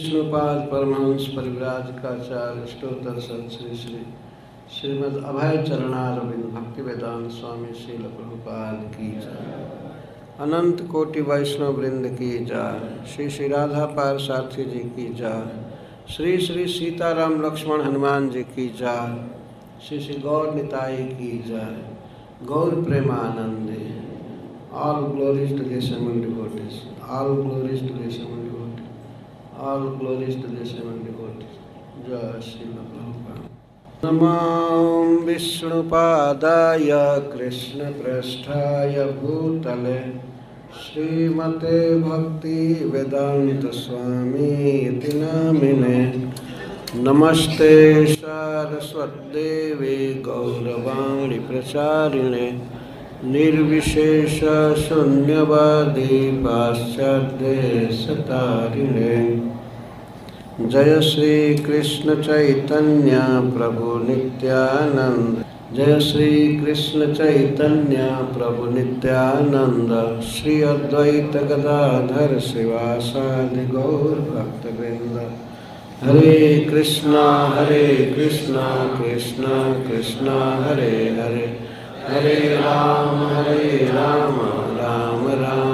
विष्णुपाद परमहंस परिव्राज काचार्य स्टोतर सत श्री श्री श्रीमद अभय चरणारविंद भक्ति वेदांत स्वामी श्रील प्रभुपाद की जय। अनंत कोटि वैष्णव वृंद की जय। श्री श्री राधा पार सारथी जी की जय। श्री श्री सीताराम लक्ष्मण हनुमान जी की जय। श्री श्री गौर निताई की जय। गौर प्रेमानंदे। All glories to glories to this devotees all glories to the seven devotees. Jai Srila Prabhupada. नमां विष्णुपादाय श्रीमते नामिने नमस्ते सारस्वद्देवी गौरवाणि प्रचारिणे निर्विशेषशून्यवादी पाश्चात्यदेशतारिणे जय श्री कृष्ण चैतन्य प्रभु नित्यानंद जय श्री कृष्ण चैतन्य प्रभु नित्यानंद श्री अद्वैत गदाधर शिवासादि गौर भक्तवृंद हरे कृष्णा हरे कृष्णा कृष्णा कृष्णा, हरे हरे। हरे राम हरे राम राम राम।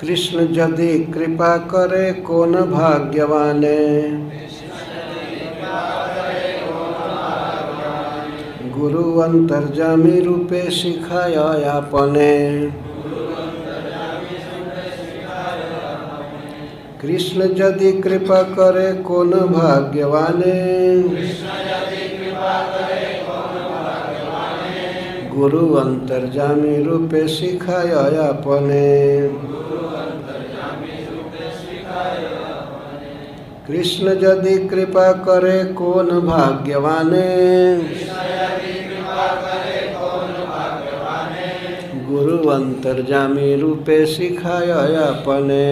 कृष्ण यदि कृपा करे, कौन भाग्यवाने? गुरु अंतर्जामी रूपे सिखाया कृष्ण यदि कृपा करे, कौन भाग्यवाने? गुरु अंतर्जामी रूपे सिखाया आपने। कृष्ण यदि कृपा करे कौन भाग्यवाने? गुरु अंतर्जामी रूपे सिखाय अपने।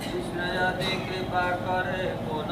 कृष्ण यदि कृपा करे कौन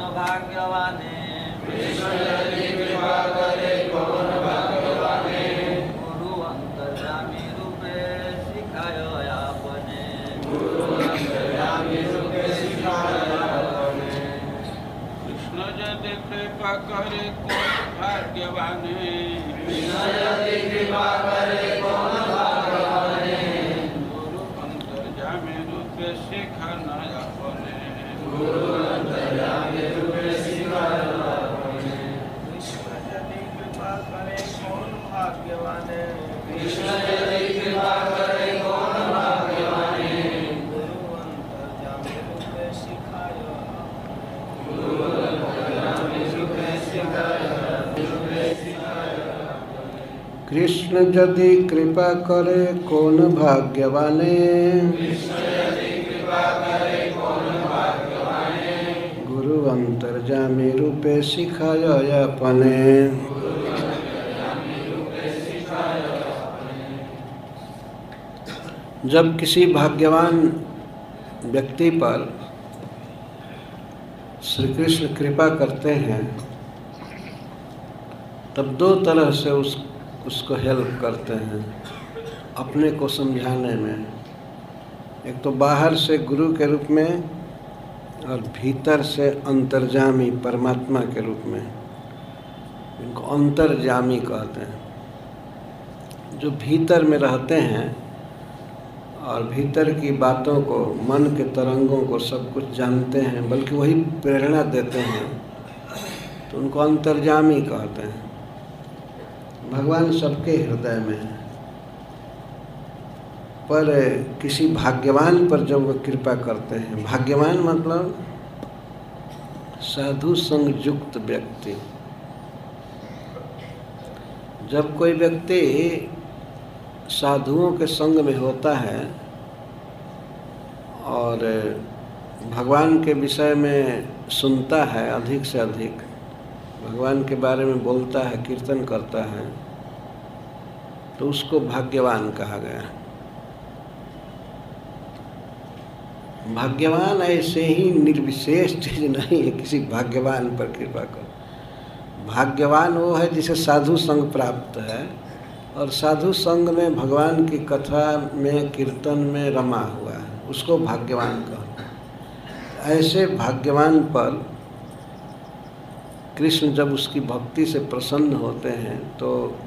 कृष्ण यदि कृपा करे, कौन भाग्यवाने? गुरु अंतर्जामी रूपे सिखाया अपने जब किसी भाग्यवान व्यक्ति पर श्री कृष्ण कृपा करते हैं, तब दो तरह से उस उसको हेल्प करते हैं, अपने को समझाने में। एक तो बाहर से गुरु के रूप में और भीतर से अंतर्जामी परमात्मा के रूप में। इनको अंतर्जामी कहते हैं। जो भीतर में रहते हैं और भीतर की बातों को, मन के तरंगों को सब कुछ जानते हैं, बल्कि वही प्रेरणा देते हैं तो उनको अंतर्जामी कहते हैं। भगवान सबके हृदय में है। पर किसी भाग्यवान पर जब वह कृपा करते हैं, भाग्यवान मतलब साधु संग युक्त व्यक्ति। जब कोई व्यक्ति साधुओं के संग में होता है और भगवान के विषय में सुनता है अधिक से अधिक भगवान के बारे में बोलता है, कीर्तन करता है तो उसको भाग्यवान कहा गया। भाग्यवान ऐसे ही निर्विशेष चीज़ नहीं है, किसी भाग्यवान पर कृपा कर। भाग्यवान वो है जिसे साधु संग प्राप्त है, और साधु संग में भगवान की कथा में, कीर्तन में रमा हुआ है, उसको भाग्यवान कहते ऐसे भाग्यवान पर कृष्ण जब उसकी भक्ति से प्रसन्न होते हैं तो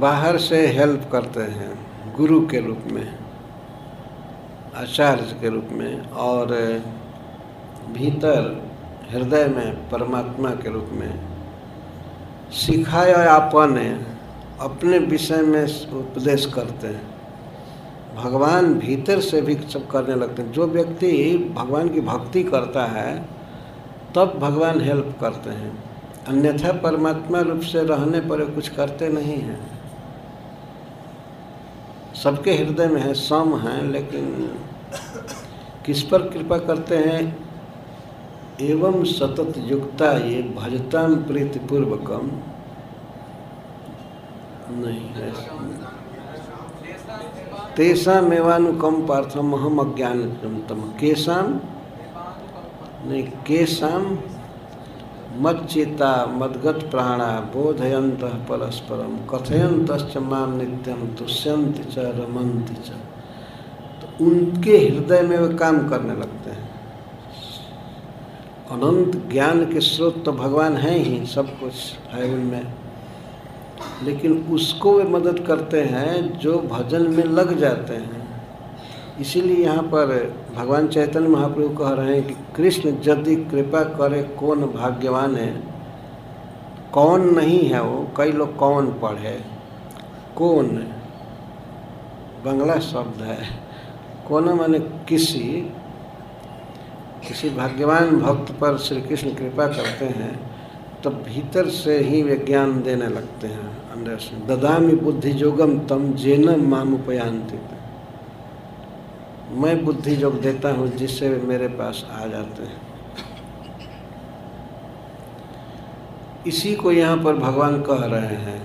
बाहर से हेल्प करते हैं, गुरु के रूप में, आचार्य के रूप में, और भीतर हृदय में परमात्मा के रूप में, सिखाया आपने अपने विषय में उपदेश करते हैं। भगवान भीतर से भी सब करने लगते हैं। जो व्यक्ति भगवान की भक्ति करता है तब भगवान हेल्प करते हैं। अन्यथा परमात्मा रूप से रहने पर कुछ करते नहीं हैं। सबके हृदय में है, सम है, लेकिन किस पर कृपा करते हैं? एवं सतत युक्ता ये भजताम प्रीति पूर्वकम नहीं है। तेषाम एवानुकम पार्थम हम अज्ञान केशाम नहीं केशाम मच्चेता मदगत प्राणा बोधयंत परस्परम कथयंत माम नित्यम तुष्यंत च रमंत च। तो उनके हृदय में वे काम करने लगते हैं। अनंत ज्ञान के स्रोत तो भगवान हैं ही, सब कुछ है उनमें। लेकिन उसको वे मदद करते हैं जो भजन में लग जाते हैं। इसीलिए यहाँ पर भगवान चैतन्य महाप्रभु कह रहे हैं कि कृष्ण यदि कृपा करे, कौन भाग्यवान है? कौन नहीं है वो? कई लोग कौन पढ़े? कौन? बंगला शब्द है। कौन माने किसी? किसी भाग्यवान भक्त पर श्री कृष्ण कृपा करते हैं तो भीतर से ही वे ज्ञान देने लगते हैं। अंदर से, ददामी बुद्धि जोगम तम जेन माम उपयांति मैं बुद्धि योग देता हूँ जिससे मेरे पास आ जाते हैं। इसी को यहाँ पर भगवान कह रहे हैं।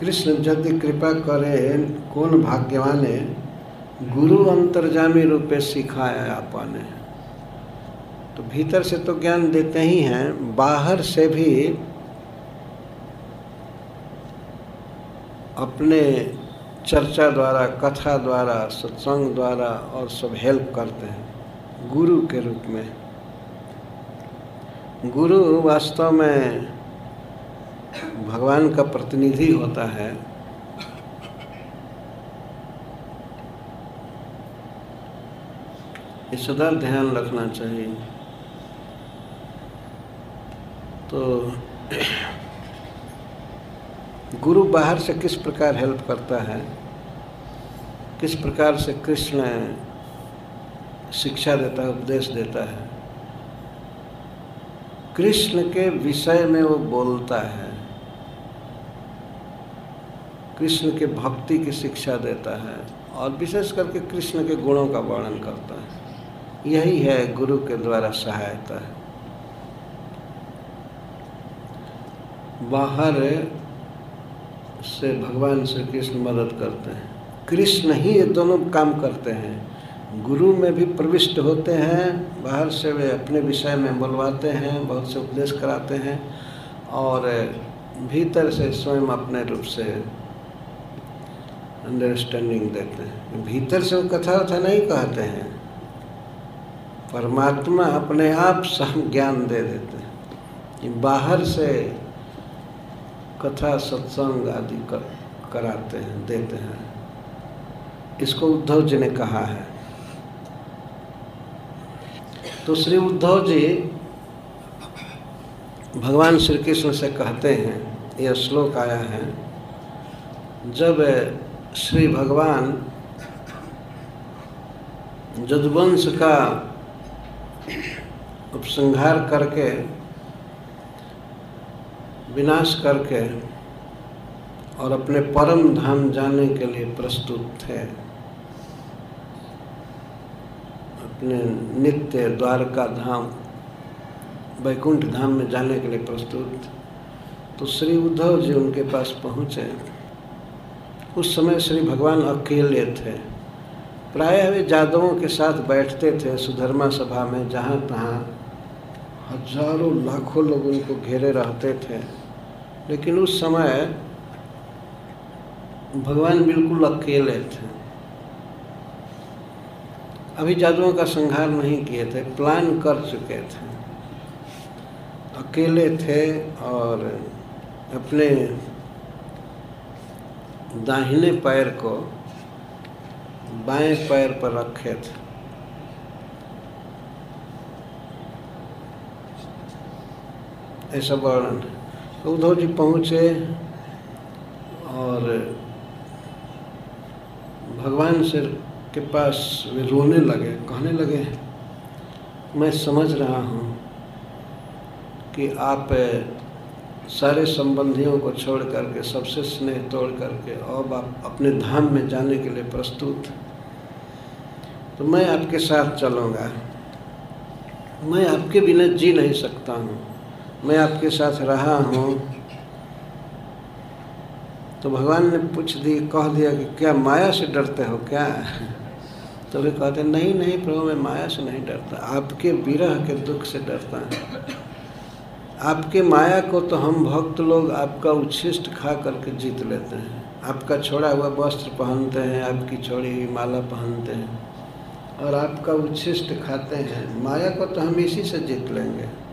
कृष्ण, यदि कृपा करे, कौन भाग्यवान गुरु अंतर्जामी रूपे सिखाया आपने। तो भीतर से तो ज्ञान देते ही हैं, बाहर से भी अपने चर्चा द्वारा, कथा द्वारा, सत्संग द्वारा और सब हेल्प करते हैं। गुरु के रूप में। गुरु वास्तव में भगवान का प्रतिनिधि होता है। सदा ध्यान रखना चाहिए। तो गुरु बाहर से किस प्रकार हेल्प करता है? किस प्रकार से कृष्ण शिक्षा देता है, उपदेश देता है? कृष्ण के विषय में वो बोलता है। कृष्ण के भक्ति की शिक्षा देता है और विशेष करके कृष्ण के गुणों का वर्णन करता है। यही है गुरु के द्वारा सहायता है। बाहर से भगवान श्री कृष्ण मदद करते हैं। कृष्ण ही ये दोनों काम करते हैं। गुरु में भी प्रविष्ट होते हैं, बाहर से वे अपने विषय में बुलवाते हैं, बहुत से उपदेश कराते हैं और भीतर से स्वयं अपने रूप से अंडरस्टैंडिंग देते हैं। भीतर से वो कथा वथा नहीं कहते हैं। परमात्मा अपने आप सम ज्ञान दे देते हैं। बाहर से कथा सत्संग आदि कर, कराते हैं देते हैं। इसको उद्धव जी ने कहा है। तो श्री उद्धव जी भगवान श्री कृष्ण से कहते हैं यह श्लोक आया है जब श्री भगवान जदवंश का उपसंहार करके विनाश करके और अपने परम धाम जाने के लिए प्रस्तुत थे अपने नित्य द्वारका धाम, वैकुंठ धाम में जाने के लिए प्रस्तुत। तो श्री उद्धव जी उनके पास पहुँचे। उस समय श्री भगवान अकेले थे। प्रायः वे जादवों के साथ बैठते थे सुधर्मा सभा में जहाँ तहाँ हज़ारों लाखों लोग उनको घेरे रहते थे। लेकिन उस समय भगवान बिल्कुल अकेले थे। अभी जादुओं का संहार नहीं किए थे, प्लान कर चुके थे। अकेले थे और अपने दाहिने पैर को बाएँ पैर पर रखे थे। ऐसा वर्णन तो उद्धव जी पहुँचे और भगवान से के पास वे रोने लगे, कहने लगे, मैं समझ रहा हूँ कि आप सारे संबंधियों को छोड़ करके, सबसे स्नेह तोड़ करके, अब आप अपने धाम में जाने के लिए प्रस्तुत। तो मैं आपके साथ चलूँगा। मैं आपके बिना जी नहीं सकता हूँ। मैं आपके साथ रहा हूँ। तो भगवान ने पूछ दी कह दिया कि क्या माया से डरते हो क्या? तो वे कहते, नहीं नहीं प्रभु, मैं माया से नहीं डरता। आपके विरह के दुख से डरता हूँ। आपके माया को तो हम भक्त लोग आपका उच्छिष्ट खा करके जीत लेते हैं। आपका छोड़ा हुआ वस्त्र पहनते हैं, आपकी छोड़ी हुई माला पहनते हैं और आपका उच्छिष्ट खाते हैं। माया को तो हम इसी से जीत लेंगे।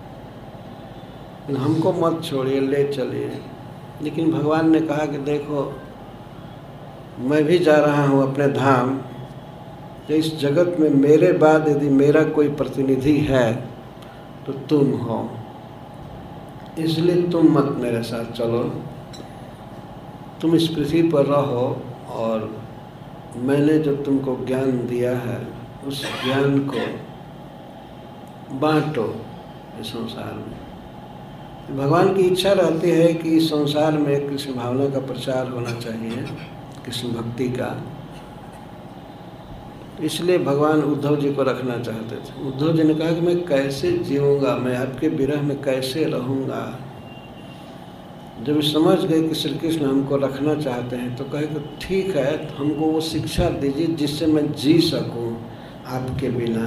हमको मत छोड़िए, ले चलिए। लेकिन भगवान ने कहा कि देखो, मैं भी जा रहा हूँ अपने धाम। तो इस जगत में मेरे बाद यदि मेरा कोई प्रतिनिधि है तो तुम हो। इसलिए तुम मत मेरे साथ चलो। तुम इस पृथ्वी पर रहो और मैंने जो तुमको ज्ञान दिया है, उस ज्ञान को बांटो इस संसार में। भगवान की इच्छा रहती है कि संसार में कृष्ण भावना का प्रचार होना चाहिए, कृष्ण भक्ति का। इसलिए भगवान उद्धव जी को रखना चाहते थे। उद्धव जी ने कहा कि मैं कैसे जीऊँगा, मैं आपके विरह में कैसे रहूँगा? जब समझ गए कि श्री कृष्ण हमको रखना चाहते हैं तो कहे कि ठीक है तो हमको वो शिक्षा दीजिए जिससे मैं जी सकूँ आपके बिना।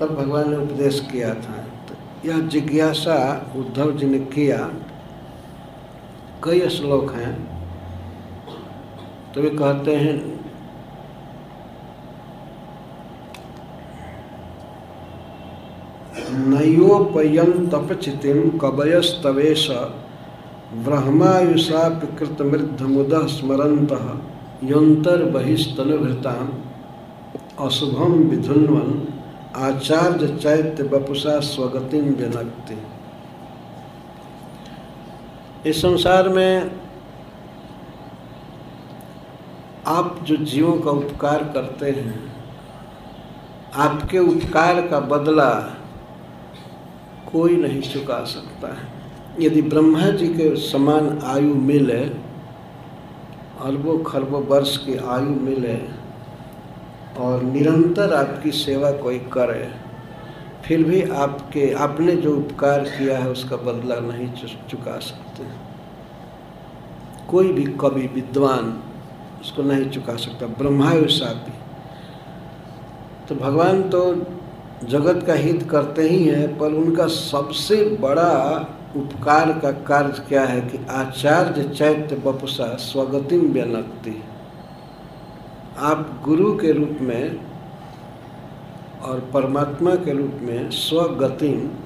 तब भगवान ने उपदेश किया था। यह जिज्ञासा उद्धव जी ने किया, कई श्लोक हैं तो वे कहते हैं नयोपयम तपचितिम कवयस्तवेश ब्रह्मायुषा कृतमृद्धमुद स्मरंत यंतर बहिस्तनुभृताम अशुभम विधुन्वन आचार्य चैत्य बपुषा स्वगतिम जनक्ति इस संसार में आप जो जीवों का उपकार करते हैं, आपके उपकार का बदला कोई नहीं चुका सकता है। यदि ब्रह्मा जी के समान आयु मिले अरबों खरबों वर्ष की आयु मिले और निरंतर आपकी सेवा कोई करे, फिर भी आपके, आपने जो उपकार किया है उसका बदला नहीं चुका सकते। कोई भी कवि, विद्वान उसको नहीं चुका सकता ब्रह्मायु सापी तो भगवान तो जगत का हित करते ही हैं, पर उनका सबसे बड़ा उपकार का कार्य क्या है कि आचार्य चैत्य बपुसा स्वगतिम व्यनक्ति। आप गुरु के रूप में और परमात्मा के रूप में स्वगति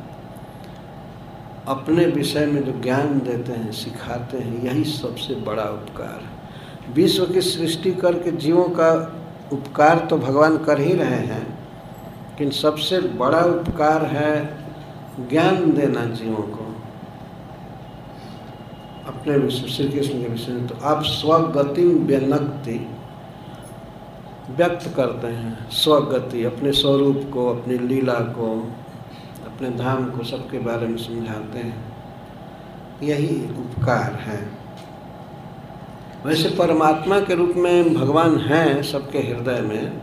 अपने विषय में जो ज्ञान देते हैं, सिखाते हैं, यही सबसे बड़ा उपकार है। विश्व की सृष्टि करके जीवों का उपकार तो भगवान कर ही रहे हैं, लेकिन सबसे बड़ा उपकार है ज्ञान देना जीवों को। अपने विषय श्री कृष्ण के विषय में तो आप स्वगति व्यनक्ति व्यक्त करते हैं स्वगति, अपने स्वरूप को, अपनी लीला को, अपने धाम को सबके बारे में समझाते हैं। यही उपकार है। वैसे परमात्मा के रूप में भगवान हैं सबके हृदय में,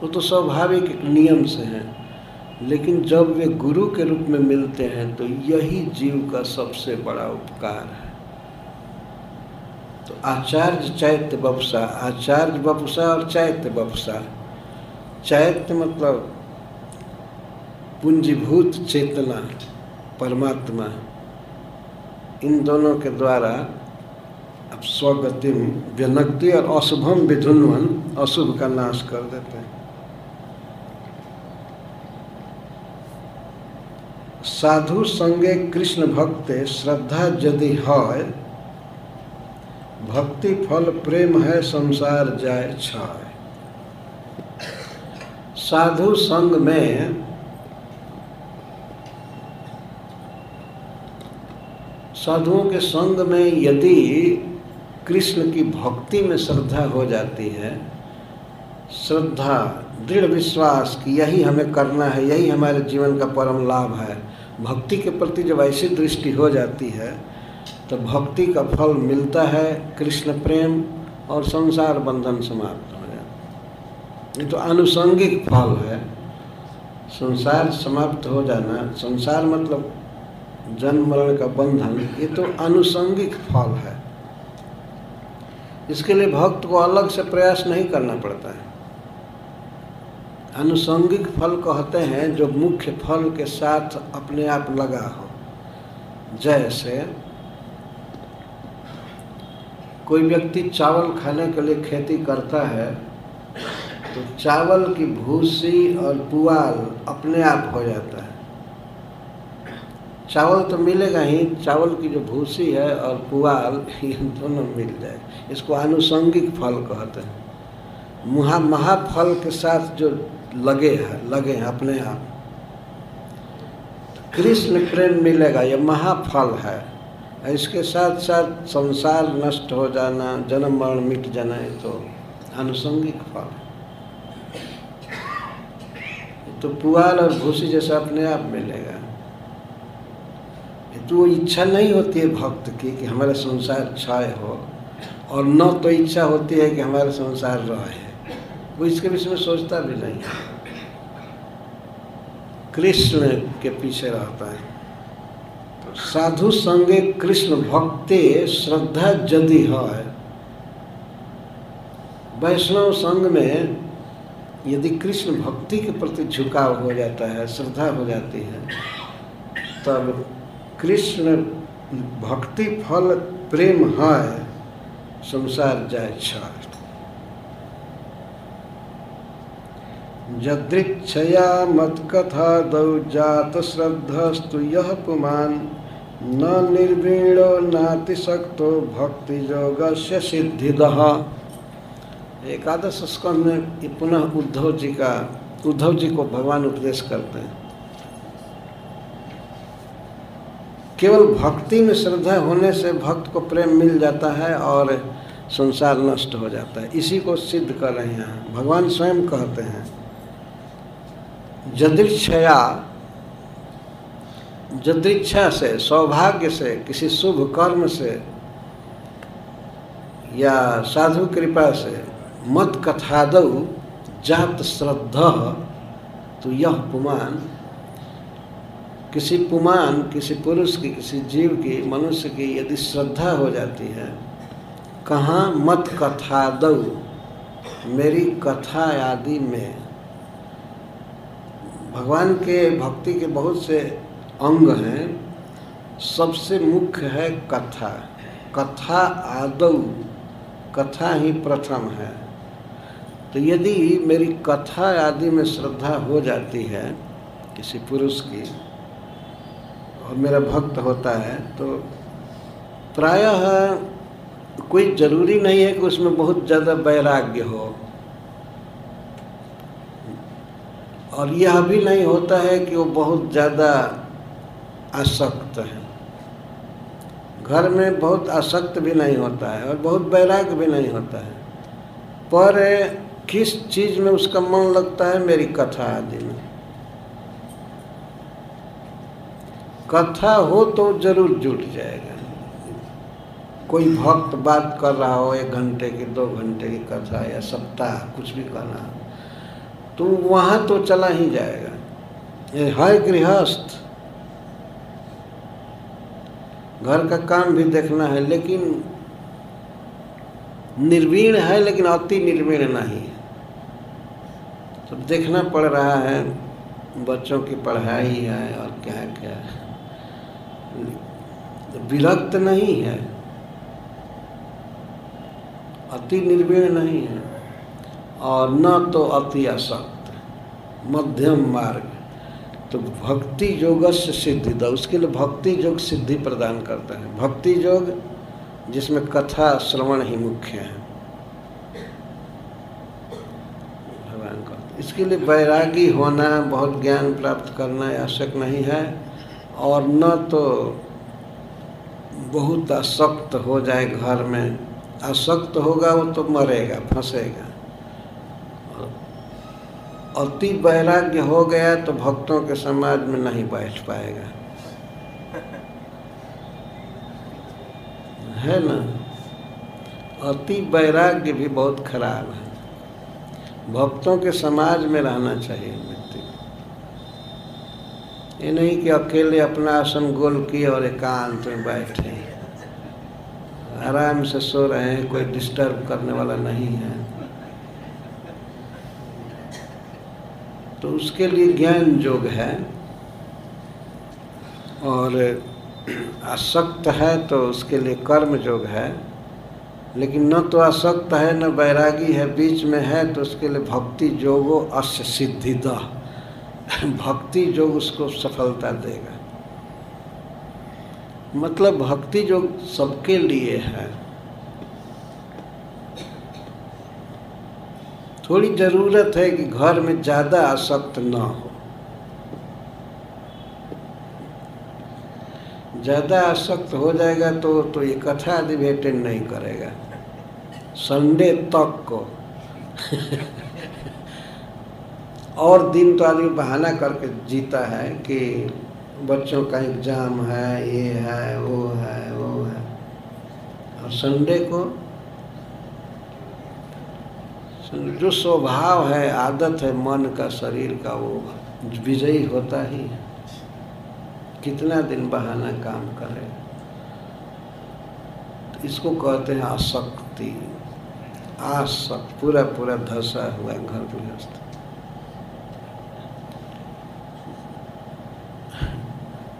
वो तो स्वाभाविक नियम से हैं। लेकिन जब वे गुरु के रूप में मिलते हैं तो यही जीव का सबसे बड़ा उपकार है। तो आचार्य चैत्य बपसा आचार्य बपसा और चैत्य बपसा चैत्य मतलब पूंजीभूत चेतना परमात्मा इन दोनों के द्वारा अब स्वगति व्यनक्ति और अशुभम विधुन्वन अशुभ का नाश कर देते हैं। साधु संगे कृष्ण भक्ते श्रद्धा यदि है भक्ति फल प्रेम है, संसार जाए छाय। साधु संग में साधुओं के संग में यदि कृष्ण की भक्ति में श्रद्धा हो जाती है, श्रद्धा, दृढ़ विश्वास कि यही हमें करना है, यही हमारे जीवन का परम लाभ है, भक्ति के प्रति जब ऐसी दृष्टि हो जाती है तो भक्ति का फल मिलता है, कृष्ण प्रेम और संसार बंधन समाप्त हो जाता ये तो आनुषंगिक फल है। संसार समाप्त हो जाना, संसार मतलब जन्म, मरण का बंधन, ये तो आनुषंगिक फल है। इसके लिए भक्त को अलग से प्रयास नहीं करना पड़ता है। आनुषंगिक फल कहते हैं जो मुख्य फल के साथ अपने आप लगा हो। जैसे कोई व्यक्ति चावल खाने के लिए खेती करता है तो चावल की भूसी और पुआल अपने आप हो जाता है। चावल तो मिलेगा ही, चावल की जो भूसी है और पुआल, ये दोनों मिल जाए। इसको आनुषंगिक फल कहते हैं। महा, महाफल के साथ जो लगे हैं लगे हैं अपने आप। कृष्ण प्रेम मिलेगा, ये महाफल है। इसके साथ साथ संसार नष्ट हो जाना, जन्म मरण मिट जाना है तो आनुषंगिक फल तो पुआल और भूसी जैसा अपने आप मिलेगा। तो वो इच्छा नहीं होती है भक्त की कि हमारा संसार क्षय हो, और न तो इच्छा होती है कि हमारा संसार रहे। वो इसके विषय में सोचता भी नहीं कृष्ण के पीछे रहता है। तो साधु संगे कृष्ण भक्ति श्रद्धा यदि है। वैष्णव संग में यदि कृष्ण भक्ति के प्रति झुकाव हो जाता है, श्रद्धा हो जाती है, तब कृष्ण भक्ति फल प्रेम है संसार जाए छाय। यदृक्षया मत्कथा दौ जात श्रद्धस्तु यह पुमान। न निर्वीणो नातिशक्तो भक्ति योग से सिद्धिद एकादश स्कंद में पुनः उद्धव जी का, उद्धव जी को भगवान उपदेश करते हैं। केवल भक्ति में श्रद्धा होने से भक्त को प्रेम मिल जाता है और संसार नष्ट हो जाता है। इसी को सिद्ध कर रहे हैं। भगवान स्वयं कहते हैं जदृक्षया जदृक्षा से, सौभाग्य से, किसी शुभ कर्म से या साधु कृपा से मत कथादौ जात श्रद्धा। तो यह पुमान, किसी पुमान, किसी पुरुष की, किसी जीव की, मनुष्य की यदि श्रद्धा हो जाती है, कहाँ मत कथा दो मेरी कथा आदि में भगवान के भक्ति के बहुत से अंग हैं, सबसे मुख्य है कथा। कथा आदौ, कथा ही प्रथम है। तो यदि मेरी कथा आदि में श्रद्धा हो जाती है किसी पुरुष की, और मेरा भक्त होता है तो प्रायः कोई ज़रूरी नहीं है कि उसमें बहुत ज़्यादा वैराग्य हो। और यह भी नहीं होता है कि वो बहुत ज़्यादा आसक्त है। घर में बहुत आसक्त भी नहीं होता है और बहुत बैराग भी नहीं होता है। पर किस चीज़ में उसका मन लगता है, मेरी कथा आदि में। कथा हो तो ज़रूर जुट जाएगा। कोई भक्त बात कर रहा हो, एक घंटे की, दो घंटे की कथा या सप्ताह, कुछ भी करना तो वहाँ तो चला ही जाएगा। ये है गृहस्थ। घर का काम भी देखना है, लेकिन निर्वीण है, लेकिन अति निर्वीण नहीं है। तो देखना पड़ रहा है, बच्चों की पढ़ाई है और क्या क्या विरक्त नहीं है। अति निर्वीण नहीं है। और न तो अति असक्त मध्यम मार्ग। तो भक्ति योग से सिद्धि दो, उसके लिए भक्ति योग सिद्धि प्रदान करता है। भक्ति योग, जिसमें कथा, श्रवण ही मुख्य है। भगवान का। इसके लिए वैरागी होना, बहुत ज्ञान प्राप्त करना आवश्यक नहीं है, और न तो बहुत आसक्त हो जाए घर में। आसक्त होगा, वो तो मरेगा, फंसेगा। अति वैराग्य हो गया तो भक्तों के समाज में नहीं बैठ पाएगा। है ना? अति वैराग्य भी बहुत खराब है। भक्तों के समाज में रहना चाहिए व्यक्ति ये नहीं कि अकेले अपना आसन गोल किए और एकांत में बैठे। आराम से सो रहे हैं, कोई डिस्टर्ब करने वाला नहीं है। तो उसके लिए ज्ञान योग है। और आसक्त है तो उसके लिए कर्म योग है। लेकिन न तो आसक्त है, न बैरागी है, बीच में है तो उसके लिए भक्ति योगो अश सिद्धिदा। भक्ति योग उसको सफलता देगा। मतलब भक्ति योग सबके लिए है। थोड़ी ज़रूरत है कि घर में ज़्यादा आसक्त ना हो। ज़्यादा आसक्त हो जाएगा तो तो ये कथा आदि भी नहीं करेगा। संडे तक को। और दिन तो आदमी बहाना करके जीता है कि बच्चों का एग्ज़ाम है, ये है, वो है वो है। और संडे को जो स्वभाव है, आदत है, मन का, शरीर का, वो विजयी होता ही है। कितना दिन बहाना काम करे। तो इसको कहते हैं आसक्ति। आसक्त पूरा पूरा धसा हुआ घर गृहस्थ।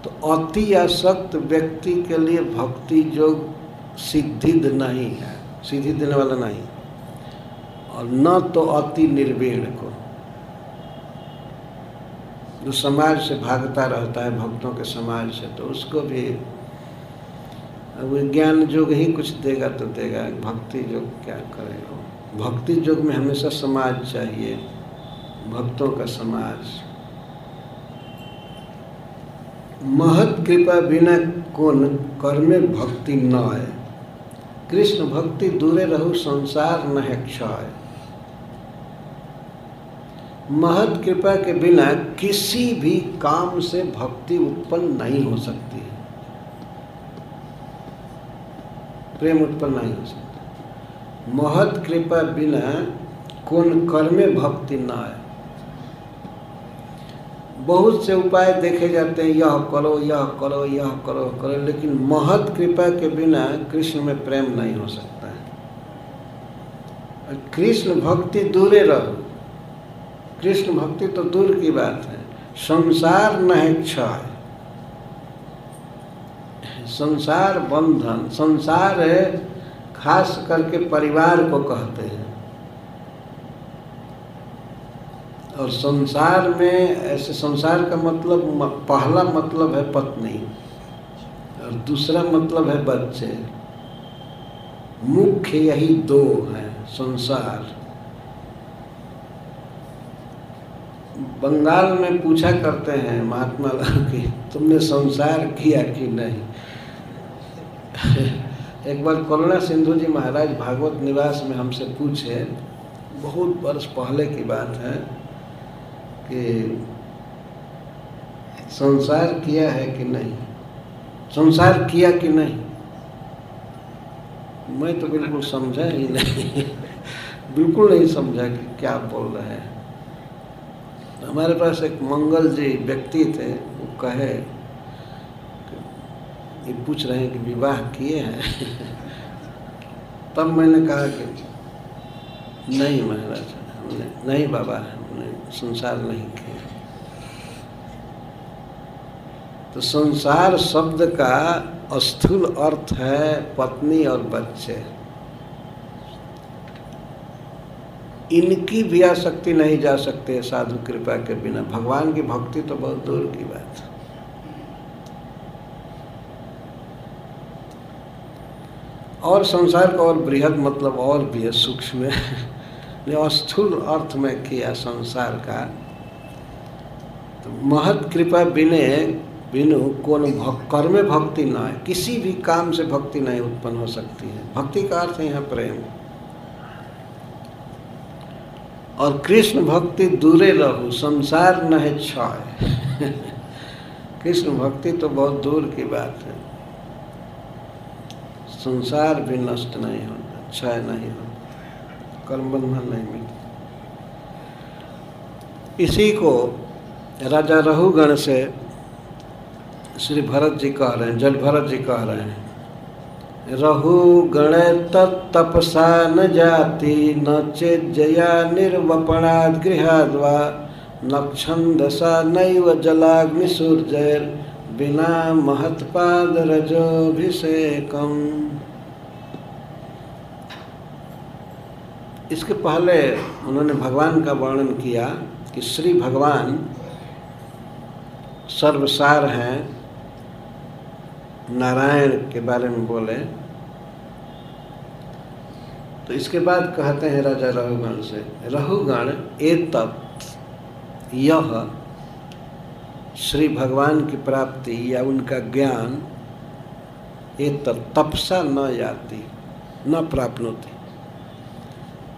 तो अति आसक्त व्यक्ति के लिए भक्ति योग सिद्धिद नहीं है। सिद्धि देने वाला नहीं। और न तो अति निर्वीण को। जो समाज से भागता रहता है, भक्तों के समाज से तो उसको भी ज्ञान योग ही कुछ देगा तो देगा। भक्ति योग क्या करेगा भक्ति योग में हमेशा समाज चाहिए, भक्तों का समाज। महत कृपा बिना कोन कर्मे भक्ति न है कृष्ण भक्ति दूरे रहु, संसार न है क्षय। महत कृपा के बिना किसी भी काम से भक्ति उत्पन्न नहीं हो सकती। प्रेम उत्पन्न नहीं हो सकता। महत कृपा बिना कौन कर्मे भक्ति न है बहुत से उपाय देखे जाते हैं, यह करो यह करो यह करो करो, लेकिन महत कृपा के बिना कृष्ण में प्रेम नहीं हो सकता है। कृष्ण भक्ति दूरे रहो। कृष्ण भक्ति तो दूर की बात है। संसार न है क्षय। संसार बंधन, संसार है, खास करके परिवार को कहते हैं। और संसार में ऐसे, संसार का मतलब पहला मतलब है पत्नी, और दूसरा मतलब है बच्चे। मुख्य यही दो हैं, संसार। बंगाल में पूछा करते हैं महात्मा की तुमने संसार किया कि नहीं? एक बार करुणा सिंधु जी महाराज भागवत निवास में हमसे पूछे, बहुत वर्ष पहले की बात है, कि संसार किया है कि नहीं? संसार किया कि नहीं? मैं तो बिल्कुल समझा ही नहीं। बिल्कुल नहीं समझा कि क्या बोल रहे हैं। हमारे पास एक मंगल जी व्यक्ति थे, वो कहे ये पूछ रहे हैं कि विवाह किए हैं? तब मैंने कहा कि, नहीं महाराज, हमने, नहीं बाबा, हमने संसार नहीं किया। तो संसार शब्द का स्थूल अर्थ है पत्नी और बच्चे। इनकी भी आसक्ति नहीं जा सकते साधु कृपा के बिना। भगवान की भक्ति तो बहुत दूर की बात है। और संसार का और बृहद मतलब और भी है सूक्ष्म स्थूल अर्थ में किया संसार का। तो महत कृपा बिने बिनु कौन भक, कर्म भक्ति न किसी भी काम से भक्ति नहीं उत्पन्न हो सकती है। भक्ति का अर्थ है यहाँ प्रेम। और कृष्ण भक्ति दूरे रहू, संसार न है क्षय कृष्ण भक्ति तो बहुत दूर की बात है। संसार भी नष्ट नहीं होता, क्षय नहीं होता, कर्म बंधन नहीं मिलता। इसी को राजा रहुगण से श्री भरत जी कह रहे हैं, जल भरत जी कह रहे हैं। रहु गण तपसा न जाति, न चेजया निर्वपणाद गृहाद्वा, नक्षंदसा नैव जलाग्निसूर्जैर बिना महत्पाद रजोभिषेकम इसके पहले उन्होंने भगवान का वर्णन किया कि श्री भगवान सर्वसार हैं नारायण के बारे में बोले। तो इसके बाद कहते हैं राजा रहुगण से रहुगण ए तत् यह श्री भगवान की प्राप्ति या उनका ज्ञान ये तपसा न जाती न प्राप्त होती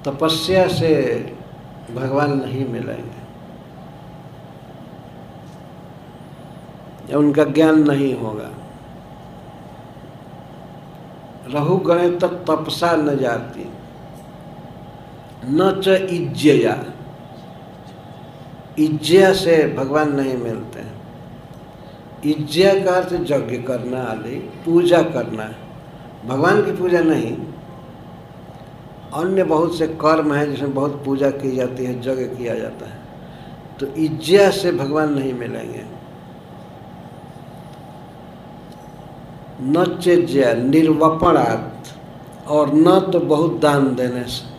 तपस्या से भगवान नहीं मिलेंगे। या उनका ज्ञान नहीं होगा। रहु गणे तक तपसा न जाती, न च इज्जया। इज्जया से भगवान नहीं मिलते। हैं इज्जया का अर्थ यज्ञ करना, आदि, पूजा करना। भगवान की पूजा नहीं। अन्य बहुत से कर्म हैं जिसमें बहुत पूजा की जाती है, यज्ञ किया जाता है। तो इज्जया से भगवान नहीं मिलेंगे। न चेज्या निर्वपणात् और न तो बहुत दान देने से।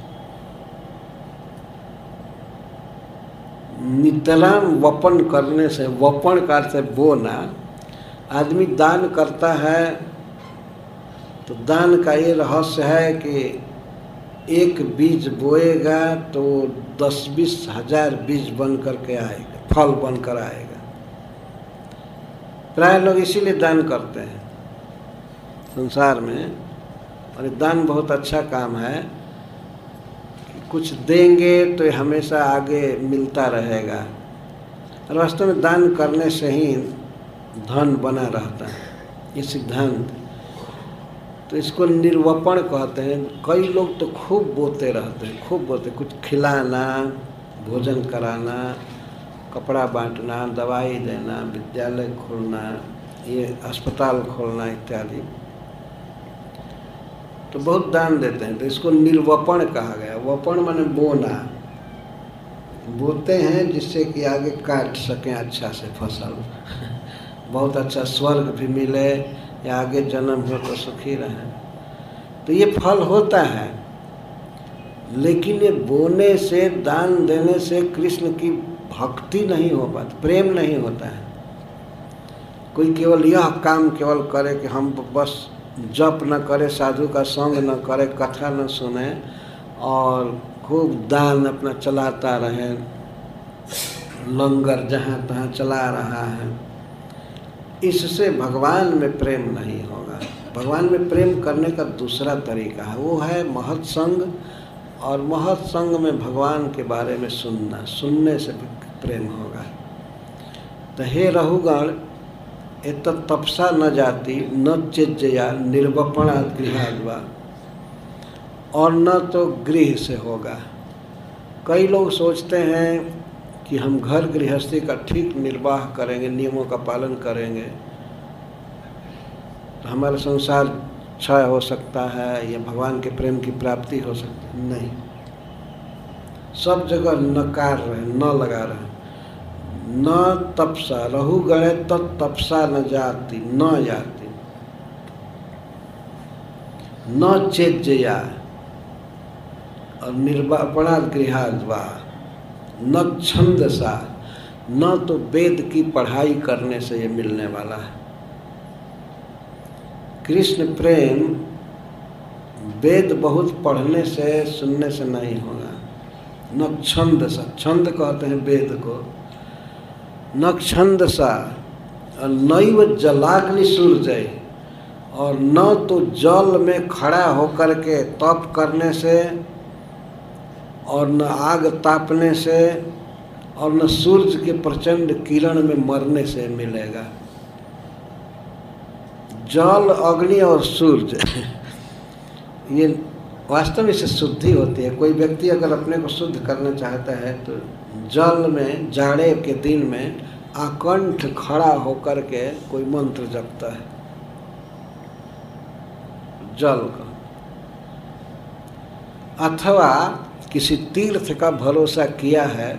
नितराम वपन करने से, वपन का अर्थ है बोना आदमी दान करता है तो दान का ये रहस्य है कि एक बीज बोएगा तो दस बीस हज़ार बीज बन करके आएगा, फल बनकर आएगा। प्राय लोग इसीलिए दान करते हैं। संसार में और दान बहुत अच्छा काम है। कुछ देंगे तो हमेशा आगे मिलता रहेगा। और वास्तव में दान करने से ही धन बना रहता है, ये सिद्धांत। तो इसको निर्वपण कहते हैं। कई लोग तो खूब बोते रहते हैं, खूब बोते कुछ खिलाना, भोजन कराना, कपड़ा बांटना, दवाई देना, विद्यालय खोलना, ये अस्पताल खोलना इत्यादि। तो बहुत दान देते हैं। तो इसको निर्वपण कहा गया। वपण माने बोना। बोते हैं जिससे कि आगे काट सकें अच्छा से फ़सल। बहुत अच्छा स्वर्ग भी मिले, या आगे जन्म हो तो सुखी रहे। तो ये फल होता है। लेकिन ये बोने से, दान देने से कृष्ण की भक्ति नहीं हो पाती, प्रेम नहीं होता है। कोई केवल यह काम केवल करे कि हम बस जप न करे, साधु का संग न करे, कथा न सुने और खूब दान अपना चलाता रहे। लंगर जहाँ तहाँ चला रहा है। इससे भगवान में प्रेम नहीं होगा। भगवान में प्रेम करने का दूसरा तरीका है। वो है महत्संग और महत्संग में भगवान के बारे में सुनना। सुनने से प्रेम होगा। तो हे रहुगण एत तपसा न जाति, न चिज्जया निर्वपणा गृहाद्वा। और न तो गृह से होगा। कई लोग सोचते हैं कि हम घर गृहस्थी का ठीक निर्वाह करेंगे, नियमों का पालन करेंगे। तो हमारा संसार क्षय हो सकता है, या भगवान के प्रेम की प्राप्ति हो सकती नहीं। सब जगह नकार रहे, न लगा रहे। न तपसा रहु तत् तपसा न जाति न जाति। न चेज्जया और निर्वापणा गृहाद्वा न छंद सा, न तो वेद की पढ़ाई करने से ये मिलने वाला है। कृष्ण प्रेम वेद बहुत पढ़ने से, सुनने से नहीं होगा। न छंद सा, छंद कहते हैं वेद को। न छंद सा नैव जलाग्नि सूर्य, और न तो जल में खड़ा होकर के तप करने से, और न आग तापने से, और न सूर्य के प्रचंड किरण में मरने से मिलेगा। जल, अग्नि और सूर्य, ये वास्तव में इससे शुद्धि होती है। कोई व्यक्ति अगर अपने को शुद्ध करना चाहता है तो जल में जाड़े के दिन में आकंठ खड़ा होकर के कोई मंत्र जपता है। जल का। अथवा किसी तीर्थ का भरोसा किया है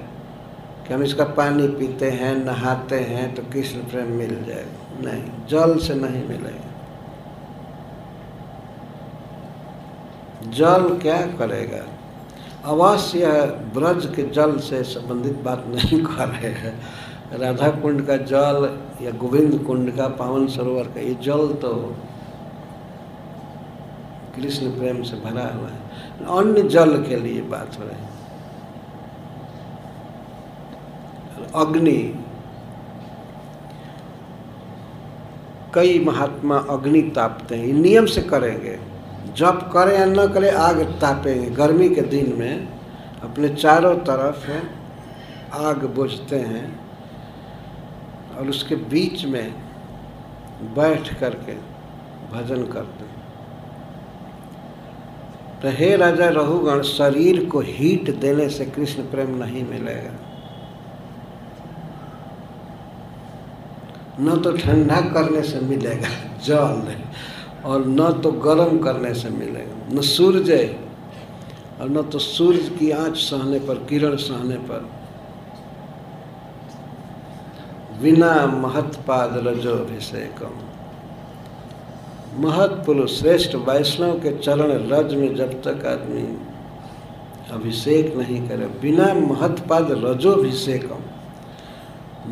कि हम इसका पानी पीते हैं, नहाते हैं तो कृष्ण प्रेम मिल जाएगा नहीं, जल से नहीं मिलेगा। जल क्या करेगा? अवश्य ब्रज के जल से संबंधित बात नहीं कर रहे हैं। राधा कुंड का जल या गोविंद कुंड का, पावन सरोवर का, ये जल तो कृष्ण प्रेम से भरा हुआ है। अन्य जल के लिए बात हो रही अग्नि। कई महात्मा अग्नि तापते हैं। नियम से करेंगे। जब करें या न करें, आग तापेंगे गर्मी के दिन में अपने चारों तरफ़ आग बुझते हैं और उसके बीच में बैठ करके भजन करते हैं। तो हे राजा रहुगण शरीर को हीट देने से कृष्ण प्रेम नहीं मिलेगा। न तो ठंडा करने से मिलेगा, जल। और न तो गर्म करने से मिलेगा न सूर्य और न तो सूर्य की आँच सहने पर, किरण सहने पर। बिना महत्पाद रजोभिषेकम महत पुरुष श्रेष्ठ वैष्णव के चरण रज में जब तक आदमी अभिषेक नहीं करे, बिना महत्पाद रजोभिषेकम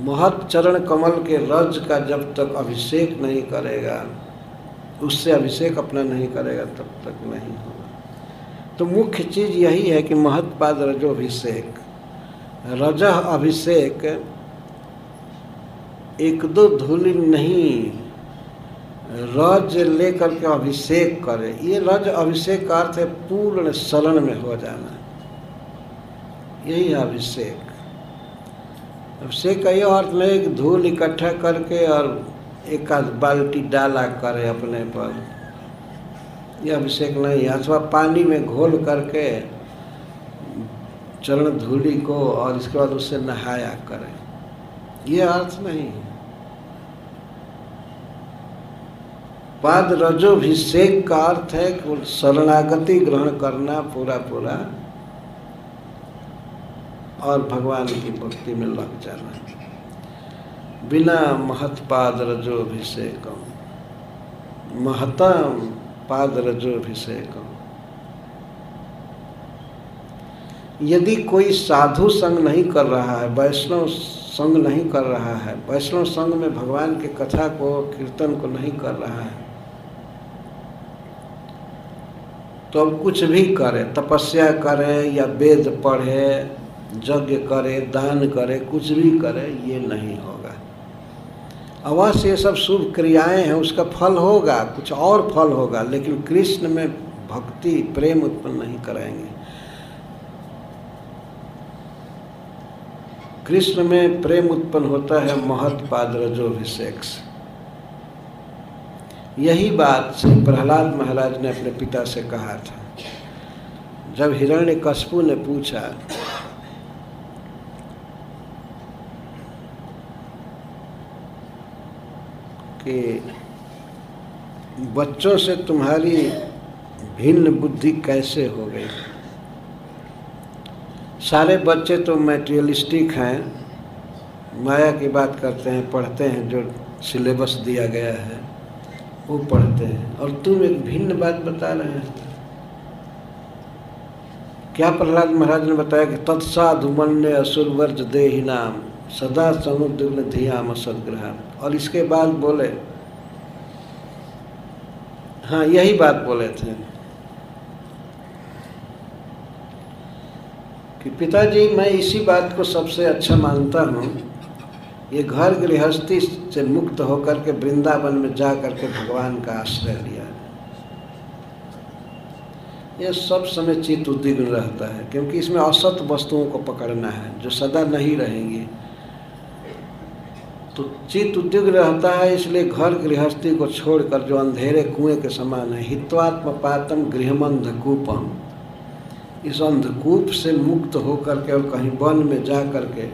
महत चरण कमल के रज का जब तक अभिषेक नहीं करेगा उससे अभिषेक अपना नहीं करेगा, तब तक नहीं होगा। तो मुख्य चीज़ यही है कि महत्पाद रजोभिषेक रज अभिषेक एक दो धूलि नहीं, रज लेकर के अभिषेक करे। ये रज अभिषेक का अर्थ है पूर्ण शरण में हो जाना। यही है अभिषेक। अभिषेक का यह अर्थ नहीं कि धूल इकट्ठा करके और एक आध बाल्टी डाला करे अपने पर। यह अभिषेक नहीं अथवा पानी में घोल करके चरण धूलि को और इसके बाद उससे नहाया करे। ये अर्थ नहीं पाद रजोभिषेक का अर्थ है कि शरणागति ग्रहण करना पूरा पूरा और भगवान की भक्ति में लग जाना। बिना महत्पाद रजोभिषेकम महतम पाद रजोभिषेकम यदि कोई साधु संग नहीं कर रहा है, वैष्णव संग नहीं कर रहा है, वैष्णव संग में भगवान के कथा को, कीर्तन को नहीं कर रहा है तो अब कुछ भी करे, तपस्या करे या वेद पढ़े, यज्ञ करे, दान करे, कुछ भी करे, ये नहीं होगा अवश्य ये सब शुभ क्रियाएँ हैं, उसका फल होगा, कुछ और फल होगा, लेकिन कृष्ण में भक्ति, प्रेम उत्पन्न नहीं कराएँगे कृष्ण में प्रेम उत्पन्न होता है महत पाद रजोभिषेक यही बात श्री प्रहलाद महाराज ने अपने पिता से कहा था। जब हिरण्य कशपू ने पूछा कि बच्चों से तुम्हारी भिन्न बुद्धि कैसे हो गई? सारे बच्चे तो मेटेरियलिस्टिक हैं। माया की बात करते हैं, पढ़ते हैं, जो सिलेबस दिया गया है, वो पढ़ते हैं। और तुम एक भिन्न बात बता रहे हैं। क्या प्रहलाद महाराज ने बताया कि तत्साधु मन्य असुरवर्ज देहि नाम, सदा समुद्र धियाम सदग्रह और इसके बाद बोले हाँ यही बात बोले थे। कि पिताजी, मैं इसी बात को सबसे अच्छा मानता हूँ, ये घर गृहस्थी से मुक्त होकर के वृंदावन में जा करके भगवान का आश्रय लिया ये सब समय चित्त उद्विग्न रहता है, क्योंकि इसमें असत वस्तुओं को पकड़ना है, जो सदा नहीं रहेंगी। तो चित्त उद्विग्न रहता है, इसलिए घर गृहस्थी को छोड़कर जो अंधेरे कुएँ के समान है हित्वात्म पातम गृहमंध कूपम। इस अंधकूप से मुक्त होकर के और कहीं वन में जा कर के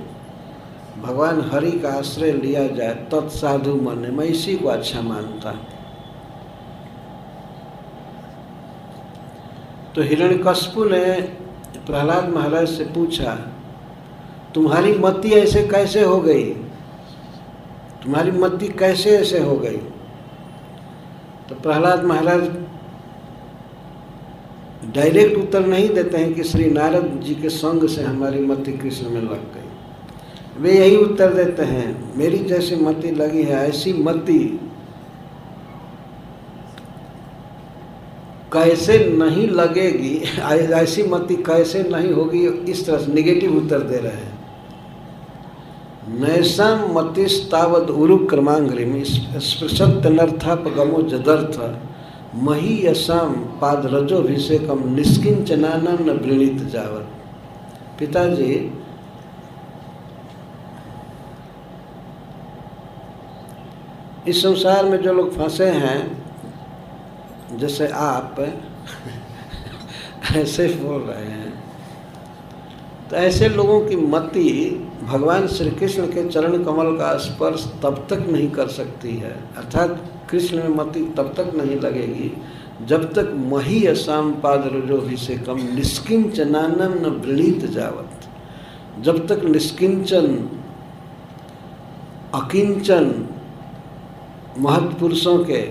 भगवान हरि का आश्रय लिया जाए तत्साधु मन, मैं इसी को अच्छा मानता तो हिरण्यकश्यपु ने प्रहलाद महाराज से पूछा, तुम्हारी मति ऐसे कैसे हो गई? तुम्हारी मति कैसे ऐसे हो गई? तो प्रहलाद महाराज डायरेक्ट उत्तर नहीं देते हैं कि श्री नारद जी के संग से हमारी मति कृष्ण में लग गई। वे यही उत्तर देते हैं, मेरी जैसी मति लगी है, ऐसी मति कैसे नहीं लगेगी? ऐसी मति कैसे नहीं होगी? इस तरह से निगेटिव उत्तर दे रहे हैं। नैसा मतिस्तावद उरु क्रमांग्रिम स्पृशत्यनर्थापगमो जदर्थ, मही यशाम पादरजोभिषेकम निष्किंचनानम न वृणित जावत। पिताजी, इस संसार में जो लोग फंसे हैं, जैसे आप, ऐसे बोल रहे हैं। तो ऐसे लोगों की मति भगवान श्री कृष्ण के चरण कमल का स्पर्श तब तक नहीं कर सकती है। अर्थात कृष्ण में मति तब तक नहीं लगेगी, जब तक मही असाम पाद रजोभिषेकम निष्किंचनानम न वृणीत जावत। जब तक निष्किंचन, अकिंचन महत्पुरुषों के,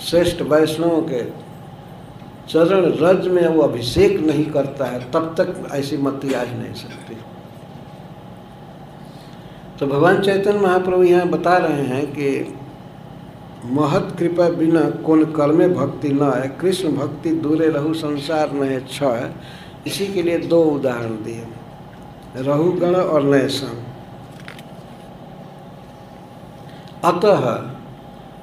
श्रेष्ठ वैष्णवों के चरण रज में वो अभिषेक नहीं करता है, तब तक ऐसी मति आ ही नहीं सकती। तो भगवान चैतन्य महाप्रभु यहाँ बता रहे हैं कि महत कृपा बिना कौन कर्मे भक्ति न है कृष्ण भक्ति दूरे रहु संसार न है क्षय इसी के लिए दो उदाहरण दिए। रहुगण और नैसम अतः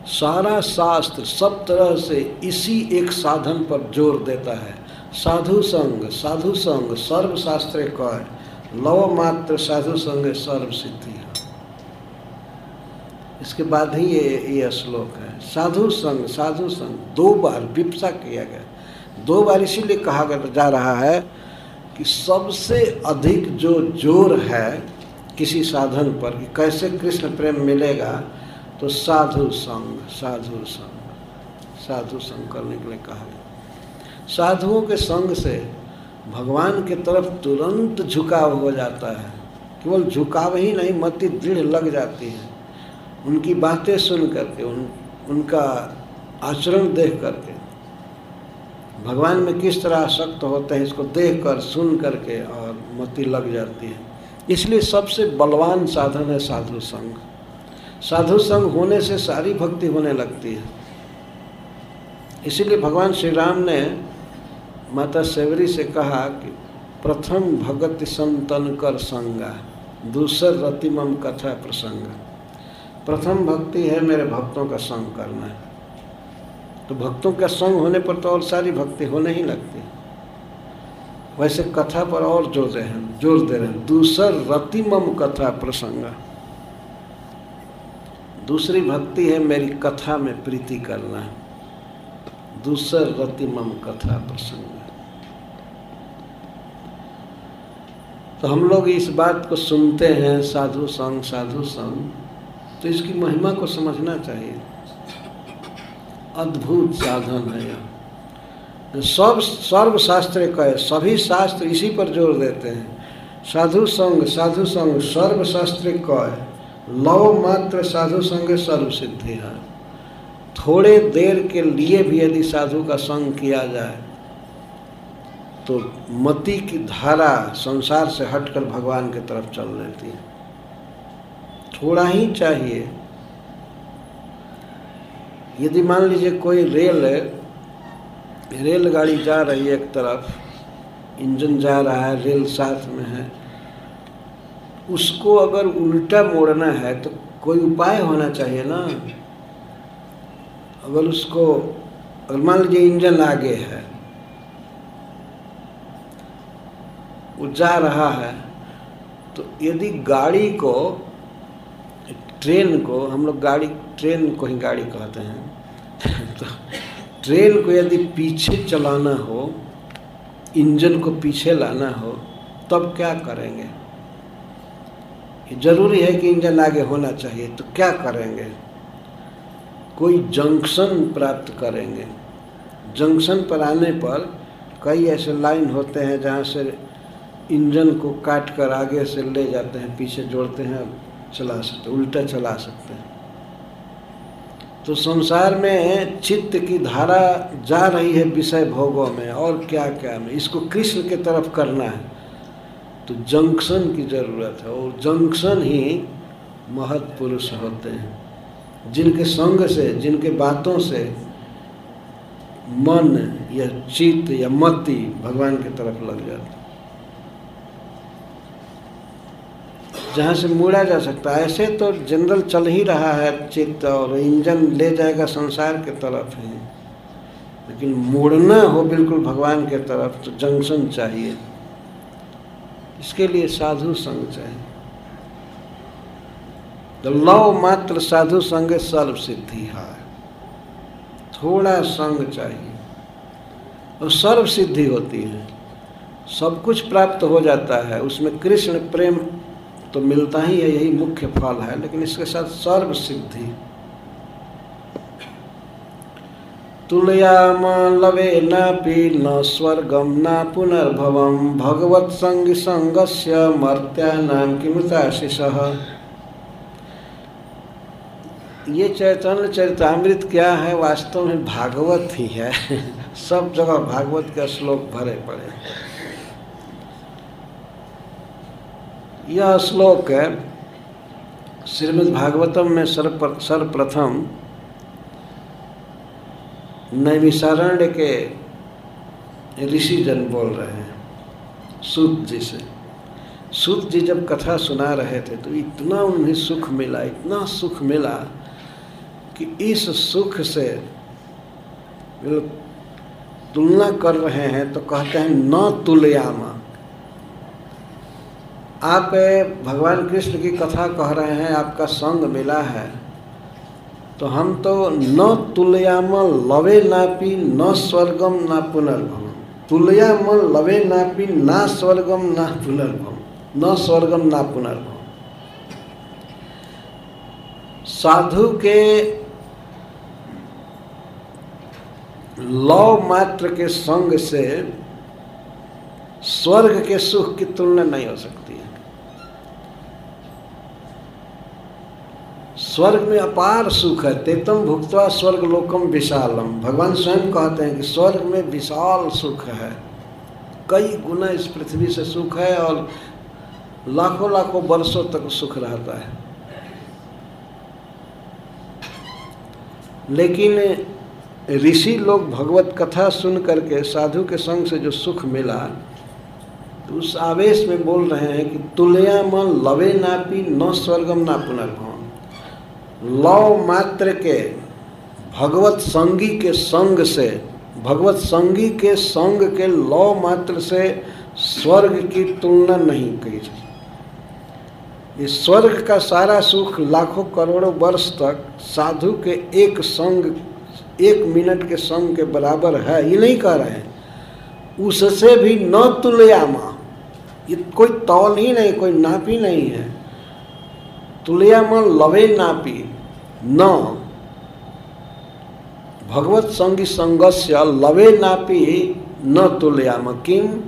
सारा शास्त्र सब तरह से इसी एक साधन पर ज़ोर देता है। साधु संग साधु संग सर्व शास्त्र कह, लव मात्र साधु संग सर्व सिद्धि इसके बाद ही ये ये श्लोक है। साधु संग साधु संग, दो बार विपसा किया गया। दो बार इसीलिए कहा जा रहा है कि सबसे अधिक जो ज़ोर है किसी साधन पर कि कैसे कृष्ण प्रेम मिलेगा तो साधु संग साधु संग साधु संग करने के लिए कहा गया साधुओं के संग से भगवान के तरफ़ तुरंत झुकाव हो जाता है। केवल झुकाव ही नहीं, मति दृढ़ लग जाती है। उनकी बातें सुन करके, उन, उनका आचरण देख करके, भगवान में किस तरह आसक्त होते हैं, इसको देख कर, सुन करके और मति लग जाती है। इसलिए सबसे बलवान साधन है साधु संग साधु संग होने से सारी भक्ति होने लगती है। इसीलिए भगवान श्री राम ने माता सेवरी से कहा कि प्रथम भगत संतन कर संगा, दूसर रतिमम कथा प्रसंग। प्रथम भक्ति है मेरे भक्तों का संग करना। है तो भक्तों का संग होने पर तो और सारी भक्ति होने ही लगती वैसे कथा पर और ज़ोर दे हैं, ज़ोर दे रहे हैं। दूसर रतिमम कथा प्रसंग। दूसरी भक्ति है मेरी कथा में प्रीति करना। दूसर रतिमम कथा प्रसंग तो हम लोग इस बात को सुनते हैं, साधु संग साधु संग तो इसकी महिमा को समझना चाहिए। अद्भुत साधन है यह। सब सर्व शास्त्र कहे सभी शास्त्र इसी पर ज़ोर देते हैं। साधु संग साधु संग सर्व शास्त्र कहे लव मात्र साधु संग सर्व सिद्धि है। थोड़े देर के लिए भी यदि साधु का संग किया जाए तो मति की धारा संसार से हटकर भगवान की तरफ़ चल लेती है। थोड़ा ही चाहिए। यदि मान लीजिए कोई रेल रेलगाड़ी जा रही है एक तरफ़, इंजन जा रहा है, रेल साथ में है उसको अगर उल्टा मोड़ना है तो कोई उपाय होना चाहिए ना? अगर उसको, अगर मान लीजिए इंजन आगे है, वो जा रहा है तो यदि गाड़ी को, ट्रेन को, हम लोग गाड़ी, ट्रेन को ही गाड़ी कहते हैं तो ट्रेन को यदि पीछे चलाना हो, इंजन को पीछे लाना हो, तब क्या करेंगे? ज़रूरी है कि इंजन आगे होना चाहिए तो क्या करेंगे? कोई जंक्शन प्राप्त करेंगे। जंक्शन पर आने पर कई ऐसे लाइन होते हैं जहाँ से इंजन को काट कर आगे से ले जाते हैं, पीछे जोड़ते हैं, चला सकते उल्टा चला सकते हैं। तो संसार में चित्त की धारा जा रही है विषय भोगों में, और क्या क्या में? इसको कृष्ण के तरफ़ करना है। तो जंक्शन की ज़रूरत है और जंक्शन ही महत पुरुष होते हैं। जिनके संग से, जिनके बातों से मन या चित्त या मति भगवान की तरफ़ लग जाती जहाँ से मुड़ा जा सकता है, ऐसे तो जनरल चल ही रहा है, चित्त और इंजन ले जाएगा संसार के तरफ़ ही। लेकिन मुड़ना हो बिल्कुल भगवान के तरफ़ तो जंक्शन चाहिए। इसके लिए साधु संग चाहिए तो लव मात्र साधु संग सर्व सिद्धि है। थोड़ा संग चाहिए। और सर्व सिद्धि होती है। सब कुछ प्राप्त हो जाता है। उसमें कृष्ण प्रेम तो मिलता ही है, यही मुख्य फल है। लेकिन इसके साथ सर्व सिद्धि तुलयाम लवे न स्वर्गम न पुनर्भवम भगवत संग संगस्य मर्त्यानाम किमुताशिष ये चैतन्य चरितमृत क्या है? वास्तव में भागवत ही है। सब जगह भागवत का श्लोक भरे पड़े यह श्लोक श्रीमद् भागवतम में सर्व सर्वप्रथम। नैमिषारण्य के ऋषि जन बोल रहे हैं, सूत जी से। सूत जी जब कथा सुना रहे थे तो इतना उन्हें सुख मिला, इतना सुख मिला कि इस सुख से तुलना कर रहे हैं तो कहते हैं, न तुलयामा। आप भगवान कृष्ण की कथा कह रहे हैं, आपका संग मिला है। तो हम तो न तुलयाम लवे नापी, न स्वर्गम न पुनर्भम तुलयाम लवे नापी, ना स्वर्गम ना पुनर्भम न स्वर्गम ना पुनर्भम साधु के लव मात्र के संग से स्वर्ग के सुख की तुलना नहीं हो सकती है स्वर्ग में अपार सुख है, तेतम भुक्तवा स्वर्ग लोकम विशालम। भगवान स्वयं कहते हैं कि स्वर्ग में विशाल सुख है। कई गुना इस पृथ्वी से सुख है और लाखों लाखों वर्षों तक सुख रहता है। लेकिन ऋषि लोग भगवत कथा सुन करके साधु के संग से जो सुख मिला तो उस आवेश में बोल रहे हैं कि तुलया मन लवे नापी, न स्वर्गम ना पुनर्भव लव मात्र के भगवत संगी के संग से, भगवत संगी के संग के लव मात्र से स्वर्ग की तुलना नहीं की। इस स्वर्ग का सारा सुख लाखों करोड़ों वर्ष तक साधु के एक संग, एक मिनट के संग के बराबर है, ये नहीं कह रहे हैं उससे भी न तुलयामा, ये कोई तौल ही नहीं, कोई नाप ही नहीं है लवे नापी। न। भगवत संगी संगस्य लवे नापी, न तुलयाम किम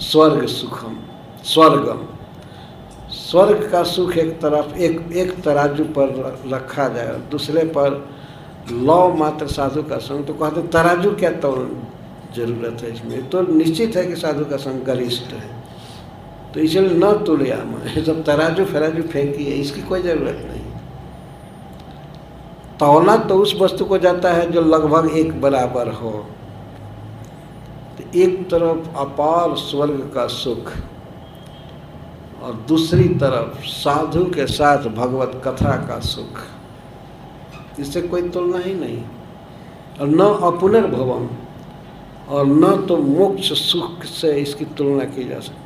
स्वर्ग सुखम, स्वर्गम। स्वर्ग का सुख एक तरफ़, एक एक तराजू पर रखा जाए दूसरे पर लौ मात्र साधु का संग। तो कहते तराजू क्या तो ज़रूरत है इसमें? तो निश्चित है कि साधु का संग गरिष्ठ है। तो इसलिए न तुलयाम ये सब तराजू फराजू फेंकी है, इसकी कोई ज़रूरत नहीं। तौला तो उस वस्तु को जाता है जो लगभग एक बराबर हो। तो एक तरफ़ अपार स्वर्ग का सुख और दूसरी तरफ़ साधु के साथ भगवत कथा का सुख। इससे कोई तुलना ही नहीं। और न अपुनर्भवम और न तो मोक्ष सुख से इसकी तुलना की जा सकती।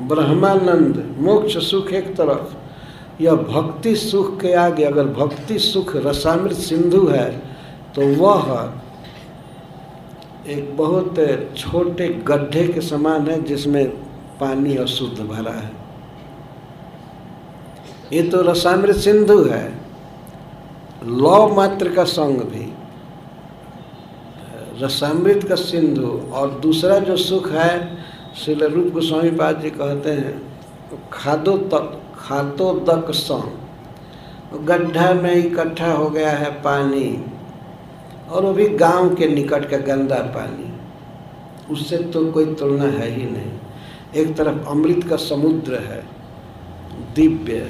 ब्रह्मानंद, मोक्ष, सुख एक तरफ़। यह भक्ति, सुख के आगे अगर भक्ति, सुख, रसामृत, सिंधु है तो वह एक बहुत छोटे गड्ढे के समान है, जिसमें पानी अशुद्ध भरा है। ये तो रसामृत, सिंधु है। लौ मात्र का संग भी, रसामृत का सिंधु और दूसरा जो सुख है श्रील रूप गोस्वामी पाद जी कहते हैं तो खादो तक खातोदक संग गड्ढा में इकट्ठा हो गया है पानी, और वो भी गाँव के निकट का गंदा पानी। उससे तो कोई तुलना है ही नहीं। एक तरफ़ अमृत का समुद्र है, दिव्य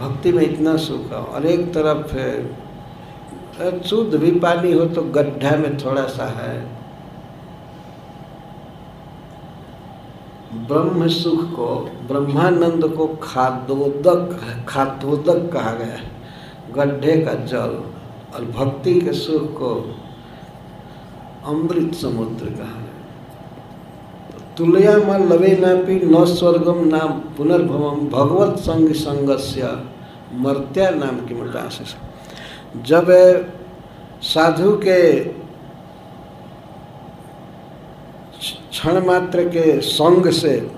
भक्ति में इतना सुख है, और एक तरफ़ है शुद्ध भी पानी हो तो गड्ढा में थोड़ा सा है। ब्रह्म सुख को, ब्रह्मानंद को खादोदक खातोदक कहा गया है। गड्ढे का जल और भक्ति के सुख को अमृत समुद्र कहा गया तुलया म लवे नापी न स्वर्गम नाम पुनर्भवम, भगवत संग संगस्य मर्त्या नाम की मृदाशिष जब साधु के क्षण मात्र के संग से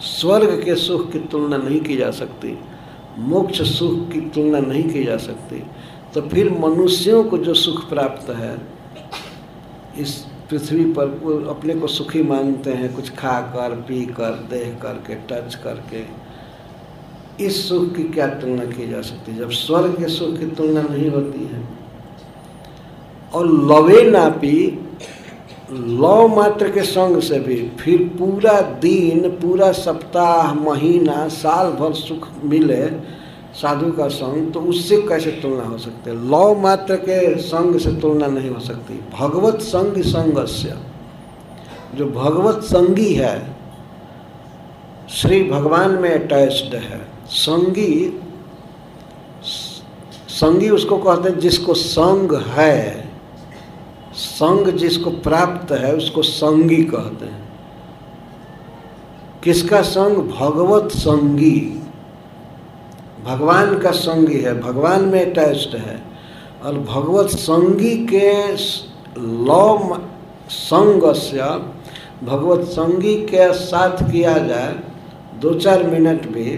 स्वर्ग के सुख की तुलना नहीं की जा सकती, मोक्ष सुख की तुलना नहीं की जा सकती। तो फिर मनुष्यों को जो सुख प्राप्त है, इस पृथ्वी पर वो अपने को सुखी मानते हैं, कुछ खा कर पी कर देख करके टच करके। इस सुख की क्या तुलना की जा सकती? है जब स्वर्ग के सुख की तुलना नहीं होती है, और लवे नापी लौ मात्र के संग से भी फिर पूरा दिन, पूरा सप्ताह, महीना, साल भर सुख मिले साधु का संग तो उससे कैसे तुलना हो सकती है? लौ मात्र के संग से तुलना नहीं हो सकती। भगवत संग संगस्य जो भगवत संगी है, श्री भगवान में अटैच्ड है। संगी संगी उसको कहते हैं जिसको संग है। संग जिसको प्राप्त है, उसको संगी कहते हैं। किसका संग? भगवत संगी। भगवान का संगी है, भगवान में अटैच्ड है। और भगवत संगी के लौ संग से भगवत संगी के साथ किया जाए, दो चार मिनट भी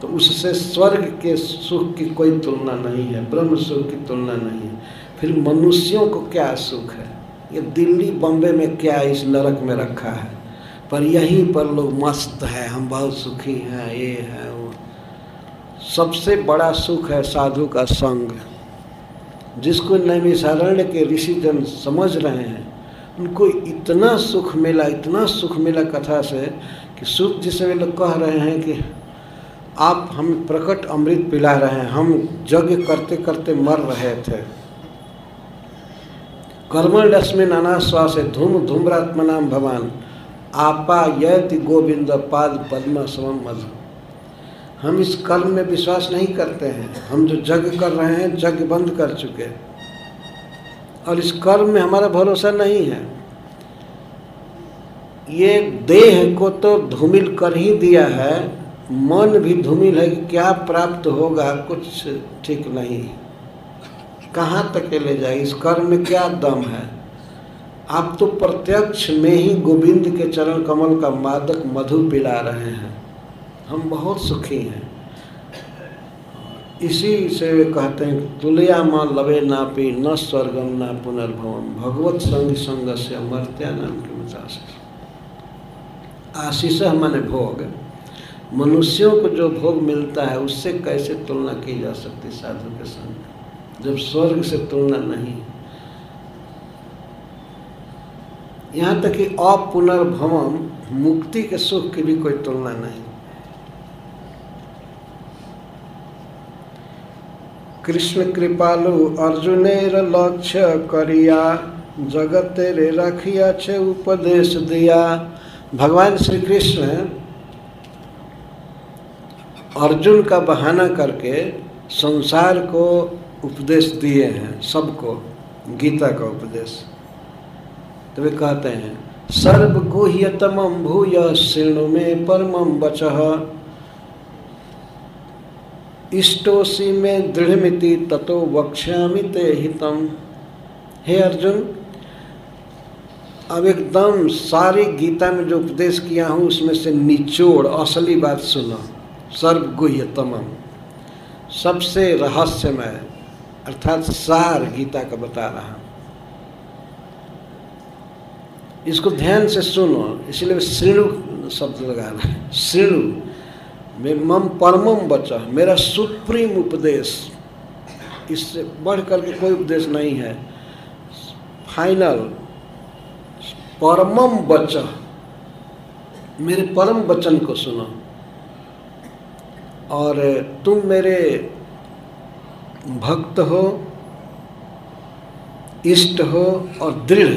तो उससे स्वर्ग के सुख की कोई तुलना नहीं है, ब्रह्म सुख की तुलना नहीं है। फिर मनुष्यों को क्या सुख है? ये दिल्ली, बम्बे में क्या इस नरक में रखा है? पर यहीं पर लोग मस्त है, हम बहुत सुखी हैं, ये है, वो। सबसे बड़ा सुख है साधु का संग। जिसको नैमिषारण्य के ऋषिजन समझ रहे हैं, उनको इतना सुख मिला, इतना सुख मिला कथा से कि सुख जिसे वे लोग कह रहे हैं कि आप हम प्रकट अमृत पिला रहे हैं, हम यज्ञ करते करते मर रहे थे। रश्मि नाना श्वास धूम धूम्रात्मा नाम भगवान आपा यति गोविंद पाद पद्म मधु हम इस कर्म में विश्वास नहीं करते हैं। हम जो जग कर रहे हैं, जग बंद कर चुके हैं। और इस कर्म में हमारा भरोसा नहीं है। ये देह को तो धूमिल कर ही दिया है। मन भी धूमिल है कि क्या प्राप्त होगा, कुछ ठीक नहीं। कहाँ तक ले जाए इस कर्म में क्या दम है? आप तो प्रत्यक्ष में ही गोविंद के चरण कमल का मादक मधु पिला रहे हैं। हम बहुत सुखी हैं। इसी से कहते हैं, तुलया माँ लवे ना पी, न स्वर्गम न पुनर्भवम। भगवत संग संग से अमर्त्या नाम की आशीष आशीष माने भोग। मनुष्यों को जो भोग मिलता है, उससे कैसे तुलना की जा सकती साधु के संग? जब स्वर्ग से तुलना नहीं। यहाँ तक कि अपुनर्भवम, मुक्ति के सुख की भी कोई तुलना नहीं। कृष्ण कृपालु अर्जुनेर लक्ष्य करिया, जगत रे रखिया छे उपदेश दिया। भगवान श्री कृष्ण अर्जुन का बहाना करके संसार को उपदेश दिए हैं, सबको, गीता का उपदेश। तो वे कहते हैं, सर्वगुह्यतमं भूय शृणु में परम वचः। इष्टोसी में दृढ़मिति ततो वक्ष्यामि ते हितम। हे अर्जुन, अब एकदम सारी गीता में जो उपदेश किया हूँ, उसमें से निचोड़, असली बात सुनो। सर्वगुह्यतमम सबसे रहस्यमय अर्थात सार गीता का बता रहा हूँ। इसको ध्यान से सुनो, इसलिए श्रेणु शब्द लगा रहे श्रेणु, में मम परमम बचा मेरा सुप्रीम उपदेश। इससे बढ़ करके कोई उपदेश नहीं है। फाइनल परमम बचा मेरे परम वचन को सुनो। और तुम मेरे भक्त हो, इष्ट हो और दृढ़,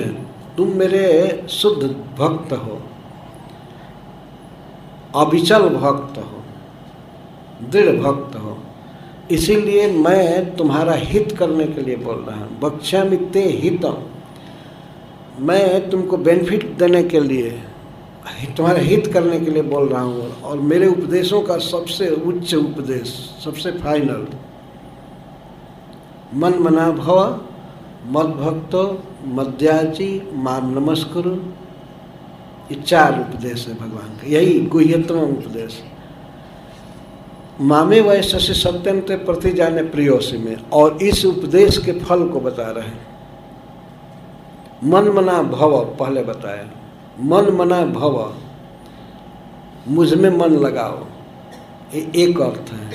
तुम मेरे शुद्ध भक्त हो, अविचल भक्त हो, दृढ़ भक्त हो। इसीलिए मैं तुम्हारा हित करने के लिए बोल रहा हूँ। बक्षा मित्ते हित मैं तुमको बेनिफिट देने के लिए, तुम्हारा हित करने के लिए बोल रहा हूँ और मेरे उपदेशों का सबसे उच्च उपदेश, सबसे फाइनल मन मना भव मद भक्तो मद्याजी माम नमस्कुरु। ये चार उपदेश है भगवान का। यही गुह्यतम उपदेश। मामे वैश्य से सत्यंत प्रति जाने प्रियोसी में और इस उपदेश के फल को बता रहे हैं। मन मना भव, पहले बताया। मन मना भव, मुझमें मन लगाओ। ये एक अर्थ है।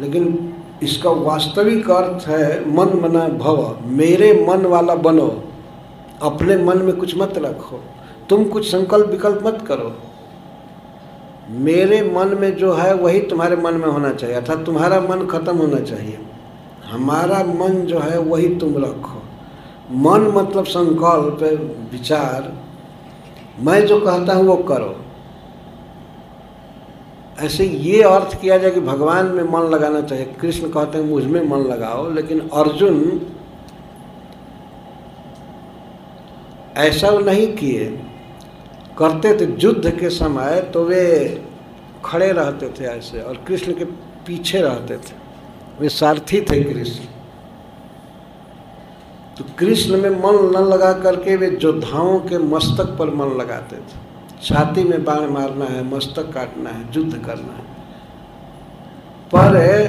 लेकिन इसका वास्तविक अर्थ है मन मना भव। मेरे मन वाला बनो। अपने मन में कुछ मत रखो। तुम कुछ संकल्प विकल्प मत करो। मेरे मन में जो है, वही तुम्हारे मन में होना चाहिए, अर्थात तुम्हारा मन खत्म होना चाहिए। हमारा मन जो है, वही तुम रखो। मन मतलब संकल्प, विचार। मैं जो कहता हूँ, वो करो। ऐसे ये अर्थ किया जाए कि भगवान में मन लगाना चाहिए। कृष्ण कहते हैं, मुझमें मन लगाओ। लेकिन अर्जुन ऐसा नहीं किए। करते थे युद्ध के समय तो वे खड़े रहते थे ऐसे और कृष्ण के पीछे रहते थे। वे सारथी थे कृष्ण। तो कृष्ण में मन न लगा करके वे योद्धाओं के मस्तक पर मन लगाते थे। छाती में बाण मारना है, मस्तक काटना है, युद्ध करना है। पर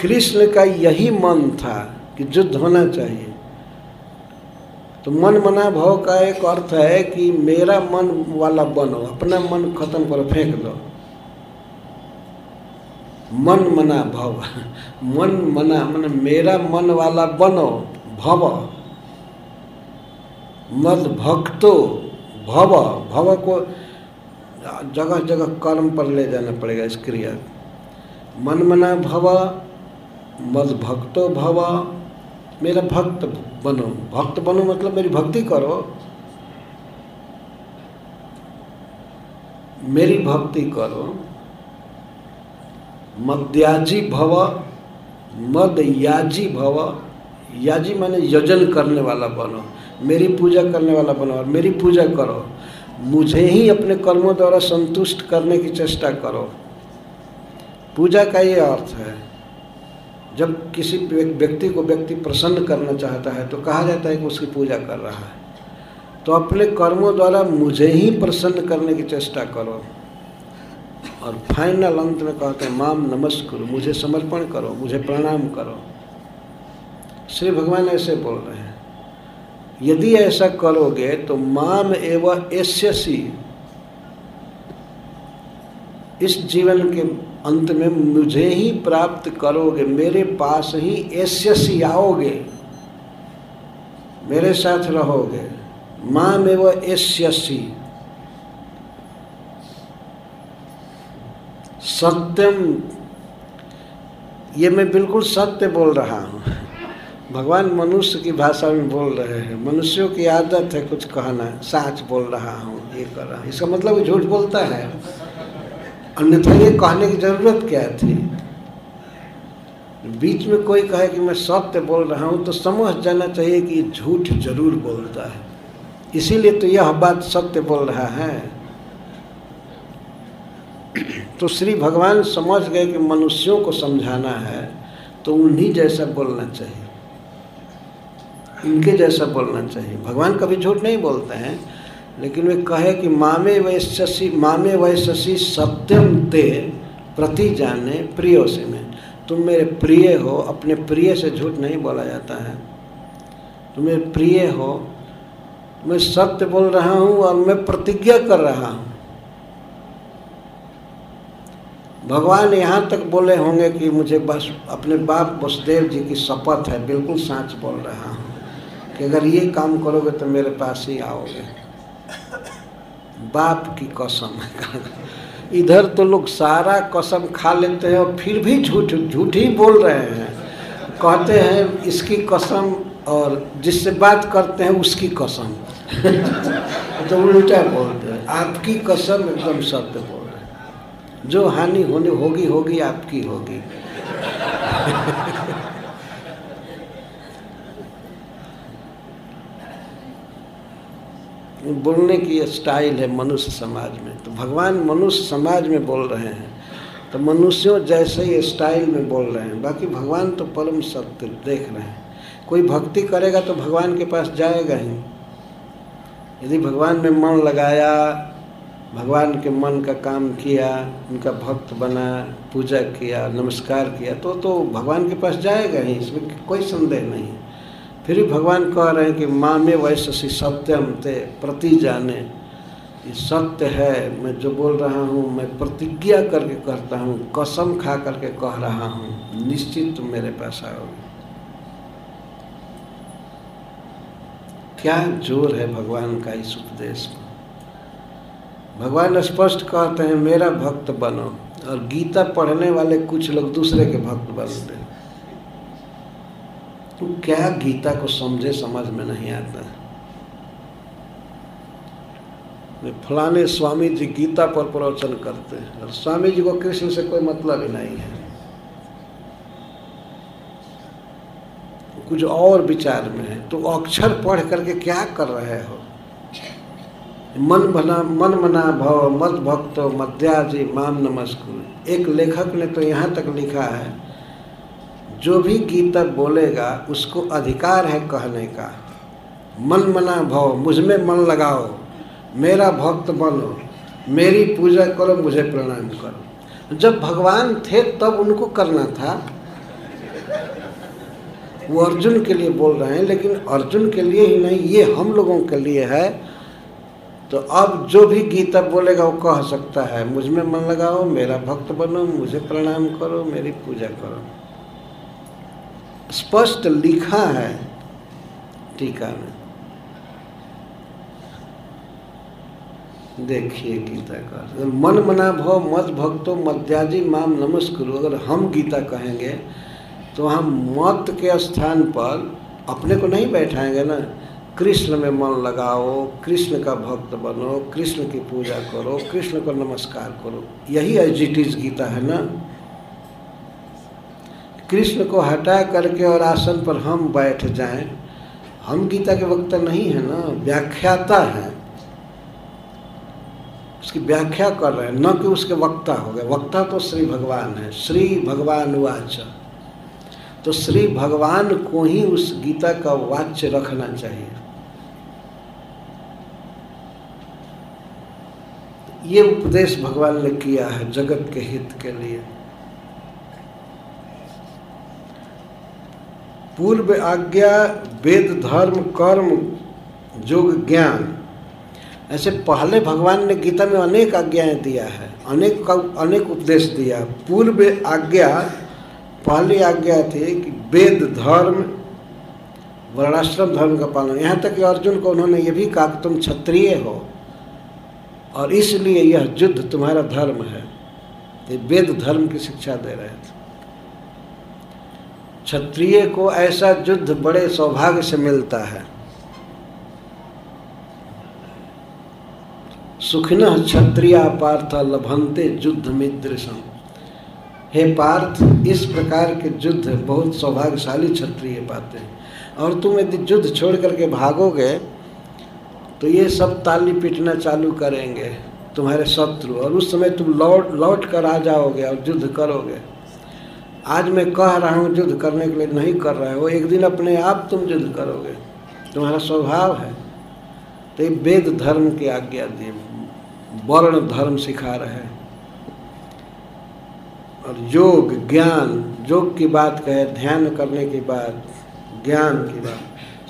कृष्ण का यही मन था कि युद्ध होना चाहिए। तो मन मना भाव का एक अर्थ है कि मेरा मन वाला बनो, अपना मन खत्म करो, फेंक दो। मन मना भव, मन मना, मन मेरा मन वाला बनो, भव। मद भक्तो भव भव को जगह जगह कर्म पर ले जाना पड़ेगा इस क्रिया। मन मना भव, मद भक्तो भव, मेरा भक्त बनो। भक्त बनो मतलब मेरी भक्ति करो। मेरी भक्ति करो। मद्याजी भव मद याजी भव, याजी माने यजन करने वाला बनो। मेरी पूजा करने वाला बनो और मेरी पूजा करो। मुझे ही अपने कर्मों द्वारा संतुष्ट करने की चेष्टा करो। पूजा का ये अर्थ है, जब किसी व्यक्ति को व्यक्ति प्रसन्न करना चाहता है तो कहा जाता है कि उसकी पूजा कर रहा है। तो अपने कर्मों द्वारा मुझे ही प्रसन्न करने की चेष्टा करो। और फाइनल अंत में कहते हैं, माम नमस्कुरु, मुझे समर्पण करो, मुझे प्रणाम करो। श्री भगवान ऐसे बोल रहे हैं। यदि ऐसा करोगे तो माम एवं एष्यसी इस जीवन के अंत में मुझे ही प्राप्त करोगे, मेरे पास ही एष्यसी आओगे, मेरे साथ रहोगे। माम एवं एष्यसी सत्यम, ये मैं बिल्कुल सत्य बोल रहा हूँ। भगवान मनुष्य की भाषा में बोल रहे हैं। मनुष्यों की आदत है कुछ कहना। साच बोल रहा हूँ, ये कर रहा हूँ। इसका मतलब झूठ बोलता है। अन्यथा ये कहने की ज़रूरत क्या थी? बीच में कोई कहे कि मैं सत्य बोल रहा हूँ तो समझ जाना चाहिए कि झूठ ज़रूर बोलता है। इसीलिए तो यह बात सत्य बोल रहा है। तो श्री भगवान समझ गए कि मनुष्यों को समझाना है तो उन्हीं जैसा बोलना चाहिए। इनके जैसा बोलना चाहिए। भगवान कभी झूठ नहीं बोलते हैं, लेकिन वे कहे कि मामे वैश्यसी मामे वैश्यसी सत्यम ते प्रति जाने प्रियो से में। तुम मेरे प्रिय हो, अपने प्रिय से झूठ नहीं बोला जाता है। तुम मेरे प्रिय हो, मैं सत्य बोल रहा हूँ और मैं प्रतिज्ञा कर रहा हूँ। भगवान यहाँ तक बोले होंगे कि मुझे बस, अपने बाप वसुदेव जी की शपथ है, बिल्कुल सच बोल रहा हूँ। कि अगर ये काम करोगे तो मेरे पास ही आओगे। बाप की कसम। इधर तो लोग सारा कसम खा लेते हैं और फिर भी झूठ झूठ ही बोल रहे हैं। कहते हैं, इसकी कसम और जिससे बात करते हैं उसकी कसम। तो उल्टा बोलते हैं आपकी कसम एकदम सत्य बोल रहे हैं जो हानि होने होगी होगी, आपकी होगी। बोलने की स्टाइल है मनुष्य समाज में। तो भगवान मनुष्य समाज में बोल रहे हैं। तो मनुष्यों जैसे ही स्टाइल में बोल रहे हैं। बाकी भगवान तो परम सत्य देख रहे हैं। कोई भक्ति करेगा तो भगवान के पास जाएगा ही। यदि भगवान में मन लगाया, भगवान के मन का काम किया, उनका भक्त बना, पूजा किया, नमस्कार किया तो तो भगवान के पास जाएगा ही, इसमें कोई संदेह नहीं। है फिर भगवान कह रहे हैं कि माँ में वैसे सत्यम ते प्रति जाने। ये sत्य है, मैं जो बोल रहा हूँ, मैं प्रतिज्ञा करके कहता हूँ, कसम खा करके कह रहा हूँ, निश्चित तुम मेरे पास आओगे क्या ज़ोर है भगवान का इस उपदेश में? भगवान स्पष्ट कहते हैं, मेरा भक्त बनो, और गीता पढ़ने वाले कुछ लोग दूसरे के भक्त बनते हैं तो क्या गीता को समझे, समझ में नहीं आता। फलाने स्वामी जी गीता पर प्रवचन करते हैं। और स्वामी जी को कृष्ण से कोई मतलब ही नहीं है। कुछ और विचार में है। तो अक्षर पढ़ करके क्या कर रहे हो? मन बना मन मना भव मत भक्त मध्याजी माम नमस्कुर। एक लेखक ने तो यहाँ तक लिखा है जो भी गीता बोलेगा, उसको अधिकार है कहने का। मन मना भव, मुझमें मन लगाओ। मेरा भक्त बनो, मेरी पूजा करो, मुझे प्रणाम करो। जब भगवान थे, तब उनको करना था। वो अर्जुन के लिए बोल रहे हैं, लेकिन अर्जुन के लिए ही नहीं, ये हम लोगों के लिए है। तो अब जो भी गीता बोलेगा, वो कह सकता है, मुझमें मन लगाओ, मेरा भक्त बनो, मुझे प्रणाम करो, मेरी पूजा करो। स्पष्ट लिखा है। टीका में देखिए गीता का। अगर मन मना भव मत भक्तो मध्याजी माम नमस्कुरु, अगर हम गीता कहेंगे तो हम मत के स्थान पर अपने को नहीं बैठाएँगे ना। कृष्ण में मन लगाओ, कृष्ण का भक्त बनो, कृष्ण की पूजा करो, कृष्ण को नमस्कार करो। यही एजिटिज गीता है ना। कृष्ण को हटा करके और आसन पर हम बैठ जाएँ। हम गीता के वक्ता नहीं है ना, व्याख्याता हैं। उसकी व्याख्या कर रहे हैं, न कि उसके वक्ता हो गए। वक्ता तो श्री भगवान है, श्री भगवान वाच। तो श्री भगवान को ही उस गीता का वाच्य रखना चाहिए। ये उपदेश भगवान ने किया है जगत के हित के लिए। पूर्व आज्ञा, वेद, धर्म, कर्म योग ज्ञान। ऐसे पहले भगवान ने गीता में अनेक आज्ञाएँ दिया है, अनेक अनेक उपदेश दिया पूर्व आज्ञा, पहली आज्ञा थी कि वेद, धर्म, वर्णाश्रम धर्म का पालन। यहाँ तक कि अर्जुन को उन्होंने ये भी कहा कि तुम क्षत्रिय हो, और इसलिए यह युद्ध तुम्हारा धर्म है। ये वेद, धर्म की शिक्षा दे रहे थे। क्षत्रिय को ऐसा युद्ध बड़े सौभाग्य से मिलता है। सुखिन क्षत्रिया पार्थ लभंते युद्ध मिद्रसम हे पार्थ, इस प्रकार के युद्ध बहुत सौभाग्यशाली क्षत्रिय पाते हैं। और तुम यदि युद्ध छोड़ करके भागोगे तो ये सब ताली पीटना चालू करेंगे तुम्हारे शत्रु। और उस समय तुम लौट लौट कर आ जाओगे और युद्ध करोगे। आज मैं कह रहा हूँ, युद्ध करने के लिए नहीं कर रहे हो। एक दिन अपने आप तुम युद्ध करोगे। तुम्हारा स्वभाव है। तो ये वेद धर्म की आज्ञा दिए वर्ण धर्म सिखा रहे हैं। और योग, ज्ञान, योग की बात कहे, ध्यान करने की बात, ज्ञान की बात।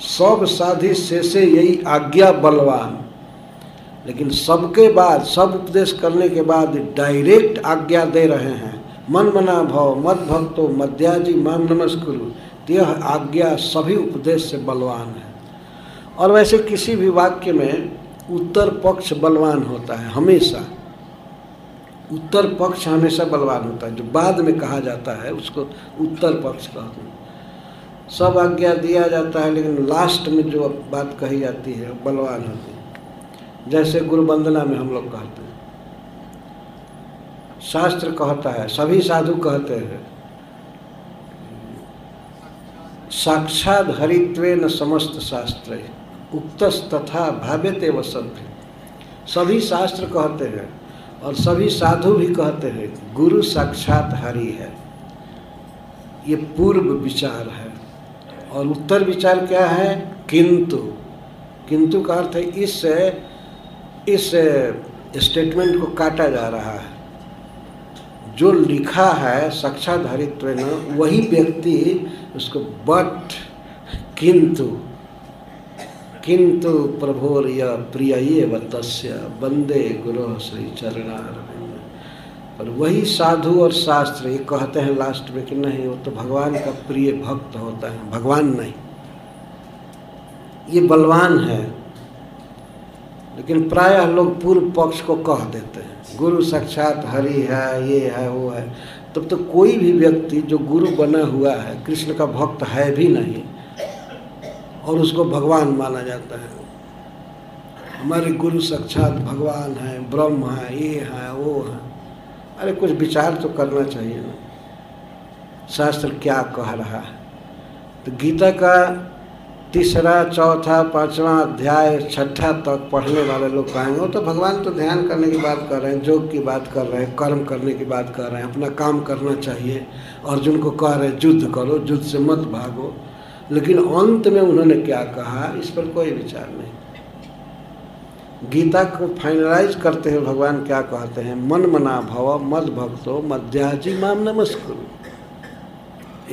सब साधी से से यही आज्ञा बलवान। लेकिन सबके बाद, सब उपदेश करने के बाद डायरेक्ट आज्ञा दे रहे हैं। मन मना भव मत भक्तो मध्याजी माम नमस्कुरु। यह आज्ञा सभी उपदेश से बलवान है। और वैसे किसी भी वाक्य में उत्तर पक्ष बलवान होता है, हमेशा। उत्तर पक्ष हमेशा बलवान होता है। जो बाद में कहा जाता है, उसको उत्तर पक्ष कहते हैं। सब आज्ञा दिया जाता है, लेकिन लास्ट में जो बात कही जाती है, बलवान होती है। जैसे गुरु वंदना में हम लोग कहते हैं। शास्त्र कहता है, सभी साधु कहते हैं। साक्षात हरित्व न समस्त शास्त्र, उक्तस तथा भाव्यते व सभ्य सभी शास्त्र कहते हैं और सभी साधु भी कहते हैं, गुरु साक्षात हरि है। ये पूर्व विचार है। और उत्तर विचार क्या है? किंतु। किंतु का अर्थ है, इस इस स्टेटमेंट को काटा जा रहा है। जो लिखा है साक्षाधारित्व वही व्यक्ति उसको बट किंतु किंतु प्रभोर या प्रिय ये तस्य, वंदे गुरु श्री चरणारविंद। और वही साधु और शास्त्र, ये कहते हैं लास्ट में कि नहीं, वो तो भगवान का प्रिय भक्त होता है, भगवान नहीं। ये बलवान है, लेकिन प्रायः लोग पूर्व पक्ष को कह देते हैं। गुरु साक्षात हरि है, ये है, वो है। तब तो कोई भी व्यक्ति जो गुरु बना हुआ है, कृष्ण का भक्त है भी नहीं, और उसको भगवान माना जाता है। हमारे गुरु साक्षात भगवान है, ब्रह्म है, ये है, वो है। अरे कुछ विचार तो करना चाहिए ना। शास्त्र क्या कह रहा है? तो गीता का तीसरा, चौथा, पांचवा अध्याय, छठा तक पढ़ने वाले लोग कहेंगे, वो तो भगवान तो ध्यान करने की बात कर रहे हैं योग की बात कर रहे हैं, कर्म करने की बात कर रहे हैं, अपना काम करना चाहिए। अर्जुन को कह रहे हैं, युद्ध करो, युद्ध से मत भागो। लेकिन अंत में उन्होंने क्या कहा, इस पर कोई विचार नहीं। गीता को फाइनलाइज करते हुए भगवान क्या कहते हैं, मन मना भव, मद भक्तो मध्याजी माम नमस्कुरु।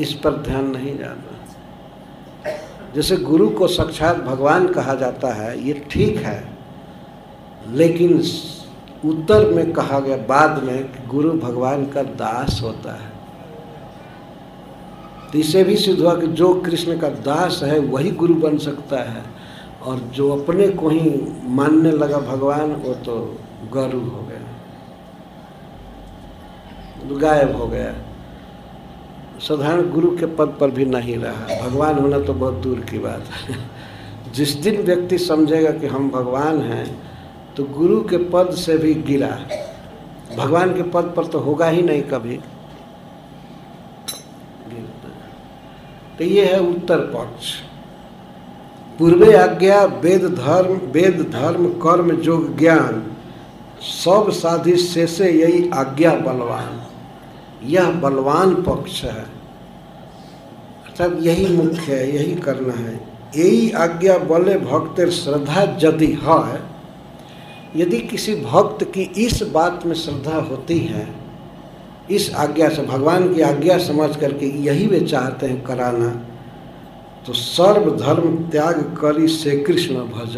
इस पर ध्यान नहीं जाना। जैसे गुरु को साक्षात भगवान कहा जाता है, ये ठीक है। लेकिन उत्तर में कहा गया, बाद में गुरु भगवान का दास होता है। तो इसे भी सिद्ध हुआ कि जो कृष्ण का दास है, वही गुरु बन सकता है। और जो अपने को ही मानने लगा भगवान, वो तो गरु हो गया। गायब हो गया। साधारण गुरु के पद पर भी नहीं रहा। भगवान होना तो बहुत दूर की बात है। जिस दिन व्यक्ति समझेगा कि हम भगवान हैं तो गुरु के पद से भी गिरा। भगवान के पद पर तो होगा ही नहीं कभी। तो ये है उत्तर पक्ष। पूर्वे आज्ञा, वेद धर्म वेद धर्म, कर्म योग ज्ञान, सब साधि से यही आज्ञा बलवान। यह बलवान पक्ष है। अर्थात यही मुख्य है, यही करना है। यही आज्ञा बले भक्तर श्रद्धा यदि है, यदि किसी भक्त की इस बात में श्रद्धा होती है, इस आज्ञा से, भगवान की आज्ञा समझ करके यही वे चाहते हैं कराना तो सर्व धर्म त्याग करी से कृष्ण भज।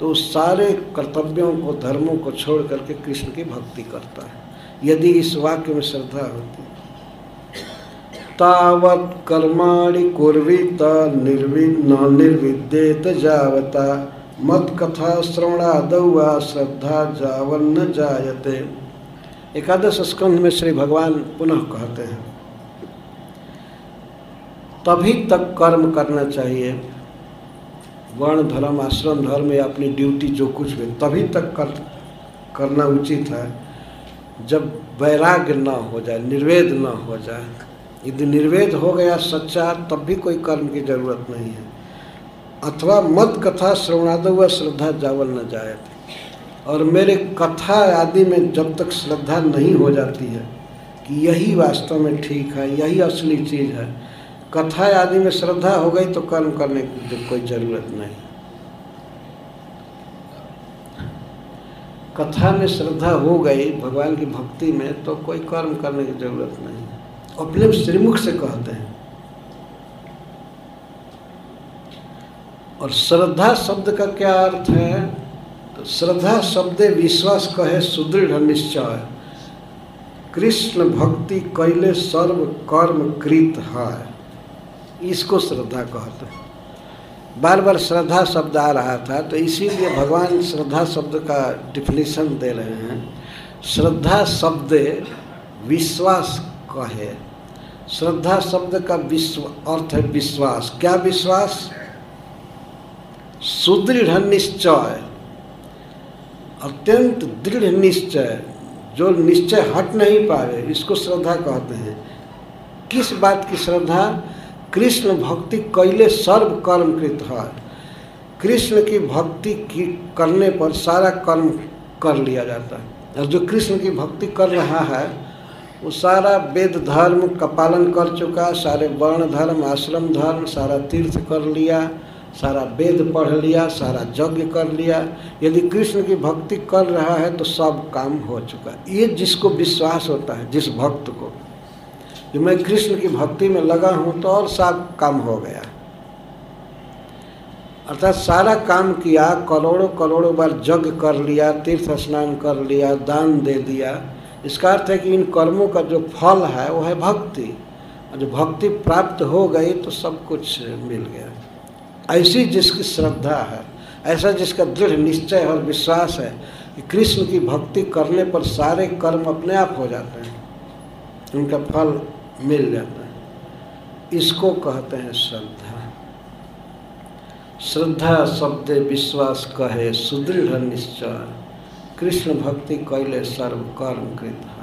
तो सारे कर्तव्यों को, धर्मों को छोड़ करके कृष्ण की भक्ति करता है। यदि इस वाक्य में श्रद्धा होती। तावत कर्माणि कुर्वीत निर्वि न निर्विद्येत जावता। मत कथा श्रवणादौ वा श्रद्धा जावन्न जायते। एकादश स्कंध में श्री भगवान पुनः कहते हैं, तभी तक कर्म करना चाहिए। वर्ण, धर्म, आश्रम, धर्म या अपनी ड्यूटी जो कुछ भी, तभी तक कर करना उचित है। जब वैराग्य न हो जाए, निर्वेद न हो जाए, यदि निर्वेद हो गया सच्चा तब भी कोई कर्म की ज़रूरत नहीं है। अथवा मत कथा श्रवणाद व श्रद्धा जावल न जाए। और मेरे कथा आदि में जब तक श्रद्धा नहीं हो जाती है, कि यही वास्तव में ठीक है, यही असली चीज़ है, कथा आदि में श्रद्धा हो गई तो कर्म करने की कोई ज़रूरत नहीं। कथा में श्रद्धा हो गई भगवान की भक्ति में तो कोई कर्म करने की ज़रूरत नहीं। अपने श्रीमुख से कहते हैं। और श्रद्धा शब्द का क्या अर्थ है? तो श्रद्धा शब्द विश्वास कहे सुदृढ़ निश्चय। कृष्ण भक्ति कैले सर्व कर्म कृत है इसको श्रद्धा कहते हैं। बार बार श्रद्धा शब्द आ रहा था तो इसीलिए भगवान श्रद्धा शब्द का डिफिनेशन दे रहे हैं। श्रद्धा शब्द विश्वास कहे। श्रद्धा शब्द का विश्व, अर्थ है विश्वास। क्या विश्वास? सुदृढ़ निश्चय। अत्यंत दृढ़ निश्चय। जो निश्चय हट नहीं पाए इसको श्रद्धा कहते हैं। किस बात की श्रद्धा? कृष्ण भक्ति कैले सर्व कर्म कृत है। कृष्ण की भक्ति की करने पर सारा कर्म कर लिया जाता है। और जो कृष्ण की भक्ति कर रहा है, वो सारा वेद धर्म का पालन कर चुका, सारे वर्ण धर्म, आश्रम धर्म, सारा तीर्थ कर लिया, सारा वेद पढ़ लिया, सारा यज्ञ कर लिया। यदि कृष्ण की भक्ति कर रहा है तो सब काम हो चुका। ये जिसको विश्वास होता है, जिस भक्त को। कि मैं कृष्ण की भक्ति में लगा हूँ तो और सब काम हो गया। अर्थात सारा काम किया, करोड़ों करोड़ों बार यज्ञ कर लिया, तीर्थ स्नान कर लिया, दान दे दिया। इसका अर्थ है कि इन कर्मों का जो फल है, वो है भक्ति। और जो भक्ति प्राप्त हो गई तो सब कुछ मिल गया। ऐसी जिसकी श्रद्धा है, ऐसा जिसका दृढ़ निश्चय और विश्वास है कि कृष्ण की भक्ति करने पर सारे कर्म अपने आप हो जाते हैं। उनका फल मिल जाता है। इसको कहते हैं श्रद्धा। श्रद्धा शब्द विश्वास कहे, सुदृढ़ निश्चय। कृष्ण भक्ति कैले सर्व कर्म कृत है।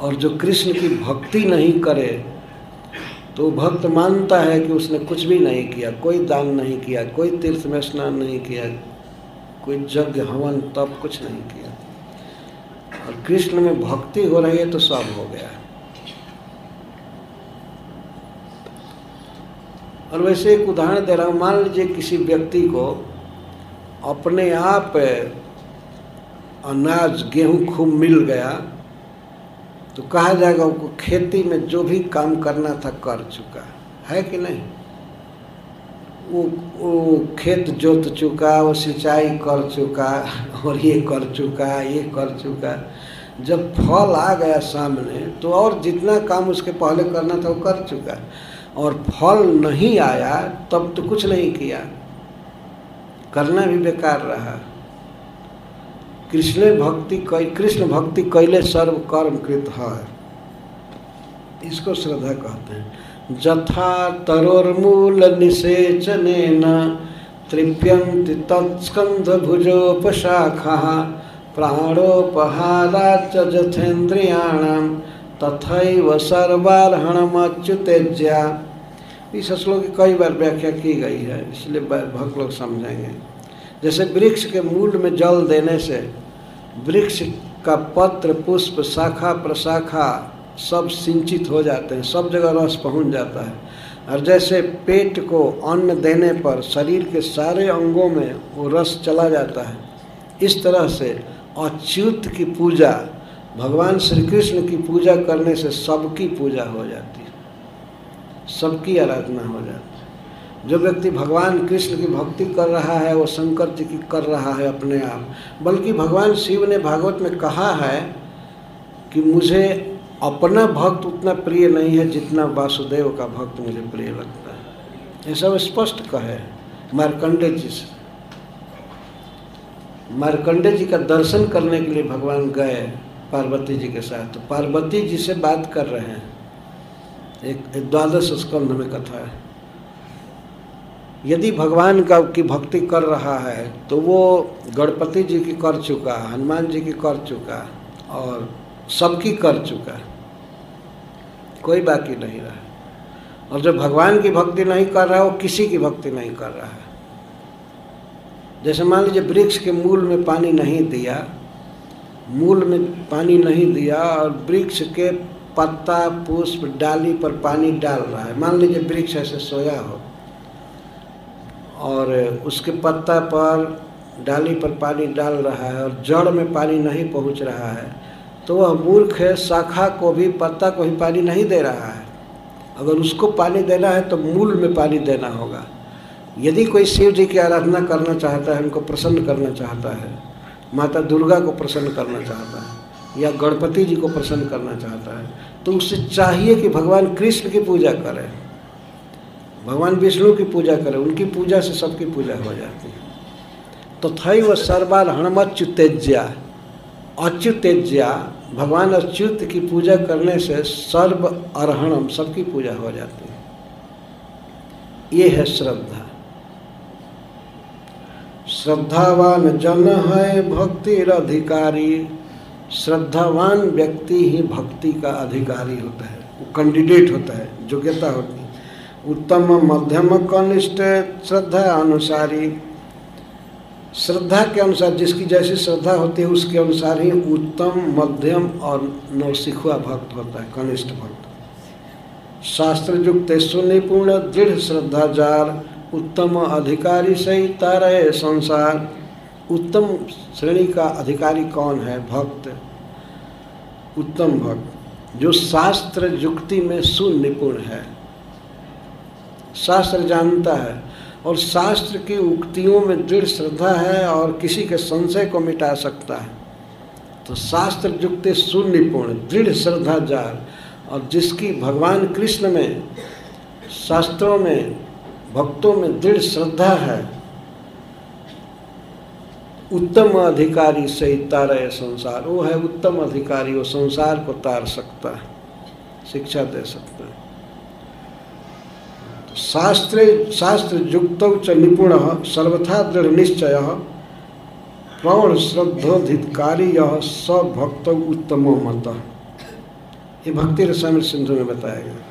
और जो कृष्ण की भक्ति नहीं करे तो भक्त मानता है कि उसने कुछ भी नहीं किया, कोई दान नहीं किया, कोई तीर्थ में स्नान नहीं किया, कोई यज्ञ, हवन, तप कुछ नहीं किया। और कृष्ण में भक्ति हो रही है तो सब हो गया। और वैसे एक उदाहरण दे रहा हूँ। मान लीजिए किसी व्यक्ति को अपने आप अनाज, गेहूँ खूब मिल गया तो कहा जाएगा वो खेती में जो भी काम करना था, कर चुका है कि नहीं? वो वो खेत जोत चुका, वो सिंचाई कर चुका, और ये कर चुका, ये कर चुका। जब फल आ गया सामने तो और जितना काम उसके पहले करना था, वो कर चुका। और फल नहीं आया, तब तो कुछ नहीं किया। करना भी बेकार रहा। कृष्ण भक्ति कृष्ण भक्ति कैले सर्व कर्म कृत है। इसको श्रद्धा कहते हैं। जथा तरोर्मूल निषेचन तृप्यंति तत्स्कंध भुजोपशाखा प्राणोपहाराच जथेन्द्रियाणाम तथैव सर्वार्हणमच्युतेज्या। इस श्लोक की कई बार व्याख्या की गई है, इसलिए भक्त लोग समझेंगे। जैसे वृक्ष के मूल में जल देने से वृक्ष का पत्र, पुष्प, शाखा, प्रशाखा सब सिंचित हो जाते हैं, सब जगह रस पहुँच जाता है। और जैसे पेट को अन्न देने पर शरीर के सारे अंगों में वो रस चला जाता है, इस तरह से अच्युत की पूजा भगवान श्री कृष्ण की पूजा करने से सबकी पूजा हो जाती है। सबकी आराधना हो जाती है। जो व्यक्ति भगवान कृष्ण की भक्ति कर रहा है, वो शंकर जी की कर रहा है अपने आप। बल्कि भगवान शिव ने भागवत में कहा है कि मुझे अपना भक्त उतना प्रिय नहीं है जितना वासुदेव का भक्त मुझे प्रिय लगता है। ये सब स्पष्ट कहे मार्कंडे जी से। मार्कंडे जी का दर्शन करने के लिए भगवान गए। पार्वती जी के साथ। तो पार्वती जी से बात कर रहे हैं। एक द्वादश स्कंध में कथा है। यदि भगवान का की भक्ति कर रहा है तो वो गणपति जी की कर चुका, हनुमान जी की कर चुका, और सबकी कर चुका। कोई बाकी नहीं रहा। और जो भगवान की भक्ति नहीं कर रहा है वो किसी की भक्ति नहीं कर रहा है। जैसे मान लीजिए वृक्ष के मूल में पानी नहीं दिया मूल में पानी नहीं दिया और वृक्ष के पत्ता, पुष्प, डाली पर पानी डाल रहा है। मान लीजिए वृक्ष ऐसे सोया हो और उसके पत्ता पर, डाली पर पानी डाल रहा है और जड़ में पानी नहीं पहुँच रहा है तो वह मूर्ख है, शाखा को भी, पत्ता को भी पानी नहीं दे रहा है। अगर उसको पानी देना है तो मूल में पानी देना होगा। यदि कोई शिव जी की आराधना करना चाहता है उनको प्रसन्न करना चाहता है माता दुर्गा को प्रसन्न करना चाहता है, या गणपति जी को प्रसन्न करना चाहता है तो उससे चाहिए कि भगवान कृष्ण की पूजा करें। भगवान विष्णु की पूजा करें, उनकी पूजा से सबकी पूजा हो जाती है। तो थई व सर्वार हणमच्युतेज्या। अच्युतेज्या, भगवान अच्युत की पूजा करने से सर्व अर्हणम सबकी पूजा हो जाती है। ये है श्रद्धा। श्रद्धावान जन है भक्तिर अधिकारी। श्रद्धावान व्यक्ति ही भक्ति का अधिकारी होता है। वो कैंडिडेट होता है, योग्यता होती है। उत्तम मध्यम कनिष्ठ श्रद्धा अनुसारी। श्रद्धा के अनुसार जिसकी जैसी श्रद्धा होती है, उसके अनुसार ही उत्तम, मध्यम और नौसिखुआ भक्त होता है, कनिष्ठ भक्त। शास्त्र युक्त सुनिपुण, दृढ़ श्रद्धा जार उत्तम अधिकारी सही तारे संसार। उत्तम श्रेणी का अधिकारी कौन है? भक्त। उत्तम भक्त, जो शास्त्र युक्ति में सुनिपुण है। शास्त्र जानता है और शास्त्र की उक्तियों में दृढ़ श्रद्धा है और किसी के संशय को मिटा सकता है। तो शास्त्र युक्ति सुनिपुण, दृढ़ श्रद्धा जार और जिसकी भगवान कृष्ण में शास्त्रों में भक्तों में दृढ़ श्रद्धा है। उत्तम अधिकारी से तारे संसार, वो है उत्तम अधिकारी, वो संसार को तार सकता है, शिक्षा दे सकता है। तो शास्त्रे, शास्त्र युक्त च निपुण, सर्वथा दृढ़ निश्चय, प्रौढ़ श्रद्धोधिकारी यह सब भक्त उत्तम मत। ये भक्ति रसायन सिंधु में बताया गया।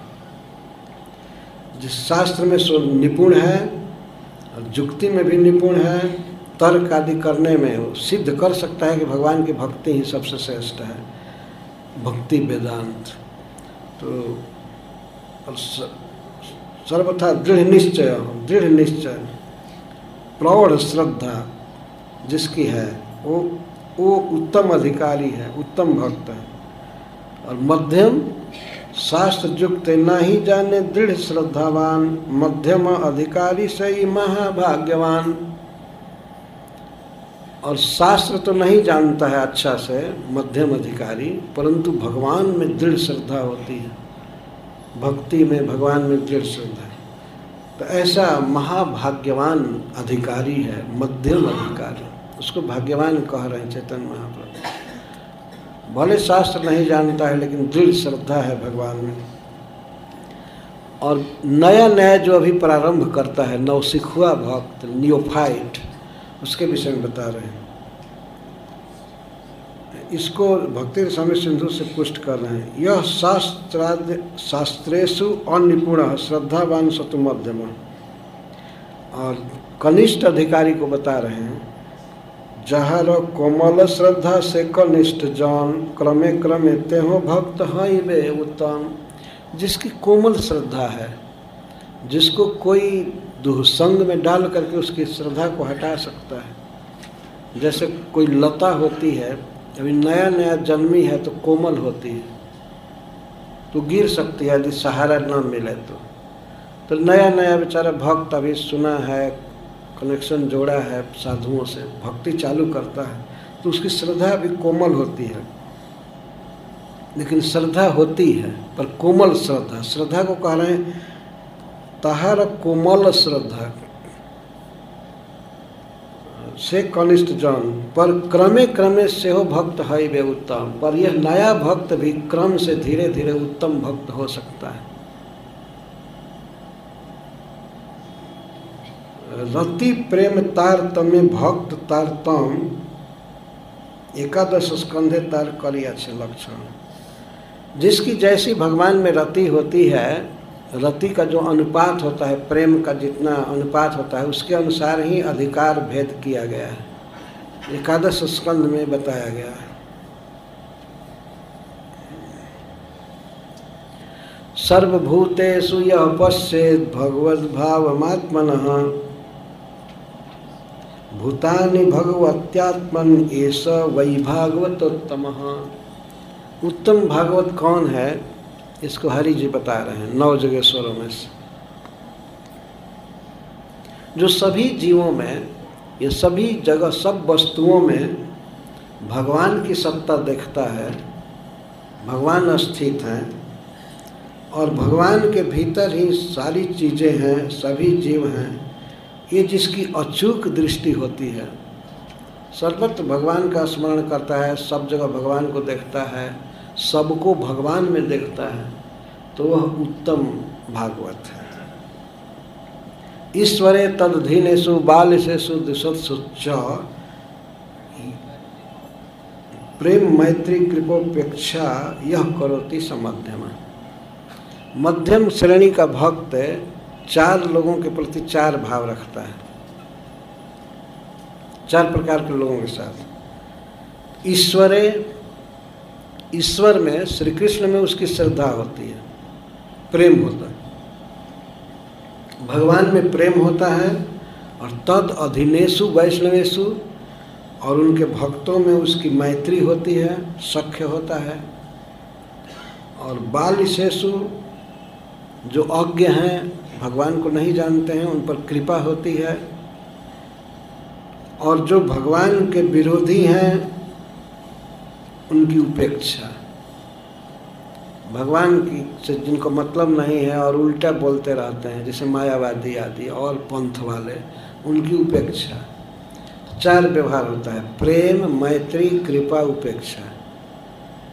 जिस शास्त्र में सो निपुण है, और युक्ति में भी निपुण है, तर्क आदि करने में वो सिद्ध कर सकता है कि भगवान की भक्ति ही सबसे श्रेष्ठ है। भक्ति वेदांत। तो सर्वथा दृढ़ निश्चय दृढ़ निश्चय, प्रौढ़ श्रद्धा जिसकी है, वो वो उत्तम अधिकारी है, उत्तम भक्त है। और मध्यम शास्त्र युक्त न ही जाने दृढ़ श्रद्धावान, मध्यम अधिकारी सही महाभाग्यवान। और शास्त्र तो नहीं जानता है अच्छा से, मध्यम अधिकारी, परंतु भगवान में दृढ़ श्रद्धा होती है। भक्ति में भगवान में दृढ़ श्रद्धा तो ऐसा महाभाग्यवान अधिकारी है, मध्यम अधिकारी। उसको भाग्यवान कह रहे हैं चैतन्य महाप्रभु। भले शास्त्र नहीं जानता है, लेकिन दृढ़ श्रद्धा है भगवान में। और नया नया जो अभी प्रारंभ करता है, नवसिखुआ भक्त नियोफाइट उसके विषय में बता रहे हैं। इसको भक्ति स्वामी सिंधु से पुष्ट कर रहे हैं। यह शास्त्राद शास्त्रेशु अनिपुण, श्रद्धावान सतु मध्यम। और कनिष्ठ अधिकारी को बता रहे हैं जहर कोमल श्रद्धा से कनिष्ठ जान, क्रमे क्रमे तेहो भक्त हई वे उत्तम जिसकी कोमल श्रद्धा है। जिसको कोई दुसंग में डाल करके उसकी श्रद्धा को हटा सकता है। जैसे कोई लता होती है, अभी नया नया जन्मी है तो कोमल होती है। तो गिर सकती है, यदि सहारा न मिले तो। तो नया नया बेचारा भक्त अभी सुना है कनेक्शन जोड़ा है, साधुओं से, भक्ति चालू करता है तो उसकी श्रद्धा भी कोमल होती है। लेकिन श्रद्धा होती है, पर कोमल श्रद्धा श्रद्धा को कह रहे हैं, तहार कोमल श्रद्धा। से कनिष्ठ जन, पर क्रमे क्रमे से हो भक्त है वे उत्तम, पर यह नया भक्त भी क्रम से धीरे धीरे उत्तम भक्त हो सकता है। रति, प्रेम तारतम्य भक्त तारतम एकादश स्कंधे तार करिया छे लक्षण। जिसकी जैसी भगवान में रति होती है, रति का जो अनुपात होता है, प्रेम का जितना अनुपात होता है, उसके अनुसार ही अधिकार भेद किया गया है। एकादश स्कंध में बताया गया है। सर्वभूतेषु यः पश्येत् भगवद्भावमात्मन। भूतानि भगवत्यात्मन एस वही भागवतोत्तम उत्तम भागवत कौन है? इसको हरि जी बता रहे हैं, नौ जगेश्वरों में से। जो सभी जीवों में, ये सभी जगह, सब वस्तुओं में भगवान की सत्ता देखता है, भगवान स्थित हैं, और भगवान के भीतर ही सारी चीज़ें हैं, सभी जीव हैं। ये जिसकी अचूक दृष्टि होती है। सर्वत्र भगवान का स्मरण करता है, सब जगह भगवान को देखता है, सबको भगवान में देखता है तो वह उत्तम भागवत है। ईश्वरे तदधीनेशु बालिशेषु दिशत्सु च। प्रेम मैत्री कृपोपेक्षा यह करोति समध्यमा। मध्यम श्रेणी का भक्त चार लोगों के प्रति चार भाव रखता है। चार प्रकार के लोगों के साथ। ईश्वरे, ईश्वर में श्री कृष्ण में उसकी श्रद्धा होती है। प्रेम होता है। भगवान में प्रेम होता है और तद अधीनेशु, वैष्णवेशु और उनके भक्तों में उसकी मैत्री होती है, सख्य होता है। और बाल विशेषु जो अज्ञ हैं भगवान को नहीं जानते हैं, उन पर कृपा होती है। और जो भगवान के विरोधी हैं, उनकी उपेक्षा। भगवान की से जिनको मतलब नहीं है और उल्टा बोलते रहते हैं, जैसे मायावादी आदि और पंथ वाले, उनकी उपेक्षा। चार व्यवहार होता है, प्रेम, मैत्री, कृपा, उपेक्षा।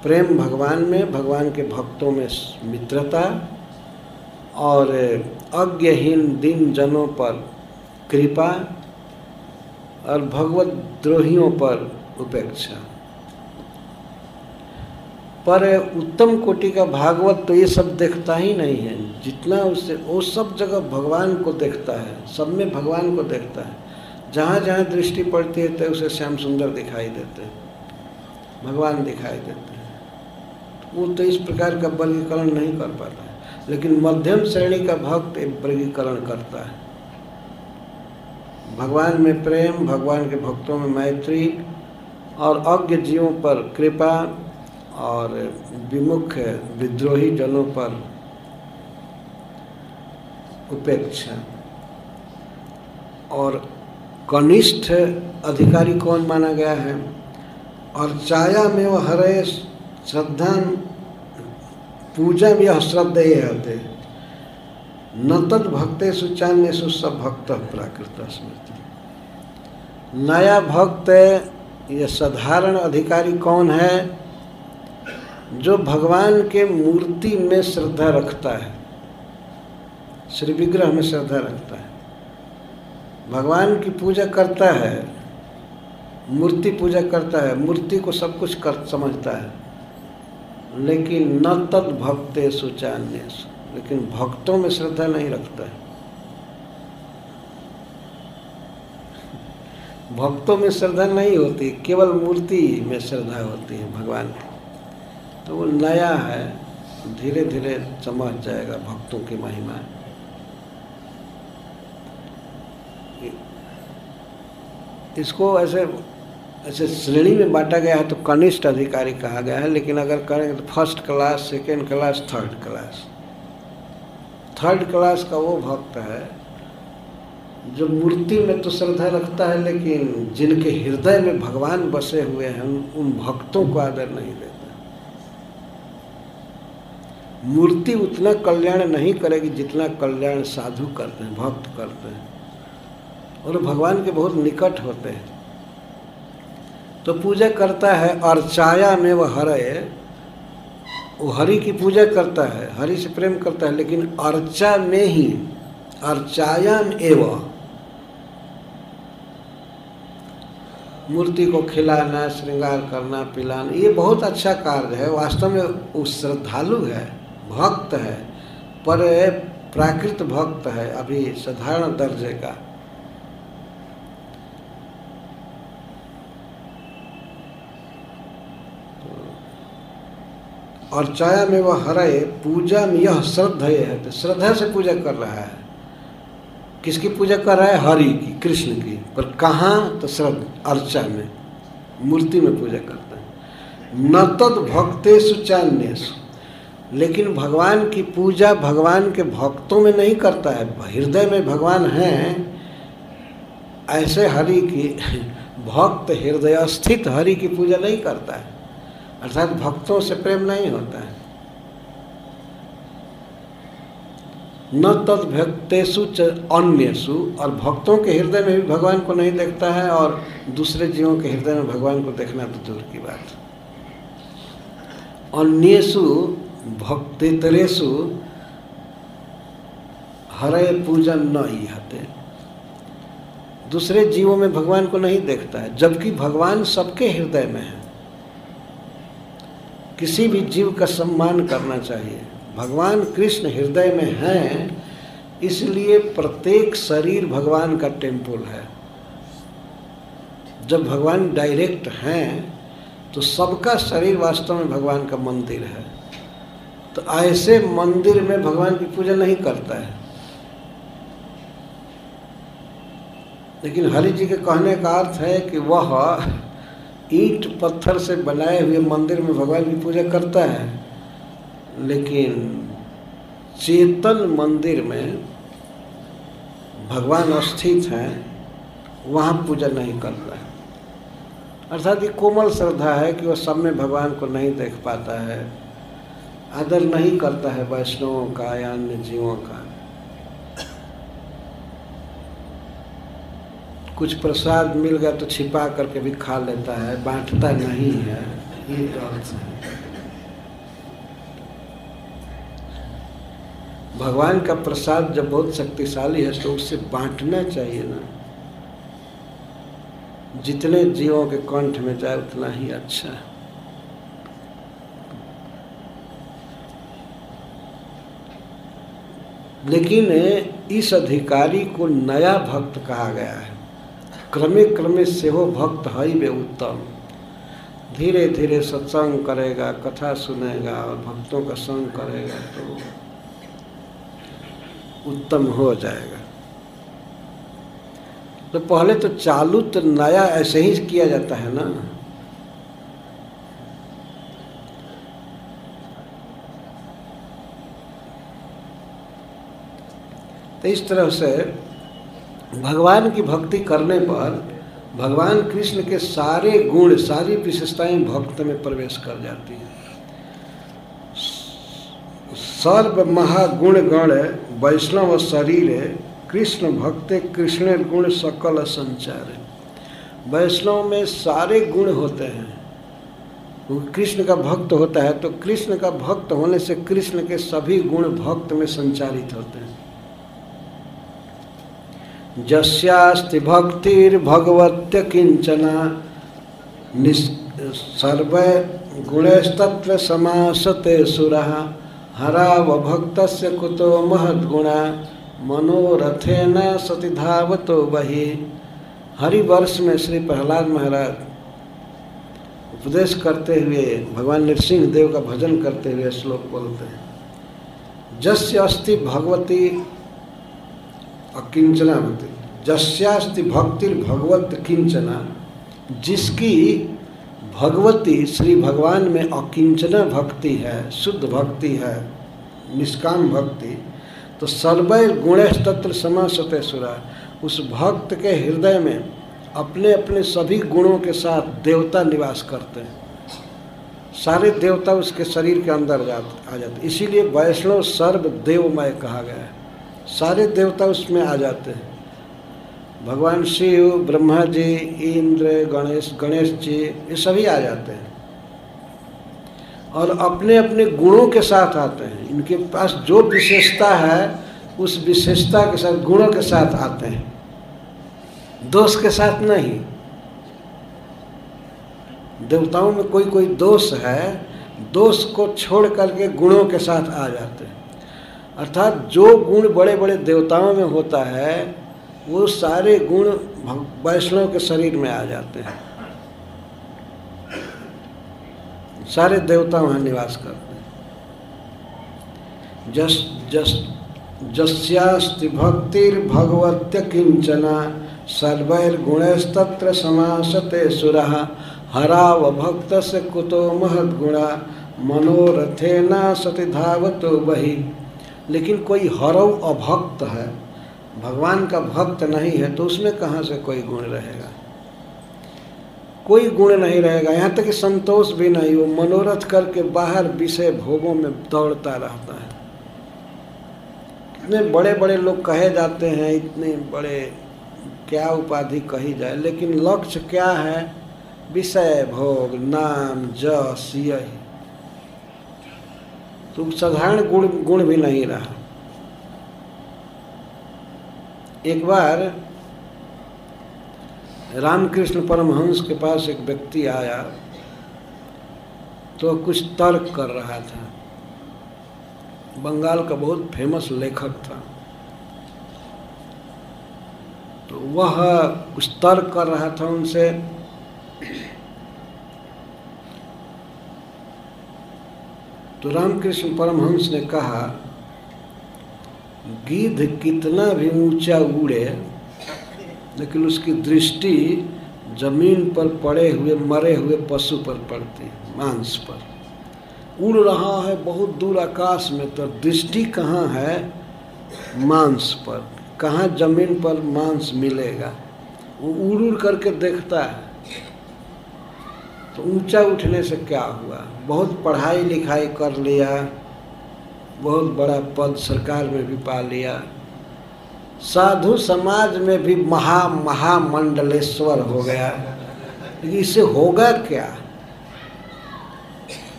प्रेम भगवान में, भगवान के भक्तों में मित्रता और अज्ञहीन दिन जनों पर कृपा और भगवत द्रोहियों पर उपेक्षा। पर उत्तम कोटि का भागवत तो ये सब देखता ही नहीं है। जितना उसे, वो सब जगह भगवान को देखता है, सब में भगवान को देखता है। जहाँ जहाँ दृष्टि पड़ती है तो उसे श्याम सुंदर दिखाई देते हैं, भगवान दिखाई देते हैं। वो तो इस प्रकार का वर्गीकरण नहीं कर पाता। लेकिन मध्यम श्रेणी का भक्त एक वर्गीकरण करता है। भगवान में प्रेम, भगवान के भक्तों में मैत्री और अज्ञ जीवों पर कृपा और विमुख विद्रोही जनों पर उपेक्षा। और कनिष्ठ अधिकारी कौन माना गया है? और चाया में वह हरे, श्रद्धा पूजा भी श्रद्धेय होते न तद भक्ते सुचान्य सब भक्त प्राकृत स्मृति। नया भक्त ये साधारण अधिकारी कौन है? जो भगवान के मूर्ति में श्रद्धा रखता है। श्री विग्रह में श्रद्धा रखता है। भगवान की पूजा करता है, मूर्ति पूजा करता है, मूर्ति को सब कुछ कर समझता है। लेकिन न तद भक्ते सुचान्य लेकिन भक्तों में श्रद्धा नहीं रखता है। भक्तों में श्रद्धा नहीं होती, केवल मूर्ति में श्रद्धा होती है भगवान की। तो वो नया है धीरे धीरे समझ जाएगा भक्तों की महिमा। इसको ऐसे ऐसे श्रेणी में बांटा गया है तो कनिष्ठ अधिकारी कहा गया है लेकिन अगर करेंगे तो first class second class third class third class का वो भक्त है जो मूर्ति में तो श्रद्धा रखता है लेकिन जिनके हृदय में भगवान बसे हुए हैं उन, भक्तों को आदर नहीं देता। मूर्ति उतना कल्याण नहीं करेगी जितना कल्याण साधु करते हैं भक्त करते हैं। और भगवान के बहुत निकट होते हैं। तो पूजा करता है अर्चाया में वह हरे वो हरि की पूजा करता है, हरि से प्रेम करता है, लेकिन अर्चा में ही अर्चायाम एवं। मूर्ति को खिलाना, श्रृंगार करना, पिलाना, ये बहुत अच्छा कार्य है, वास्तव में वो श्रद्धालु है, भक्त है, पर प्राकृत भक्त है, अभी साधारण दर्जे का। और चाया में वह हरे पूजा में यह श्रद्धा है। तो श्रद्धा से पूजा कर रहा है। किसकी पूजा कर रहा है? हरि की, कृष्ण की। पर कहाँ? तो श्रद्धा, अर्चा में। मूर्ति में पूजा करता है। न तद भक्तेषु चान्यसु लेकिन भगवान की पूजा भगवान के भक्तों में नहीं करता है। हृदय में भगवान हैं। ऐसे हरि की, भक्त हृदय स्थित हरि की पूजा नहीं करता है। अर्थात भक्तों से प्रेम नहीं होता है। न तद भक्तेषु अन्यसु और भक्तों के हृदय में भी भगवान को नहीं देखता है, और दूसरे जीवों के हृदय में भगवान को देखना तो दूर की बात। अन्यसु भक्तेतरेशु हरे पूजन न ही हते दूसरे जीवों में भगवान को नहीं देखता है, जबकि भगवान सबके हृदय में है। किसी भी जीव का सम्मान करना चाहिए। भगवान कृष्ण हृदय में हैं, इसलिए प्रत्येक शरीर भगवान का टेंपल है। जब भगवान डायरेक्ट हैं तो सबका शरीर वास्तव में भगवान का मंदिर है। तो ऐसे मंदिर में भगवान की पूजा नहीं करता है। लेकिन हरि जी के कहने का अर्थ है कि वह ईंट पत्थर से बनाए हुए मंदिर में भगवान की पूजा करता है, लेकिन चेतन मंदिर में भगवान स्थित हैं, वहाँ पूजा नहीं करता है। अर्थात ये कोमल श्रद्धा है कि वह सब में भगवान को नहीं देख पाता है, आदर नहीं करता है वैष्णवों का या अन्य जीवों का। कुछ प्रसाद मिल गया तो छिपा करके भी खा लेता है, बांटता नहीं है, ये है। भगवान का प्रसाद जब बहुत शक्तिशाली है तो उससे बांटना चाहिए ना। जितने जीवों के कंठ में जाए, उतना ही अच्छा है। लेकिन इस अधिकारी को नया भक्त कहा गया है। क्रमे क्रमे से हो भक्त हई वे उत्तम। धीरे धीरे सत्संग करेगा, कथा सुनेगा और भक्तों का संग करेगा तो उत्तम हो जाएगा। तो पहले तो चालू तो नया ऐसे ही किया जाता है ना? तो इस तरह से भगवान की भक्ति करने पर भगवान कृष्ण के सारे गुण, सारी विशेषताएँ भक्त में प्रवेश कर जाती हैं। सर्व महागुण गण, वैष्णव शरीर, कृष्ण भक्त, कृष्ण गुण सकल संचार। वैष्णव में सारे गुण होते हैं। कृष्ण का भक्त होता है तो कृष्ण का भक्त होने से कृष्ण के सभी गुण भक्त में संचारित होते हैं। जस्यास्ति भक्तिर्भगवत्य किंचना सर्व गुणस्तत्र समासते सुरा। हराव भक्त कुतो महद्गुणा। मनोरथेन सति धावतो बहि। हरिवर्ष में श्री प्रहलाद महाराज उपदेश करते हुए, भगवान नृसिंह देव का भजन करते हुए श्लोक बोलते हैं। जस्य अस्ति भगवती अकिंचना भक्ति जस्यास्ति भक्तिर भगवत किंचना जिसकी भगवती श्री भगवान में अकिंचना भक्ति है, शुद्ध भक्ति है, निष्काम भक्ति तो सर्वै गुणेश तत्र समासते सुरा। उस भक्त के हृदय में अपने अपने सभी गुणों के साथ देवता निवास करते हैं। सारे देवता उसके शरीर के अंदर जाते, आ जाते इसीलिए वैष्णव सर्व देवमय कहा गया है। सारे देवता उसमें आ जाते हैं। भगवान शिव ब्रह्मा जी इंद्र, गणेश गणेश जी ये सभी आ जाते हैं। और अपने अपने गुणों के साथ आते हैं। इनके पास जो विशेषता है, उस विशेषता के साथ, गुणों के साथ आते हैं। दोष के साथ नहीं। देवताओं में कोई कोई दोष है, दोष को छोड़ करके गुणों के साथ आ जाते हैं। अर्थात जो गुण बड़े बड़े देवताओं में होता है, वो सारे गुण वैष्णव के शरीर में आ जाते हैं। सारे देवता वहाँ निवास करते हैं। जस जस, जस्यास्ति भक्तिर्भगवत्य किंचना सर्वैर्गुणस्तत्र समासते सुरः, हराव भक्त से कुतो महद्गुणा, मनोरथेना सति धावतो वही लेकिन कोई हरव अभक्त है, भगवान का भक्त नहीं है तो उसमें कहाँ से कोई गुण रहेगा? कोई गुण नहीं रहेगा। यहाँ तक कि संतोष भी नहीं, वो मनोरथ करके बाहर विषय भोगों में दौड़ता रहता है। इतने बड़े बड़े लोग कहे जाते हैं, इतने बड़े, क्या उपाधि कही जाए, लेकिन लक्ष्य क्या है? विषय भोग, नाम, जस, यही। तो साधारण गुण गुण भी नहीं रहा। एक बार रामकृष्ण परमहंस के पास एक व्यक्ति आया तो कुछ तर्क कर रहा था। बंगाल का बहुत फ़ेमस लेखक था। तो वह कुछ तर्क कर रहा था उनसे तो रामकृष्ण परमहंस ने कहा गिद्ध कितना भी ऊँचा उड़े, लेकिन उसकी दृष्टि ज़मीन पर पड़े हुए, मरे हुए पशु पर पड़ती है मांस पर। उड़ रहा है बहुत दूर आकाश में तो दृष्टि कहाँ है? मांस पर। कहाँ ज़मीन पर मांस मिलेगा? वो उड़ उड़ करके देखता है। तो ऊँचा उठने से क्या हुआ? बहुत पढ़ाई लिखाई कर लिया, बहुत बड़ा पद सरकार में भी पा लिया। साधु समाज में भी महा, महामंडलेश्वर हो गया। लेकिन इससे होगा क्या?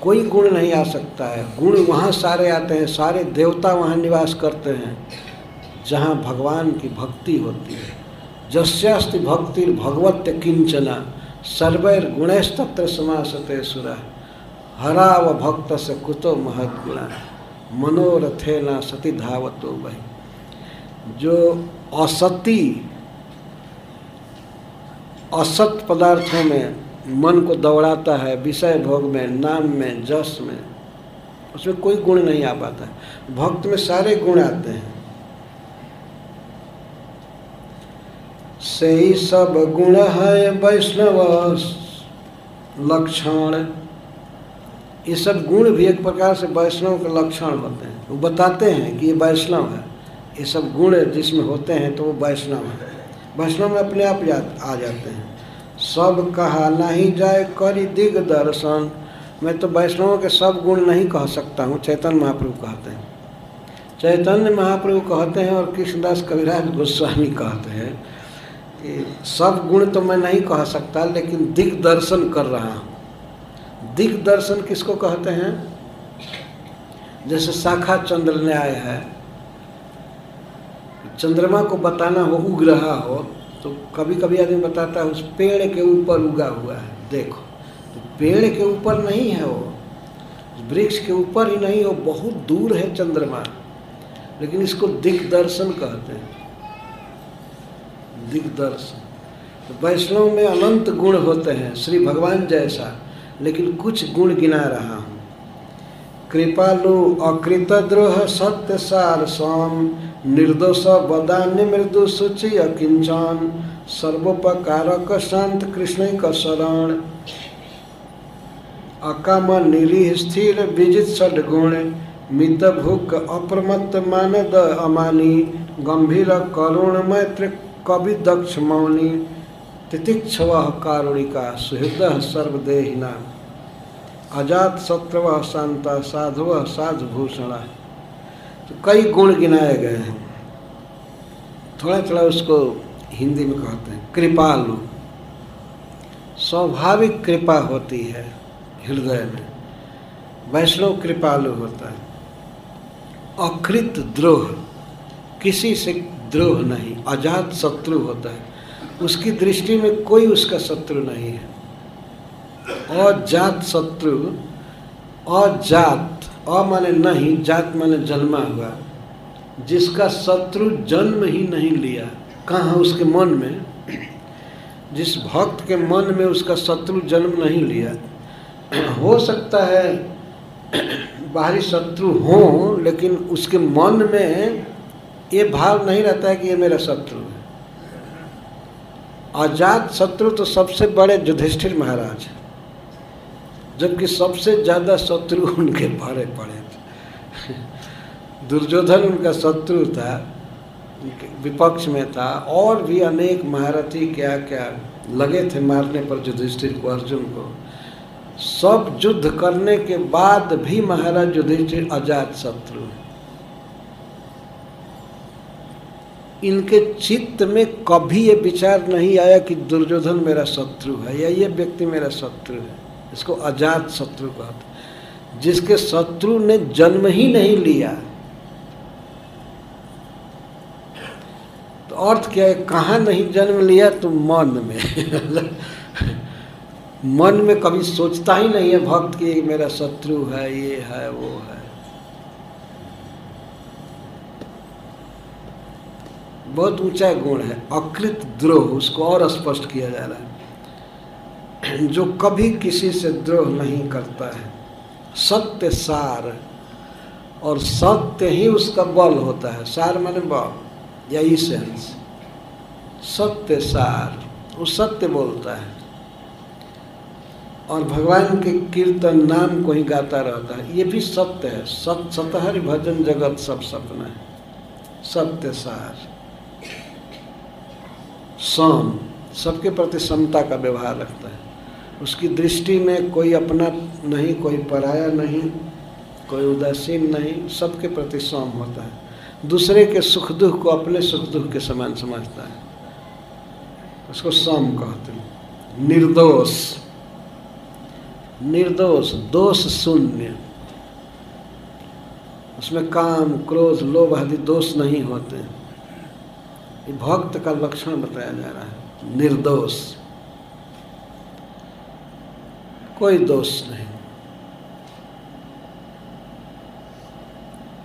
कोई गुण नहीं आ सकता है। गुण वहाँ सारे आते हैं, सारे देवता वहाँ निवास करते हैं, जहाँ भगवान की भक्ति होती है। जस्यास्ति भक्ति भगवत किंचना। सर्वैर गुणेश तत्र समासते सुरा। हरा व भक्त से कुतो महत गुणा। मनोरथे न सती धावतो वही जो असती असत पदार्थों में मन को दौड़ाता है, विषय भोग में, नाम में, जस में, उसमें कोई गुण नहीं आ पाता। भक्त में सारे गुण आते हैं। से ही सब गुण है वैष्णव लक्षण ये सब गुण भी एक प्रकार से वैष्णव के लक्षण होते हैं। वो बताते हैं कि ये वैष्णव है। ये सब गुण जिसमें होते हैं तो वो वैष्णव है। वैष्णव में अपने आप जा, आ जाते हैं। सब कहा नहीं जाए करी दिग दर्शन। मैं तो वैष्णवों के सब गुण नहीं कह सकता हूँ, चैतन्य महाप्रभु कहते हैं। चैतन्य महाप्रभु कहते हैं और कृष्णदास कविराज गोस्वामी कहते हैं सब गुण तो मैं नहीं कह सकता, लेकिन दिग्दर्शन कर रहा हूँ। दिग्दर्शन किसको कहते हैं? जैसे शाखा चंद्र न्याय है, चंद्रमा को बताना हो उग रहा हो तो कभी कभी आदमी बताता है, उस पेड़ के ऊपर उगा हुआ है, देखो। तो पेड़ के ऊपर नहीं है वो, वृक्ष के ऊपर ही नहीं हो बहुत दूर है चंद्रमा। लेकिन इसको दिग्दर्शन कहते हैं। दिग्दर्शन। तो वैष्णव में अनंत गुण होते हैं, श्री भगवान जैसा, लेकिन कुछ गुण गिना रहा हूँ। कृपालु अकृतद्रोह सत्य सार स्वाम, निर्दोष बदान्य मृदु शुचि अकिंचन सर्वोपकारक शांत कृष्ण का शरण अकाम निरीह स्थिर विजित सद्गुण मित भूक अप्रमत्त मानद अमानी, गंभीर करुण मैत्र कवि दक्ष मौनी तितिक्षव कारुणिका, सुहृद सर्वदेहिना। अजात शत्रव शांता साधु साधुभूषण। तो कई गुण गिनाए गए हैं। थोड़ा थोड़ा उसको हिंदी में कहते हैं, कृपालु। स्वाभाविक कृपा होती है हृदय में। वैष्णव कृपालु होता है। अकृत द्रोह, किसी से द्रोह नहीं, अजात शत्रु होता है। उसकी दृष्टि में कोई उसका शत्रु नहीं है। अजात शत्रु, अजात, अ माने नहीं, जात माने जन्मा हुआ। जिसका शत्रु जन्म ही नहीं लिया, कहाँ उसके मन में? जिस भक्त के मन में उसका शत्रु जन्म नहीं लिया। हो सकता है बाहरी शत्रु हो, लेकिन उसके मन में ये भाव नहीं रहता है कि ये मेरा शत्रु है। अजात शत्रु तो सबसे बड़े युधिष्ठिर महाराज है, जबकि सबसे ज़्यादा शत्रु उनके भरे पड़े थे। दुर्योधन उनका शत्रु था, विपक्ष में था, और भी अनेक महारथी क्या क्या लगे थे मारने पर युधिष्ठिर को, अर्जुन को। सब युद्ध करने के बाद भी महाराज युधिष्ठिर अजात शत्रु इनके चित्त में कभी ये विचार नहीं आया कि दुर्योधन मेरा शत्रु है या ये व्यक्ति मेरा शत्रु है। इसको अजात शत्रु कहते जिसके शत्रु ने जन्म ही नहीं लिया। तो अर्थ क्या है? कहाँ नहीं जन्म लिया तो मन में। मन में कभी सोचता ही नहीं है भक्त कि मेरा शत्रु है, ये है, वो है। बहुत ऊँचा गुण है, अकृत द्रोह, उसको और स्पष्ट किया जा रहा है। जो कभी किसी से द्रोह नहीं करता है, सत्य सार, और सत्य ही उसका बल होता है। सार माने बल यही सेंस सत्य सार, वो सत्य बोलता है। और भगवान के कीर्तन नाम को ही गाता रहता है। ये भी सत्य है। सत सतहर भजन जगत सब सपना है। सत्य सार। सम, सबके प्रति समता का व्यवहार रखता है। उसकी दृष्टि में कोई अपना नहीं, कोई पराया नहीं, कोई उदासीन नहीं, सबके प्रति सम होता है। दूसरे के सुख दुख को अपने सुख दुख के समान समझता है। उसको सम कहते हैं। निर्दोष। निर्दोष, दोष शून्य। उसमें काम, क्रोध, लोभ आदि दोष नहीं होते। ये भक्त का लक्षण बताया जा रहा है। निर्दोष। कोई दोष नहीं।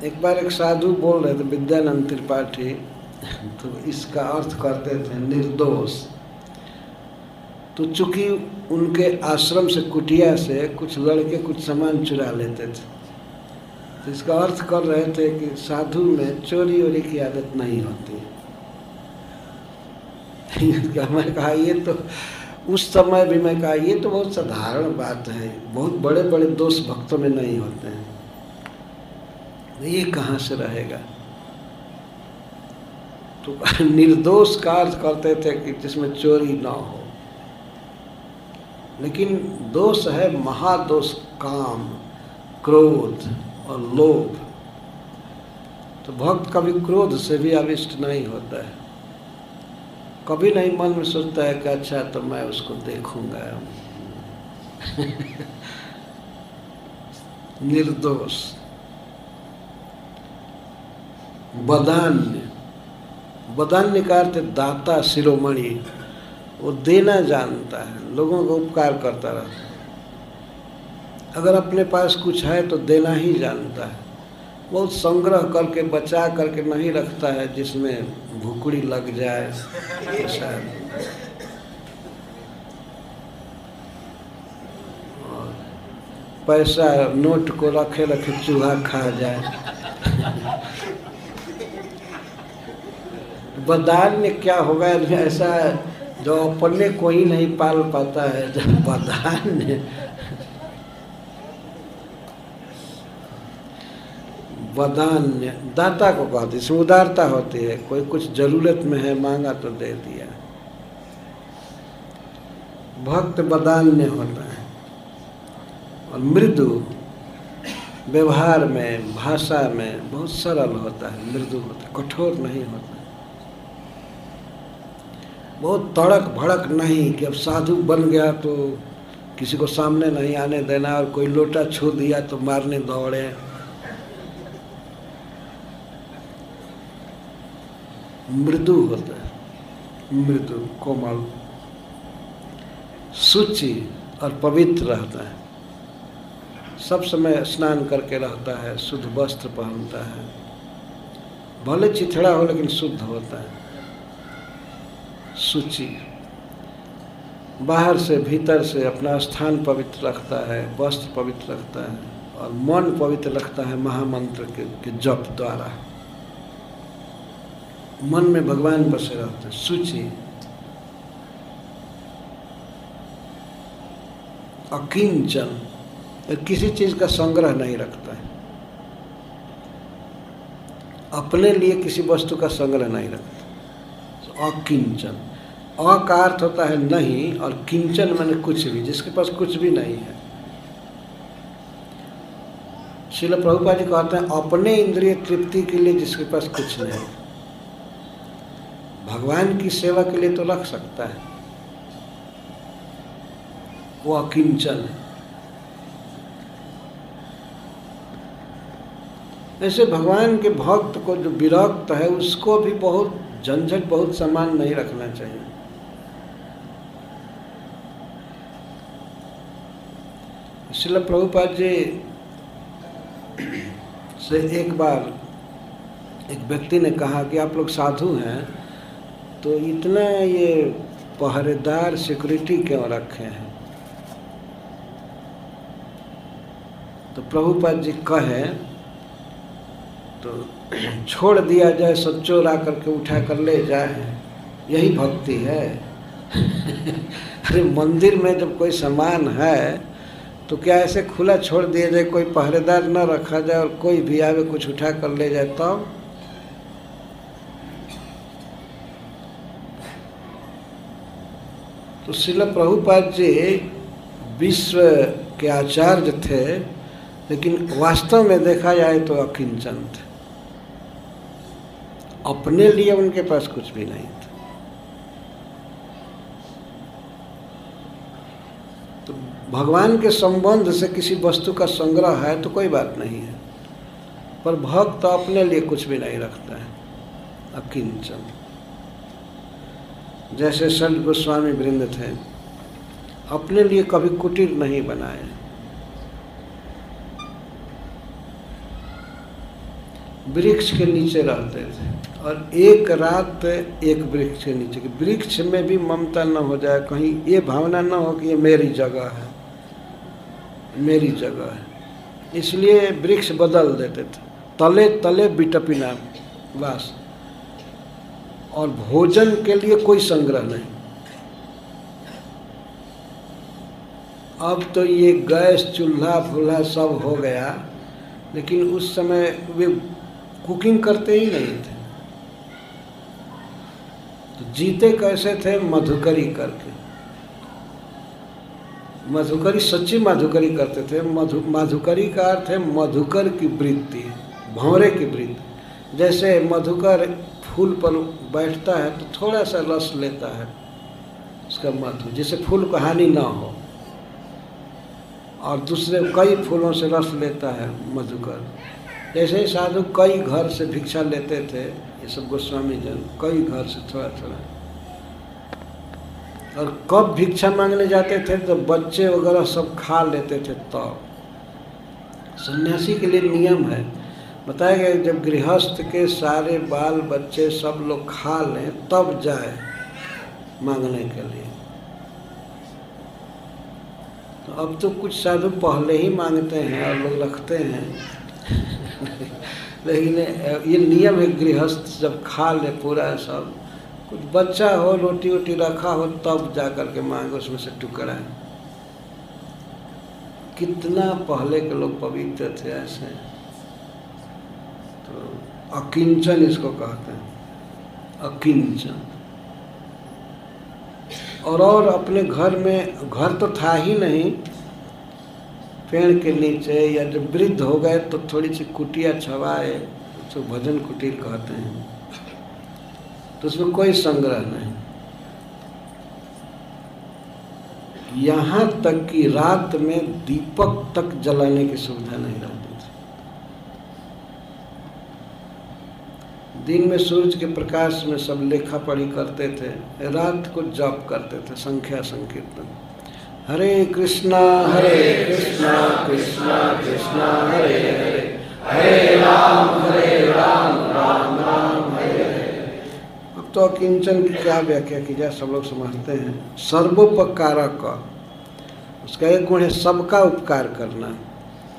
एक बार एक साधु बोल रहे थे, विद्यानंद त्रिपाठी तो इसका अर्थ करते थे निर्दोष। तो चूँकि उनके आश्रम से कुटिया से कुछ लड़के कुछ सामान चुरा लेते थे तो इसका अर्थ कर रहे थे कि साधु में चोरी वोरी की आदत नहीं होती। मैं कहा, ये तो उस समय भी मैं कहा, ये तो बहुत साधारण बात है, बहुत बड़े बड़े दोष भक्तों में नहीं होते हैं। ये कहाँ से रहेगा? तो निर्दोष कार्य करते थे कि जिसमें चोरी ना हो। लेकिन दोष है महादोष काम, क्रोध और लोभ। तो भक्त कभी क्रोध से भी अविष्ट नहीं होता है। कभी नहीं मन में सोचता है कि अच्छा तो मैं उसको देखूँगा। निर्दोष। बदान्य बदान्य का अर्थ दाता, शिरोमणि। वो देना जानता है, लोगों को उपकार करता रहता है। अगर अपने पास कुछ है तो देना ही जानता है। बहुत संग्रह करके, बचा करके नहीं रखता है, जिसमें भूखड़ी लग जाए, ऐसा पैसा नोट को रखे रखे, चूहा खा जाए। बदान में क्या होगा, ऐसा जो अपने को ही नहीं पाल पाता है जब बदान में वदान्य दाता को कहते इसमें उदारता होती है, कोई कुछ ज़रूरत में है, मांगा तो दे दिया। भक्त वदान्य होता है। और मृदु व्यवहार में, भाषा में बहुत सरल होता है, मृदु होता है, कठोर नहीं होता बहुत तड़क भड़क नहीं कि अब साधु बन गया तो किसी को सामने नहीं आने देना और कोई लोटा छू दिया तो मारने दौड़े। मृदु होता है। मृदु कोमल सुचि और पवित्र रहता है। सब समय स्नान करके रहता है शुद्ध वस्त्र पहनता है। भले चिथड़ा हो लेकिन शुद्ध होता है। सुचि बाहर से भीतर से अपना स्थान पवित्र रखता है वस्त्र पवित्र रखता है और मन पवित्र रखता है महामंत्र के, के जप द्वारा। मन में भगवान बसे रहते सूची अकिंचन किसी चीज़ का संग्रह नहीं रखता है। अपने लिए किसी वस्तु का संग्रह नहीं रखता अकिंचन। अ का अर्थ होता है नहीं, और किंचन मैंने कुछ भी, जिसके पास कुछ भी नहीं है। शिल प्रभुपा जी कहते हैं, अपने इंद्रिय तृप्ति के लिए जिसके पास कुछ नहीं भगवान की सेवा के लिए तो रख सकता है। वो अकिंचन है। ऐसे भगवान के भक्त को जो विरक्त है, उसको भी बहुत, झंझट बहुत सामान नहीं रखना चाहिए। इसलिए प्रभुपाद जी से एक बार एक व्यक्ति ने कहा कि आप लोग साधु हैं तो इतना ये पहरेदार सिक्योरिटी क्यों रखे हैं? तो प्रभुपाद जी कहे तो छोड़ दिया जाए, सब चोर आकर के उठा कर ले जाए। यही भक्ति है। अरे मंदिर में जब कोई सामान है तो क्या ऐसे खुला छोड़ दिया जाए, कोई पहरेदार न रखा जाए और कोई भी आवे कुछ उठा कर ले जाए तब? तो? तो शिल प्रभुपाद जी विश्व के आचार्य थे, लेकिन वास्तव में देखा जाए तो अकिंचन थे। अपने लिए उनके पास कुछ भी नहीं था। तो भगवान के संबंध से किसी वस्तु का संग्रह है तो कोई बात नहीं है, पर भक्त अपने लिए कुछ भी नहीं रखता है। अकिंचन। जैसे संत गोस्वामी वृंद थे, अपने लिए कभी कुटीर नहीं बनाए। वृक्ष के नीचे रहते थे और एक रात एक वृक्ष के नीचे वृक्ष में भी ममता न हो जाए, कहीं ये भावना न हो कि ये मेरी जगह है, मेरी जगह है। इसलिए वृक्ष बदल देते थे तले तले बिटपिना बस और भोजन के लिए कोई संग्रह नहीं। अब तो ये गैस, चूल्हा, फूल्हा सब हो गया, लेकिन उस समय वे कुकिंग करते ही नहीं थे। तो जीते कैसे थे? मधुकरी करके। मधुकरी, सच्ची मधुकरी करते थे। मधु, मधुकरी का अर्थ है मधुकर की वृत्ति, भंवरे की वृत्ति। जैसे मधुकर फूल पर बैठता है तो थोड़ा सा रस लेता है उसका मधु जिससे फूल को हानि ना हो। और दूसरे कई फूलों से रस लेता है मधुकर। जैसे ही साधु कई घर से भिक्षा लेते थे, ये सब गोस्वामी जन कई घर से थोड़ा थोड़ा। और कब भिक्षा मांगने जाते थे तो बच्चे वगैरह सब खा लेते थे तब। तो। सन्यासी के लिए नियम है बताया गया जब गृहस्थ के सारे बाल बच्चे सब लोग खा लें, तब जाए मांगने के लिए। तो अब तो कुछ साधु पहले ही मांगते हैं और लोग रखते हैं। लेकिन ये नियम है, गृहस्थ जब खा ले पूरा सब, कुछ बच्चा हो, रोटी वोटी रखा हो, तब जा कर के मांगे, उसमें से टुकड़ा कितना पहले के लोग पवित्र थे ऐसे। अकिंचन इसको कहते हैं। अकिंचन। और और अपने घर में, घर तो था ही नहीं। पेड़ के नीचे या जब वृद्ध हो गए तो थोड़ी सी कुटिया छवाए तो भजन कुटीर कहते हैं। तो उसमें कोई संग्रह नहीं। यहाँ तक कि रात में दीपक तक जलाने की सुविधा नहीं रहती थी दिन में सूरज के प्रकाश में सब लेखा पढ़ी करते थे, रात को जप करते थे, संख्या संकीर्तन। हरे कृष्णा हरे कृष्णा कृष्णा कृष्णा, हरे हरे। हरे राम हरे राम राम राम, हरे अब तो अकिंचन की क्या व्याख्या की जाए, सब लोग समझते हैं। सर्वोपकारक उसका एक गुण है, सबका उपकार करना।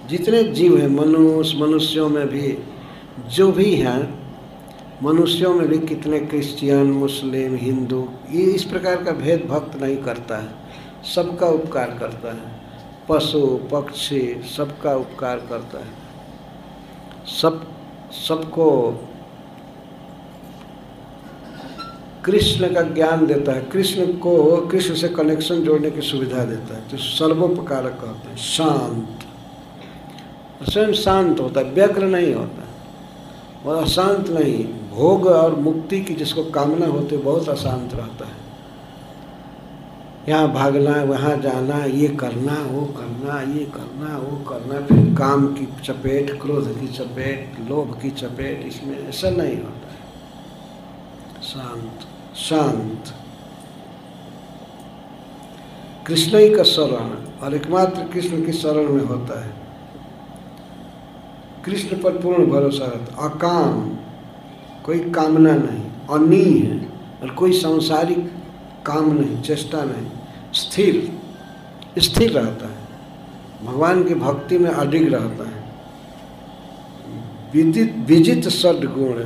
जितने जीव हैं, मनुष्य, मनुष्यों में भी, जो भी हैं मनुष्यों में भी कितने क्रिश्चियन, मुस्लिम, हिंदू, ये इस प्रकार का भेद भक्त नहीं करता है। सबका उपकार करता है। पशु, पक्षी, सबका उपकार करता है। सब, सबको कृष्ण का ज्ञान देता है। कृष्ण को, कृष्ण से कनेक्शन जोड़ने की सुविधा देता है। तो सर्वोपकारक कहते हैं, शांत। स्वयं शांत होता है, व्यग्र नहीं होता। और अशांत नहीं। भोग और मुक्ति की जिसको कामना होती बहुत अशांत रहता है। यहाँ भागना, वहाँ जाना, ये करना, वो करना, ये करना, वो करना, फिर काम की चपेट, क्रोध की चपेट, लोभ की चपेट, इसमें ऐसा नहीं होता। है शांत शांत। कृष्ण ही का शरण, और एकमात्र कृष्ण की शरण में होता है। कृष्ण पर पूर्ण भरोसा रहता अकाम। कोई कामना नहीं अनी है, और कोई सांसारिक काम नहीं, चेष्टा नहीं, स्थिर स्थिर रहता है। भगवान की भक्ति में अडिग रहता है। विदित, विजित सदगुण,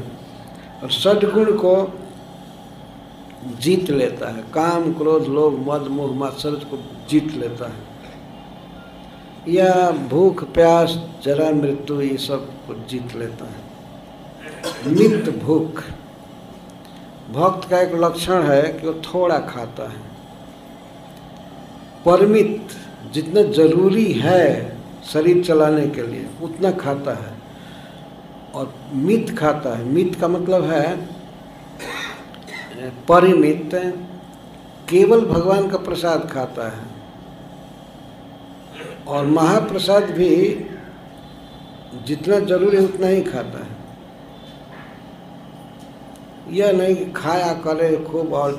और सदगुण को जीत लेता है। काम, क्रोध, लोभ, मद, मोह मात्सर्य को जीत लेता है। या भूख, प्यास, जरा, मृत्यु, ये सबको जीत लेता है। नित्य भूख। भक्त का एक लक्षण है कि वो थोड़ा खाता है। परिमित जितना ज़रूरी है शरीर चलाने के लिए, उतना खाता है। और मित खाता है। मित का मतलब है, परिमित, केवल भगवान का प्रसाद खाता है। और महाप्रसाद भी जितना ज़रूरी उतना ही खाता है। यह नहीं खाया करे, खूब और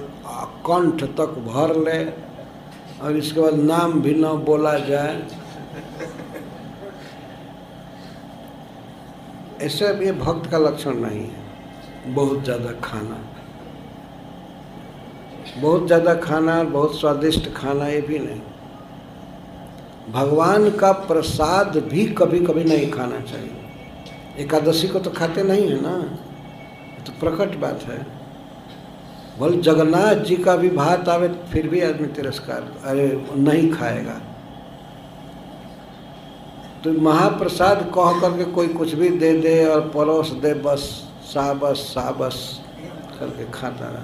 कंठ तक भर ले, और इसके बाद नाम भी न बोला जाए। ऐसे ये भक्त का लक्षण नहीं है। बहुत ज़्यादा खाना। बहुत ज़्यादा खाना, बहुत स्वादिष्ट खाना ये भी नहीं। भगवान का प्रसाद भी कभी कभी नहीं खाना चाहिए। एकादशी को तो खाते नहीं है ना। तो प्रकट बात है। बोल, जगन्नाथ जी का भी भात आवे, फिर भी आदमी तिरस्कार, अरे, नहीं खाएगा। तो महाप्रसाद कह करके कोई कुछ भी दे दे और परोस दे, बस, साबस साबस करके खाता रहा।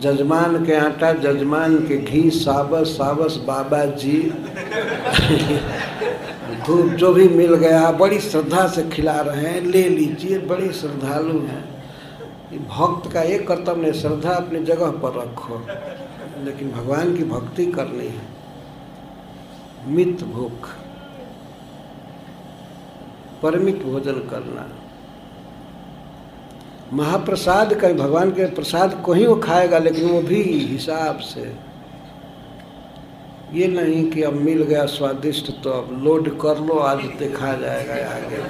जजमान के आटा, जजमान के घी, साबस साबस, बाबा जी। खूब जो भी मिल गया, बड़ी श्रद्धा से खिला रहे हैं, ले लीजिए, बड़ी श्रद्धालु हैं। भक्त का एक कर्तव्य नहीं, श्रद्धा अपनी जगह पर रखो। लेकिन भगवान की भक्ति करनी है। मित भूख, परमित भोजन करना। महाप्रसाद का, भगवान के प्रसाद को ही वो खाएगा, लेकिन वो भी हिसाब से। ये नहीं कि अब मिल गया स्वादिष्ट तो अब लोड कर लो, आज देखा जाएगा आगे।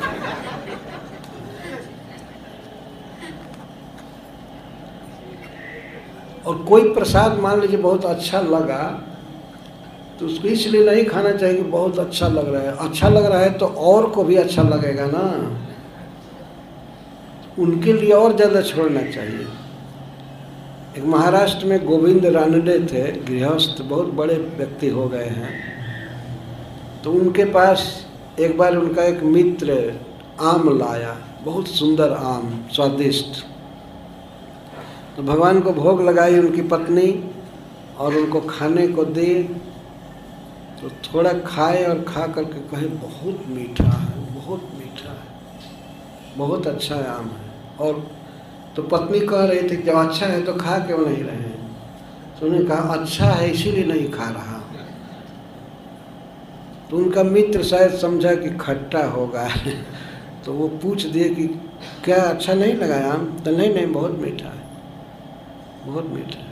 और कोई प्रसाद मान लीजिए बहुत अच्छा लगा तो उसको इसलिए नहीं खाना चाहिए कि बहुत अच्छा लग रहा है। अच्छा लग रहा है तो और को भी अच्छा लगेगा ना। उनके लिए और ज़्यादा छोड़ना चाहिए। एक महाराष्ट्र में गोविंद रानडे थे, गृहस्थ, बहुत बड़े व्यक्ति हो गए हैं। तो उनके पास एक बार उनका एक मित्र आम लाया, बहुत सुंदर आम, स्वादिष्ट। तो भगवान को भोग लगाई उनकी पत्नी और उनको खाने को दी। तो थोड़ा खाए और खा करके कहे, बहुत मीठा है, बहुत मीठा है, बहुत अच्छा आम है। और तो पत्नी कह रही थी जब अच्छा है तो खा क्यों नहीं रहे हैं? तो उन्होंने कहा अच्छा है, इसीलिए नहीं खा रहा। तो उनका मित्र शायद समझा कि खट्टा होगा। तो वो पूछ दिए कि क्या अच्छा नहीं लगा आम? तो नहीं नहीं, बहुत मीठा है। बहुत मीठा है।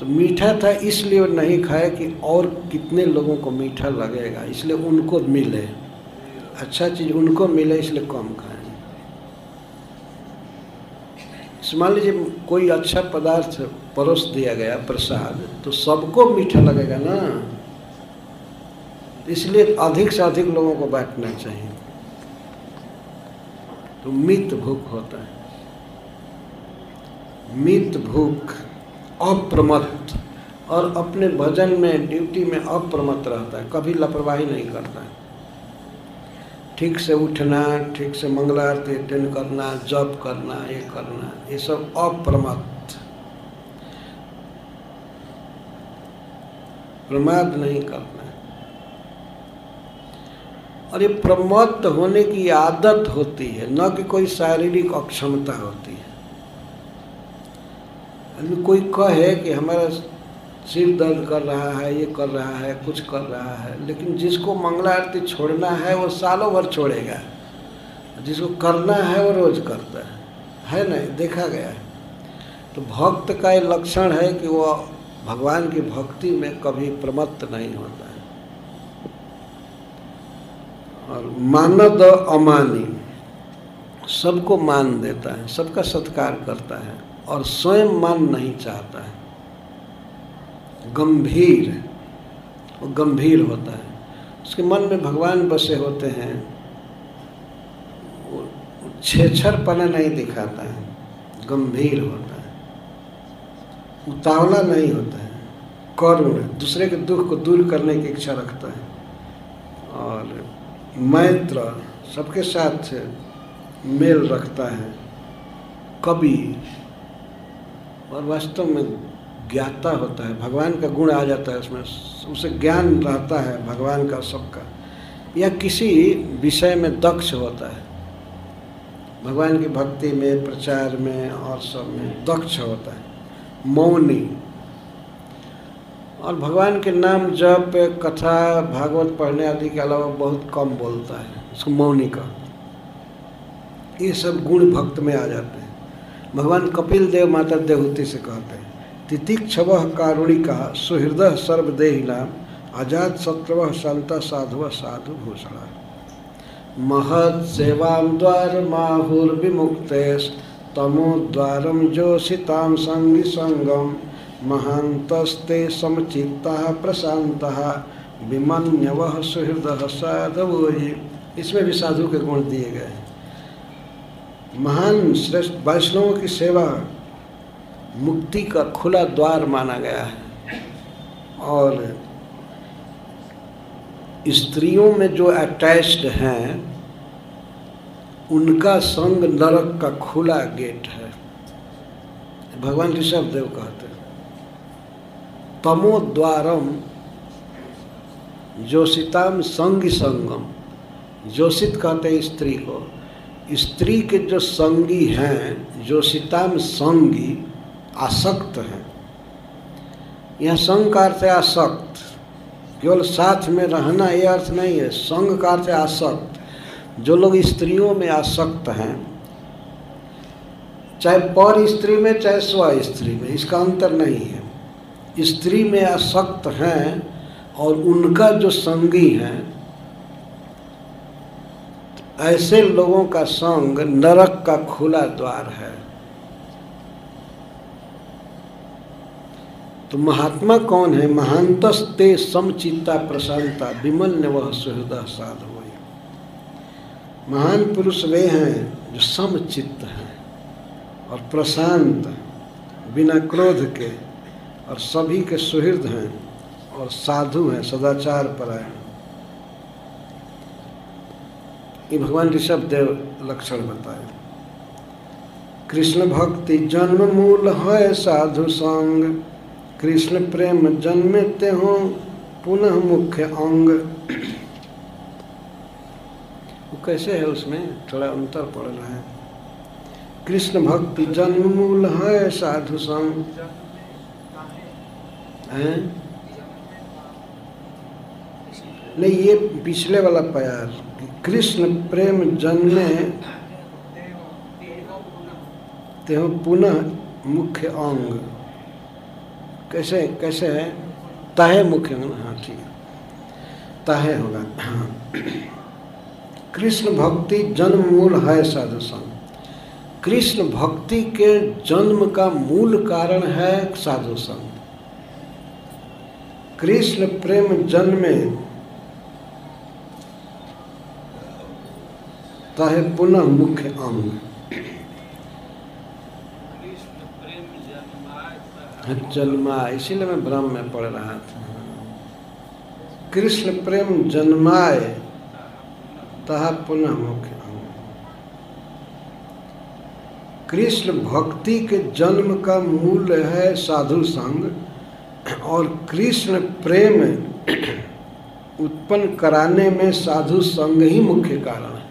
तो मीठा था इसलिए वो नहीं खाए कि और कितने लोगों को मीठा लगेगा, इसलिए उनको मिले। अच्छा चीज़ उनको मिले, इसलिए कम खाएँ। मान लीजिए कोई अच्छा पदार्थ परोस दिया गया, प्रसाद तो सबको मीठा लगेगा ना? इसलिए अधिक से अधिक लोगों को बांटना चाहिए। तो मित भूख होता है। मित भूख अप्रमत्त और अपने भजन में, ड्यूटी में अप्रमत्त रहता है, कभी लापरवाही नहीं करता है। ठीक से उठना, ठीक से मंगला आरती अटेंड करना जप करना, ये करना, ये सब अप्रमत्त प्रमाद नहीं करना। और ये प्रमत्त होने की आदत होती है, न कि कोई शारीरिक अक्षमता होती है। कोई कहे कि हमारा सिर दर्द कर रहा है, ये कर रहा है, कुछ कर रहा है। लेकिन जिसको मंगला आरती छोड़ना है, वो सालों भर छोड़ेगा। जिसको करना है, वो रोज करता है। है नहीं देखा गया है। तो भक्त का ये लक्षण है कि वो भगवान की भक्ति में कभी प्रमत्त नहीं होता है। और मानद अमानी, सबको मान देता है, सबका सत्कार करता है और स्वयं मान नहीं चाहता है। गंभीर वो गंभीर होता है। उसके मन में भगवान बसे होते हैं, वो छेछरपना नहीं दिखाता है, गंभीर होता है। उतावला नहीं होता है, करुण, दूसरे के दुख को दूर करने की इच्छा रखता है। और मैत्र सबके साथ मेल रखता है कवि और वास्तव में ज्ञाता होता है, भगवान का गुण आ जाता है उसमें, उसे ज्ञान रहता है भगवान का, सबका। या किसी विषय में दक्ष होता है, भगवान की भक्ति में, प्रचार में और सब में दक्ष होता है, मौनी। और भगवान के नाम जप, कथा, भागवत पढ़ने आदि के अलावा बहुत कम बोलता है, उसको मौनी का ये सब गुण भक्त में आ जाते हैं। भगवान कपिल देव माता देवहूति से कहते हैं। तितिक्षव कारुणिका सुहृदय सर्वदेहिना, अजात शत्रव शांत साधु साधु भूषणा महत् सेवां द्वार माहुर्विमुक्तेश तमो द्वारम जोषिताम संगी संगम महांतस्ते समचित्ता प्रशांत विमन्यव सुहृद साधवो इसमें भी साधु के गुण दिए गए महान श्रेष्ठ वैष्णवों की सेवा मुक्ति का खुला द्वार माना गया है। और स्त्रियों में जो अटैच्ड हैं, उनका संग नरक का खुला गेट है। भगवान ऋषभ देव कहते हैं, तमो द्वारम जोशिताम संग संगम। जोशित कहते हैं स्त्री को, स्त्री के जो संगी हैं जोशिताम संगी आसक्त हैं। यह संग का अर्थ आसक्त। केवल साथ में रहना यह अर्थ नहीं है। संग का अर्थ आसक्त। जो लोग स्त्रियों में आसक्त हैं, चाहे पर स्त्री में, चाहे स्व स्त्री में, इसका अंतर नहीं है। स्त्री में आसक्त हैं और उनका जो संगी हैं, ऐसे लोगों का संग नरक का खुला द्वार है। तो महात्मा कौन है? महांतस्ते समचित्ता प्रशांता विमल ने वह सुहृदय साधु महान पुरुष वे हैं जो समचित्त हैं और प्रशांत, बिना क्रोध के, और सभी के सुहृद हैं और साधु हैं, सदाचार परायण। ये भगवान ऋषभ देव लक्षण बताए। कृष्ण भक्ति जन्म मूल है साधु संग। कृष्ण प्रेम जन्मते हो, पुनः मुख्य अंग। कैसे है उसमें? थोड़ा अंतर पड़ रहा है। कृष्ण भक्ति जन्म मूल है, साधु संग। नहीं, ये पिछले वाला प्यार कृष्ण प्रेम जन्मे तेहो पुनः मुख्य अंग। कैसे कैसे है? ताहे मुख्य हाँ। ठीक ताहे होगा। हाँ। कृष्ण भक्ति जन्म मूल है साधु संग कृष्ण भक्ति के जन्म का मूल कारण है साधु संग कृष्ण प्रेम जन्मे, ताहे पुनः मुख्य अंग कृष्ण प्रेम जन्माय हाँ, जन्मा, इसीलिए मैं भ्रम में पढ़ रहा था। कृष्ण प्रेम जन्माए, तहा पुनः मुख्य कृष्ण भक्ति के जन्म का मूल है साधु संग, और कृष्ण प्रेम उत्पन्न कराने में साधु संग ही मुख्य कारण है।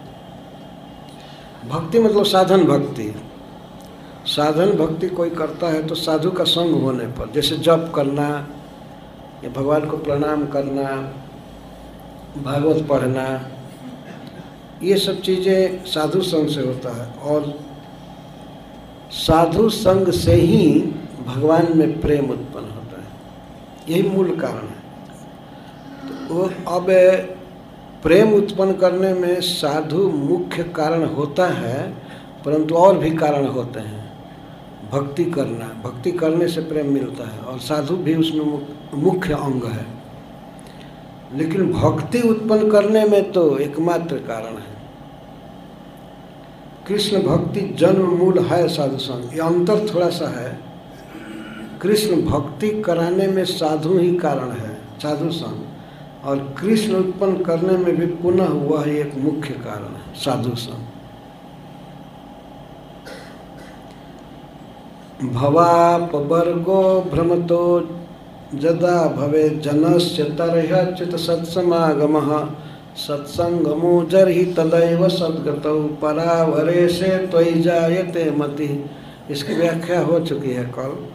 भक्ति मतलब साधन भक्ति। साधन भक्ति कोई करता है तो साधु का संग होने पर, जैसे जप करना, या भगवान को प्रणाम करना, भागवत पढ़ना, ये सब चीज़ें साधु संग से होता है। और साधु संग से ही भगवान में प्रेम उत्पन्न होता है। यही मूल कारण है। तो अब प्रेम उत्पन्न करने में साधु मुख्य कारण होता है, परंतु और भी कारण होते हैं। भक्ति करना, भक्ति करने से प्रेम मिलता है और साधु भी उसमें मुख्य- अंग है। लेकिन भक्ति उत्पन्न करने में तो एकमात्र कारण है। कृष्ण भक्ति जन्म मूल है साधु संग। ये अंतर थोड़ा सा है। कृष्ण भक्ति कराने में साधु ही कारण है, साधु संग। और कृष्ण उत्पन्न करने में भी पुनः वह एक मुख्य कारण है, साधु संग। भवापवर्गो भ्रमतो जदा भवे जनस्य तरह्यच्युत सत्समागमः। सत्संगमो जर्हि तदैव सद्गतौ, परावरे से त्वयि जायते मति। इसकी व्याख्या हो चुकी है कल।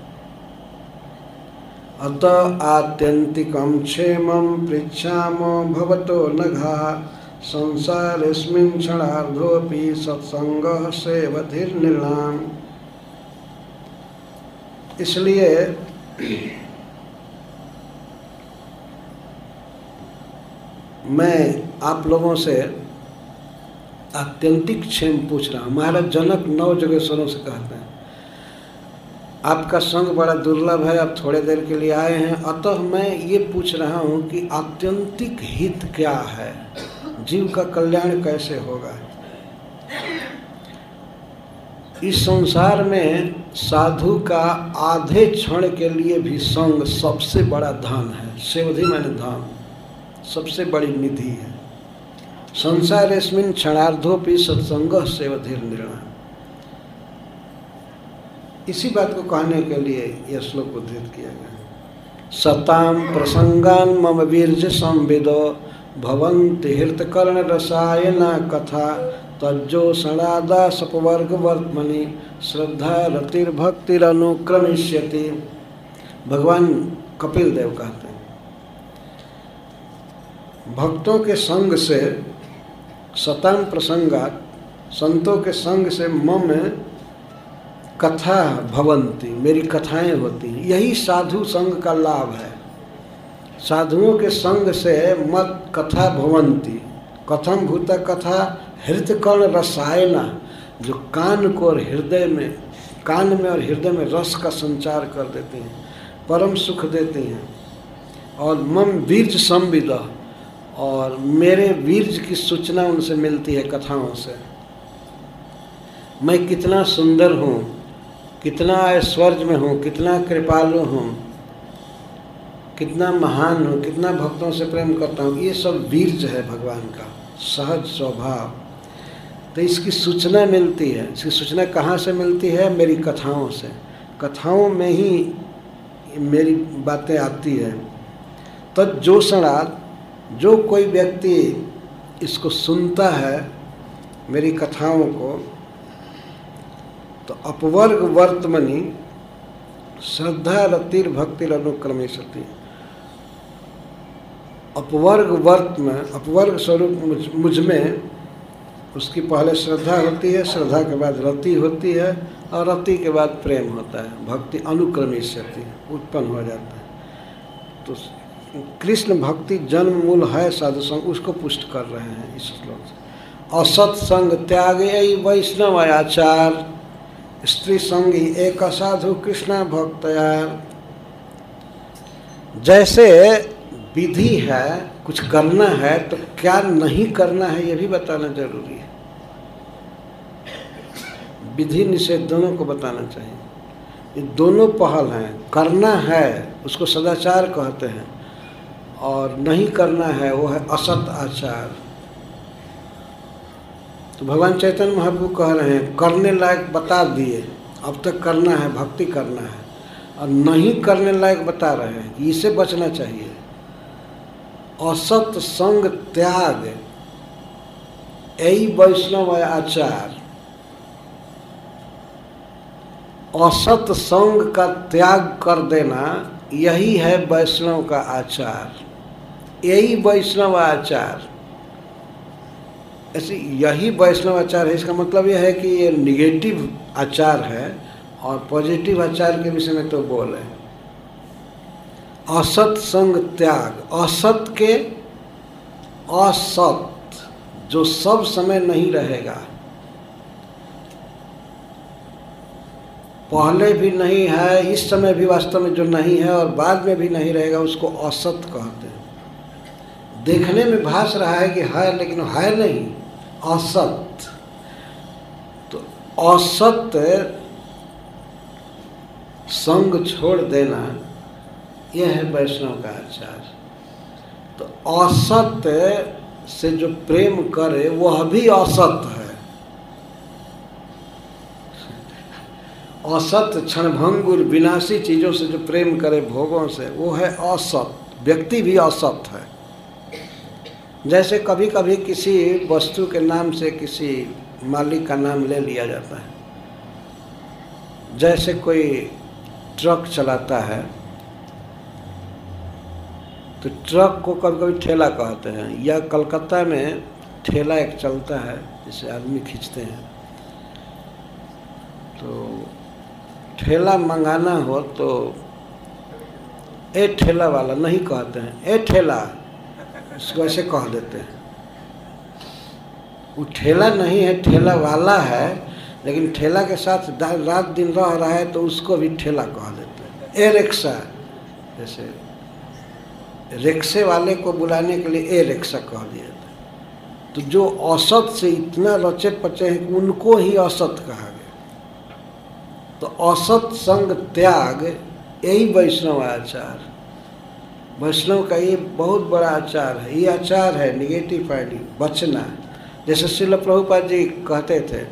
अत आत्यंतिकं क्षेमं पृच्छामो भवतो नघा। संसारेऽस्मिन् क्षणार्धोऽपि सत्सङ्गः सेवधिर्नृणाम् इसलिए मैं आप लोगों से आत्यंतिक क्षेम पूछ रहा हूँ। महाराज, जनक नौ जगेश्वरों से कहते हैं, आपका संग बड़ा दुर्लभ है, आप थोड़े देर के लिए आए हैं। अतः मैं ये पूछ रहा हूँ कि आत्यंतिक हित क्या है? जीव का कल्याण कैसे होगा? इस संसार में साधु का आधे क्षण के लिए भी संग सबसे बड़ा धन है। सेवधि माने धन। सबसे बड़ी निधि है। संसार इसमें क्षणार्धोपि सत्संग सेवधिर निर्णय इसी बात को कहने के लिए यह श्लोक उद्धृत किया गया। सताम प्रसंगान मम वीर्ज संविदो भवंति हृतकर्ण रसायना कथा तज्जो सणादा सपवर्ग वर्तमनि श्रद्धा रतिर्भक्तिर अनुक्रमिष्यति भगवान कपिल देव कहते हैं। भक्तों के संग से सताम प्रसंगात, संतों के संग से मम कथा भवंती, मेरी कथाएँ होती। यही साधु संग का लाभ है। साधुओं के संग से मत कथा भवंती। कथम भूत कथा हृतकर्ण रसायना, जो कान को और हृदय में, कान में और हृदय में रस का संचार कर देते हैं, परम सुख देते हैं। और मम वीर्ज संविदा, और मेरे वीर्ज की सूचना उनसे मिलती है कथाओं से। मैं कितना सुंदर हूँ, कितना ऐश्वर्य में हूँ, कितना कृपालु हूँ, कितना महान हूँ, कितना भक्तों से प्रेम करता हूँ, ये सब वीर्ज है भगवान का, सहज स्वभाव। तो इसकी सूचना मिलती है इसकी सूचना कहाँ से मिलती है? मेरी कथाओं से। कथाओं में ही मेरी बातें आती है। तो जो जोशणात जो कोई व्यक्ति इसको सुनता है मेरी कथाओं को तो अपवर्ग वर्तमनी श्रद्धा रतिर भक्ति अनुक्रमे सती अपवर्ग वर्त में अपवर्ग स्वरूप मुझ, मुझमें उसकी पहले श्रद्धा होती है, श्रद्धा के बाद रति होती है, और रति के बाद प्रेम होता है। भक्ति अनुक्रमित सती उत्पन्न हो जाता है। तो कृष्ण भक्ति जन्म मूल है, साधु संग, उसको पुष्ट कर रहे हैं इस श्लोक से। असत संग त्याग वैष्णव आचार, स्त्री संगी एक असाधु कृष्णा भक्त यार। जैसे विधि है, कुछ करना है तो क्या नहीं करना है, ये भी बताना ज़रूरी है विधि निषेध दोनों को बताना चाहिए। ये दोनों पहल हैं। करना है, उसको सदाचार कहते हैं। और नहीं करना है, वो है असत आचार। तो भगवान चैतन्य महाप्रभु कह रहे हैं, करने लायक बता दिए। अब तक करना है, भक्ति करना है। और नहीं करने लायक बता रहे हैं कि बचना चाहिए। असत संग त्याग। यही वैष्णव आचार। असत संग का त्याग कर देना, यही है वैष्णव का आचार। यही वैष्णव आचार। ऐसे यही वैष्णव आचार है, इसका मतलब यह है कि ये निगेटिव आचार है और पॉजिटिव आचार के विषय में तो बोल है। असत संग त्याग, असत के असत, जो सब समय नहीं रहेगा पहले भी नहीं है, इस समय भी वास्तव में जो नहीं है और बाद में भी नहीं रहेगा, उसको असत कहते हैं। देखने में भास रहा है कि है लेकिन है नहीं असत तो असत संग छोड़ देना, यह है वैष्णव का आचार। तो असत से जो प्रेम करे, वह भी असत है। असत क्षणभंगुर विनाशी चीज़ों से जो प्रेम करे भोगों से, वो है असत। व्यक्ति भी असत है। जैसे कभी कभी किसी वस्तु के नाम से किसी मालिक का नाम ले लिया जाता है। जैसे कोई ट्रक चलाता है तो ट्रक को कभी कभी ठेला कहते हैं, या कलकत्ता में ठेला एक चलता है, जिसे आदमी खींचते हैं। तो ठेला मंगाना हो तो ए ठेला वाला नहीं कहते हैं। ए ठेला, उसको ऐसे कह देते हैं। वो ठेला नहीं है, ठेला वाला है, लेकिन ठेला के साथ रात दिन रह रहा है तो उसको भी ठेला कह देते हैं। ए रिक्शा, जैसे रिक्शे वाले को बुलाने के लिए ए रिक्शा कह दिया था। तो जो औसत से इतना रचे पचे हैं उनको ही औसत कहा गया। तो औसत संग त्याग, यही वैष्णव आचार। वैष्णव का ये बहुत बड़ा आचार है। ये आचार है निगेटिव आइडिया बचना। जैसे शिल प्रभुपाद जी कहते थे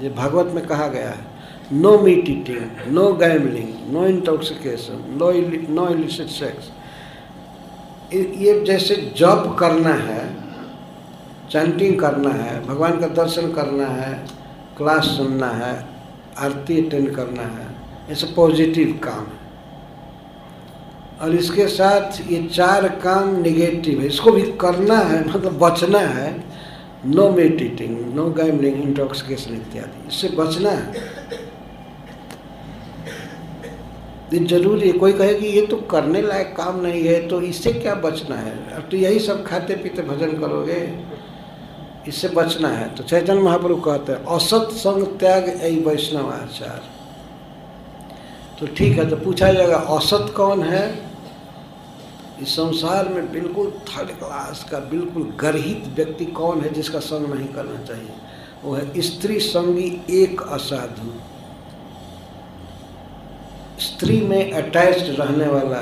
जो भागवत में कहा गया है no meat eating no gambling no intoxication no no illicit sex ये जैसे जप करना है चैंटिंग करना है, भगवान का दर्शन करना है क्लास सुनना है आरती अटेंड करना है। ऐसे पॉजिटिव काम। है और इसके साथ ये चार काम निगेटिव है। इसको भी करना है मतलब बचना है। No meat eating no gambling intoxication इत्यादि। इससे बचना है। ये ज़रूरी है। कोई कहे कि ये तो करने लायक काम नहीं है तो इससे क्या बचना है? अब तो यही सब खाते पीते भजन करोगे। इससे बचना है। तो चैतन्य महाप्रभु कहते हैं असत संग त्याग यही वैष्णव आचार। तो ठीक है तो पूछा जाएगा, औसत कौन है? इस संसार में बिल्कुल थर्ड क्लास का, बिल्कुल गर्हित व्यक्ति कौन है जिसका संग नहीं करना चाहिए? वो है स्त्री संगी एक असाधु। स्त्री में अटैच रहने वाला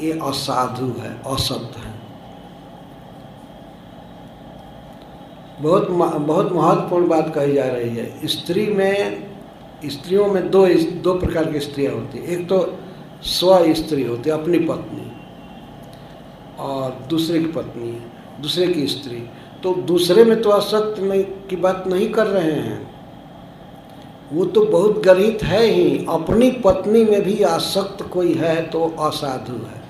ये असाधु है असत है। बहुत बहुत महत्वपूर्ण बात कही जा रही है। स्त्री में, स्त्रियों में दो दो प्रकार की स्त्रियाँ होती हैं। एक तो स्व स्त्री होती है, अपनी पत्नी और दूसरे की पत्नी, दूसरे की स्त्री। तो दूसरे में तो असक्त नहीं, की बात नहीं कर रहे हैं। वो तो बहुत गरीत है ही। अपनी पत्नी में भी आसक्त कोई है तो असाधु है।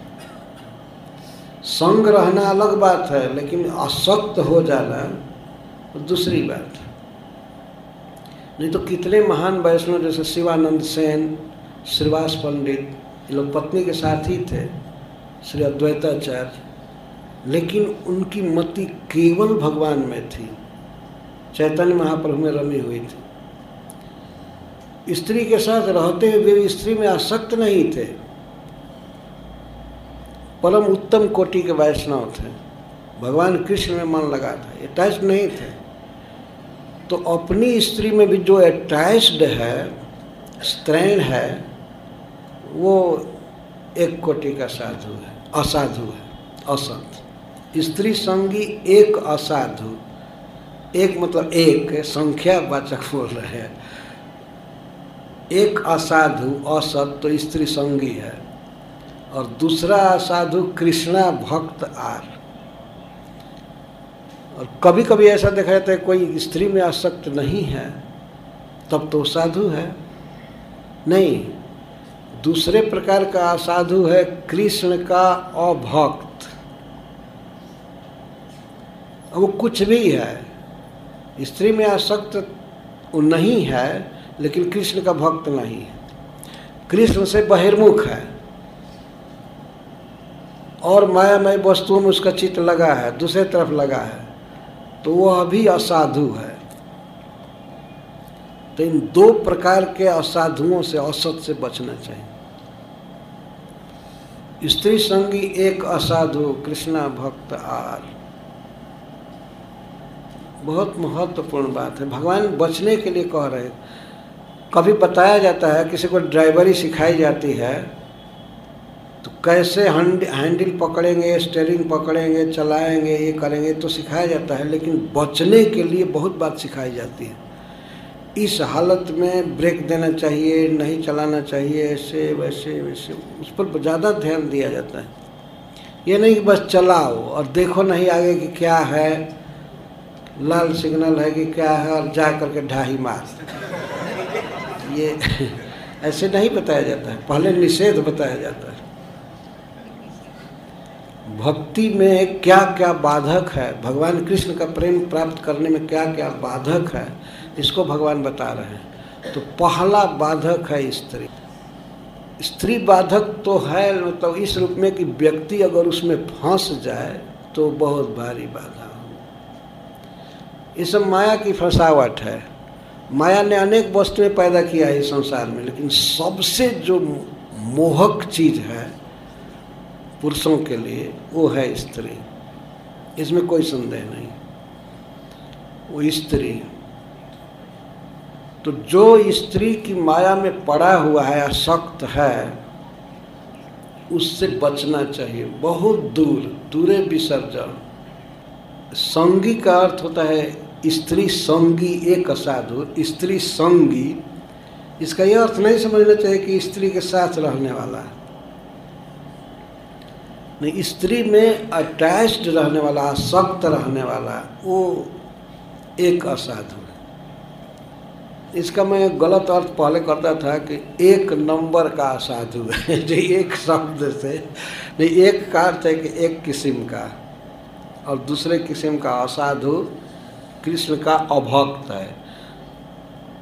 संग रहना अलग बात है, लेकिन आसक्त हो जाना तो दूसरी बात, नहीं तो कितने महान वैष्णव जैसे शिवानंद सेन, श्रीवास पंडित, ये लोग पत्नी के साथ ही थे, श्री अद्वैताचार्य, लेकिन उनकी मति केवल भगवान में थी, चैतन्य महाप्रभु में रमी हुई थी। स्त्री के साथ रहते हुए वे स्त्री में आसक्त नहीं थे। परम उत्तम कोटि के वैष्णव थे। भगवान कृष्ण में मन लगा था अटैच नहीं थे। तो अपनी स्त्री में भी जो अटैच्ड है स्त्रैण है, वो एक कोटि का साधु है, असाधु है, असत। स्त्री संगी एक असाधु, एक मतलब एक, संख्या वाचक बोल रहे हैं। एक असाधु, असत तो स्त्री संगी है, और दूसरा असाधु कृष्णा भक्त आर। और कभी कभी ऐसा देखा जाता है कोई स्त्री में आसक्त नहीं है, तब तो साधु है। नहीं, दूसरे प्रकार का असाधु है कृष्ण का अभक्त। वो कुछ भी है, स्त्री में आसक्त वो नहीं है, लेकिन कृष्ण का भक्त नहीं है। कृष्ण से बहिर्मुख है। और मायामय वस्तुओं में उसका चित्त लगा है, दूसरे तरफ़ लगा है। तो वह भी असाधु है। तो इन दो प्रकार के असाधुओं से असत से बचना चाहिए। स्त्री संगी एक असाधु, कृष्णा भक्त आर। बहुत महत्वपूर्ण बात है। भगवान बचने के लिए कह रहे कभी बताया जाता है, किसी को ड्राइवरी सिखाई जाती है तो कैसे हैंडल पकड़ेंगे स्टेयरिंग पकड़ेंगे, चलाएँगे, ये करेंगे तो सिखाया जाता है, लेकिन बचने के लिए बहुत बात सिखाई जाती है। इस हालत में ब्रेक देना चाहिए, नहीं चलाना चाहिए, ऐसे, वैसे वैसे, उस पर ज़्यादा ध्यान दिया जाता है। ये नहीं कि बस चलाओ और देखो नहीं आगे कि क्या है, लाल सिग्नल है कि क्या है और जा करके ढाही मार। ये ऐसे नहीं बताया जाता है, पहले निषेध बताया जाता है। भक्ति में क्या क्या बाधक है? भगवान कृष्ण का प्रेम प्राप्त करने में क्या क्या बाधक है? इसको भगवान बता रहे हैं। तो पहला बाधक है स्त्री। स्त्री बाधक तो है मतलब तो इस रूप में कि व्यक्ति अगर उसमें फंस जाए तो बहुत भारी बाधा। हो ये सब माया की फंसावट है। माया ने अनेक वस्तुएँ पैदा किया है संसार में, लेकिन सबसे जो मोहक चीज़ है पुरुषों के लिए वो है स्त्री। इसमें कोई संदेह नहीं। वो स्त्री। तो जो स्त्री की माया में पड़ा हुआ है अशक्त है, उससे बचना चाहिए। बहुत दूर, दूरे विसर्जन संगी का अर्थ होता है, स्त्री संगी एक असाधु। स्त्री संगी, इसका यह अर्थ नहीं समझना चाहिए कि स्त्री के साथ रहने वाला है। नहीं, स्त्री में अटैच्ड रहने वाला आसक्त रहने वाला, वो एक असाधु है। इसका मैं गलत अर्थ पहले करता था कि एक नंबर का असाधु है। जो, एक शब्द से, नहीं, एक का अर्थ है कि एक किस्म का और दूसरे किस्म का असाधु कृष्ण का अभक्त है।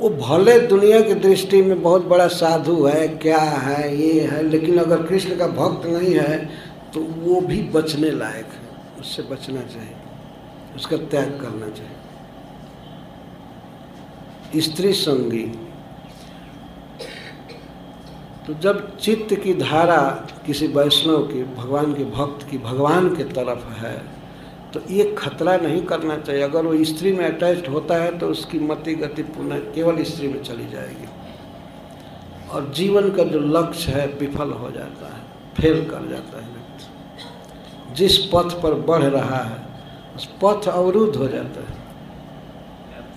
वो भले दुनिया की दृष्टि में बहुत बड़ा साधु है, क्या है, ये है, लेकिन अगर कृष्ण का भक्त नहीं है तो वो भी बचने लायक है। उससे बचना चाहिए। उसका त्याग करना चाहिए। स्त्री संगी। तो जब चित्त की धारा किसी वैष्णव की, भगवान के भक्त की, भगवान के तरफ़ है तो ये खतरा नहीं करना चाहिए। अगर वो स्त्री में अटैच्ड होता है तो उसकी मति गति पुनः केवल स्त्री में चली जाएगी। और जीवन का जो लक्ष्य है, विफल हो जाता है, फेल कर जाता है। जिस पथ पर बढ़ रहा है, उस पथ अवरुद्ध हो जाता है।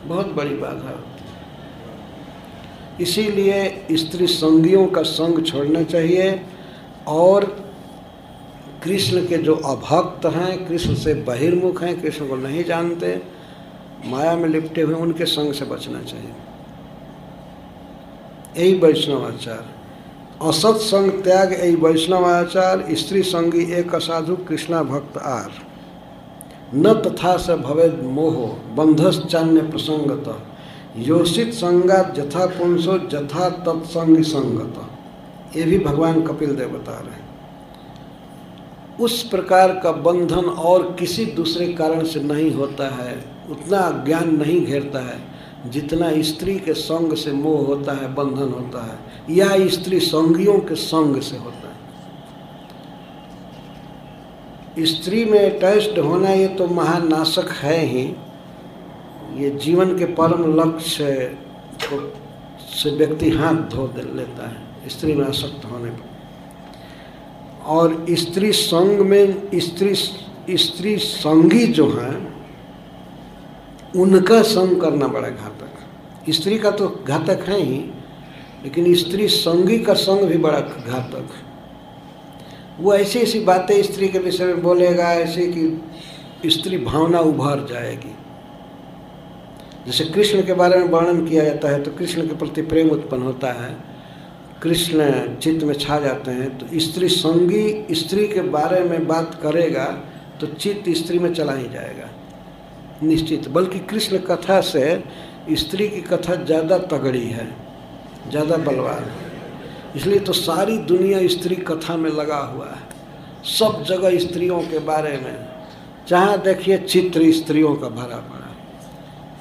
बहुत बड़ी बाधा होती है। इसीलिए स्त्री संगियों का संग छोड़ना चाहिए और कृष्ण के जो अभक्त हैं, कृष्ण से बहिर्मुख हैं, कृष्ण को नहीं जानते, माया में लिपटे हुए उनके संग से बचना चाहिए। यही वैष्णवाचार। असत संग त्याग यही वैष्णवाचार स्त्री संगी एक असाधु कृष्णा भक्त आर। न तथा से भवे मोह, बंधश्चान्य प्रसंगत। योषित संगात जथा पुंसो, जथा तत्संग संगत। ये भी भगवान कपिल देव बता रहे हैं। उस प्रकार का बंधन और किसी दूसरे कारण से नहीं होता है, उतना ज्ञान नहीं घेरता है। जितना स्त्री के संग से मोह होता है, बंधन होता है, या स्त्री संगियों के संग से होता है। स्त्री में अटैच्ड होना ये तो महानाशक है ही। ये जीवन के परम लक्ष्य को से व्यक्ति हाथ धो दे, लेता है, स्त्री में आसक्त होने पर। और स्त्री संग में स्त्री स्त्री संगी जो हैं उनका संग करना बड़ा घातक। स्त्री का तो घातक है ही, लेकिन स्त्री संगी का संग भी बड़ा घातक वो ऐसी ऐसी बातें स्त्री के विषय में बोलेगा, ऐसे कि स्त्री भावना उभर जाएगी। जैसे कृष्ण के बारे में वर्णन किया जाता है तो कृष्ण के प्रति प्रेम उत्पन्न होता है। कृष्ण चित्त में छा जाते हैं तो स्त्री संगी स्त्री के बारे में बात करेगा तो चित्त स्त्री में चला ही जाएगा। निश्चित। बल्कि कृष्ण कथा से स्त्री की कथा ज़्यादा तगड़ी है, ज़्यादा बलवान है। इसलिए तो सारी दुनिया स्त्री कथा में लगा हुआ है। सब जगह स्त्रियों के बारे में। जहाँ देखिए चित्र स्त्रियों का भरा पड़ा।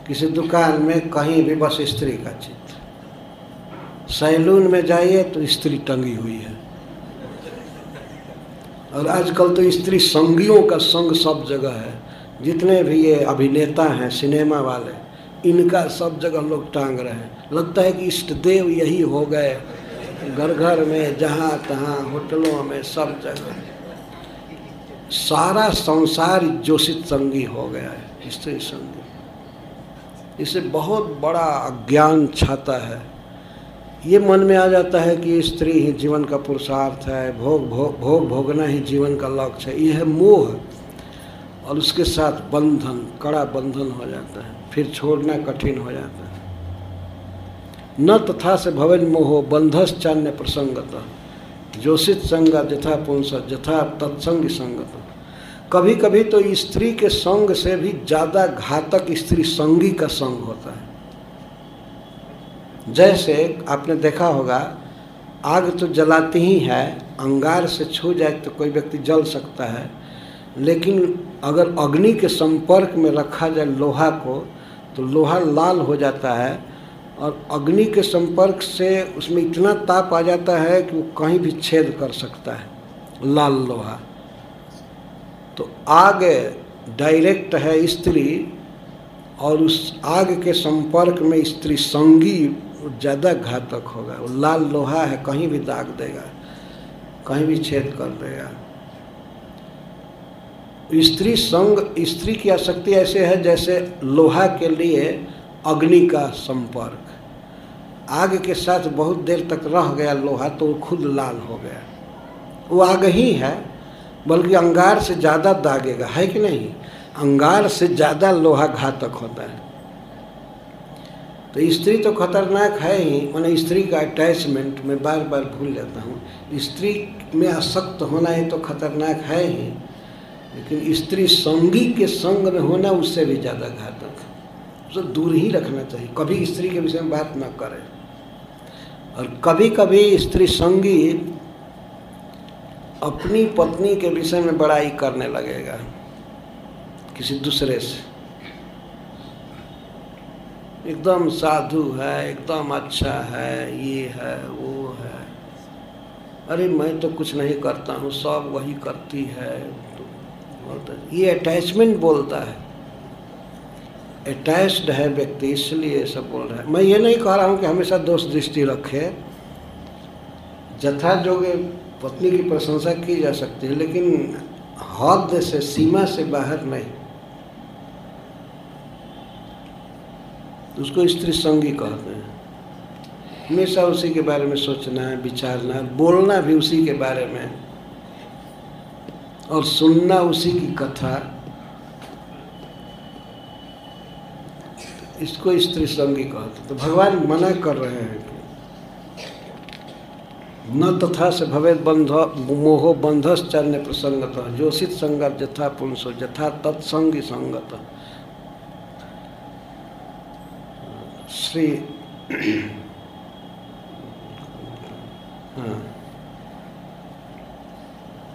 किसी दुकान में कहीं भी बस स्त्री का चित्र। सैलून में जाइए तो स्त्री टंगी हुई है। और आजकल तो स्त्री संगियों का संग सब जगह है। जितने भी ये अभिनेता हैं, सिनेमा वाले, इनका सब जगह लोग टांग रहे हैं। लगता है कि इष्ट देव यही हो गए। घर घर में, जहाँ तहाँ, होटलों में सब जगह। सारा संसार जोशित संगी हो गया है, स्त्री संगी। इससे बहुत बड़ा अज्ञान छाता है। ये मन में आ जाता है कि स्त्री ही जीवन का पुरुषार्थ है, भोग भोग भोग भोगना ही जीवन का लक्ष्य है। यह है मोह और उसके साथ बंधन, कड़ा बंधन हो जाता है, फिर छोड़ना कठिन हो जाता है। न तथा से भवन मोह, बंधश्चान्य प्रसंगत जोशित संग जथा पुंस जथा तत्संग संगत। कभी कभी तो स्त्री के संग से भी ज़्यादा घातक स्त्री संगी का संग होता है। जैसे आपने देखा होगा, आग तो जलाती ही है, अंगार से छू जाए तो कोई व्यक्ति जल सकता है, लेकिन अगर अग्नि के संपर्क में रखा जाए लोहा को तो लोहा लाल हो जाता है और अग्नि के संपर्क से उसमें इतना ताप आ जाता है कि वो कहीं भी छेद कर सकता है, लाल लोहा। तो आग डायरेक्ट है स्त्री और उस आग के संपर्क में स्त्री संगी ज़्यादा घातक होगा। वो लाल लोहा है, कहीं भी दाग देगा, कहीं भी छेद कर देगा। स्त्री संग स्त्री की आसक्ति ऐसे है जैसे लोहा के लिए अग्नि का संपर्क। आग के साथ बहुत देर तक रह गया लोहा तो वो खुद लाल हो गया। वो आग ही है, बल्कि अंगार से ज़्यादा दागेगा, है कि नहीं? अंगार से ज़्यादा लोहा घातक होता है। तो स्त्री तो खतरनाक है ही, मैंने स्त्री का अटैचमेंट मैं बार बार भूल जाता हूँ। स्त्री में आसक्त होना ही तो खतरनाक है ही। लेकिन स्त्री संगी के संग में होना उससे भी ज़्यादा घातक है। उसे दूर ही रखना चाहिए। कभी स्त्री के विषय में बात ना करें। और कभी कभी स्त्री संगी अपनी पत्नी के विषय में बड़ाई करने लगेगा, किसी दूसरे से। एकदम साधु है, एकदम अच्छा है, ये है, वो है। अरे मैं तो कुछ नहीं करता हूँ, सब वही करती है। तो बोलता ये अटैचमेंट बोलता है। अटैच्ड है व्यक्ति, इसलिए सब बोल रहा है। मैं ये नहीं कह रहा हूँ कि हमेशा दोष दृष्टि रखे। जथा जोगे पत्नी की प्रशंसा की जा सकती है, लेकिन हद से, सीमा से बाहर नहीं। उसको स्त्री संगी कहते हैं। हमेशा उसी के बारे में सोचना है, विचारना है, बोलना भी उसी के बारे में। और सुनना उसी की कथा। इसको स्त्री संगी कहते तो भगवान मना कर रहे हैं न तथा से भवे बंध, मोहो बंधश्चन्य प्रसंगत जोशित संगत, जथा पुंसो, जथा तत्संगी संगत। श्री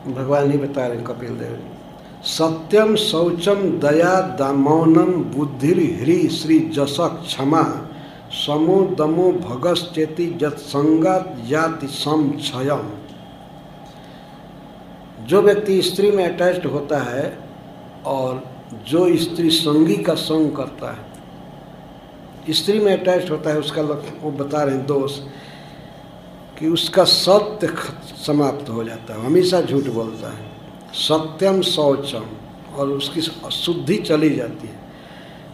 भगवान ही बता रहे कपिल देव सत्यम शौचम दया दामौनम बुद्धिर ह्री श्री जस क्षमा। समो दमो भगश्चेति जत्संगा जाति समक्षयम जो व्यक्ति स्त्री में अटैच्ड होता है और जो स्त्री संगी का संग करता है, स्त्री में अटैच होता है, उसका वो बता रहे हैं दोष। कि उसका सत्य समाप्त हो जाता है, हमेशा झूठ बोलता है। सत्यम शौचम, और उसकी शुद्धि चली जाती है।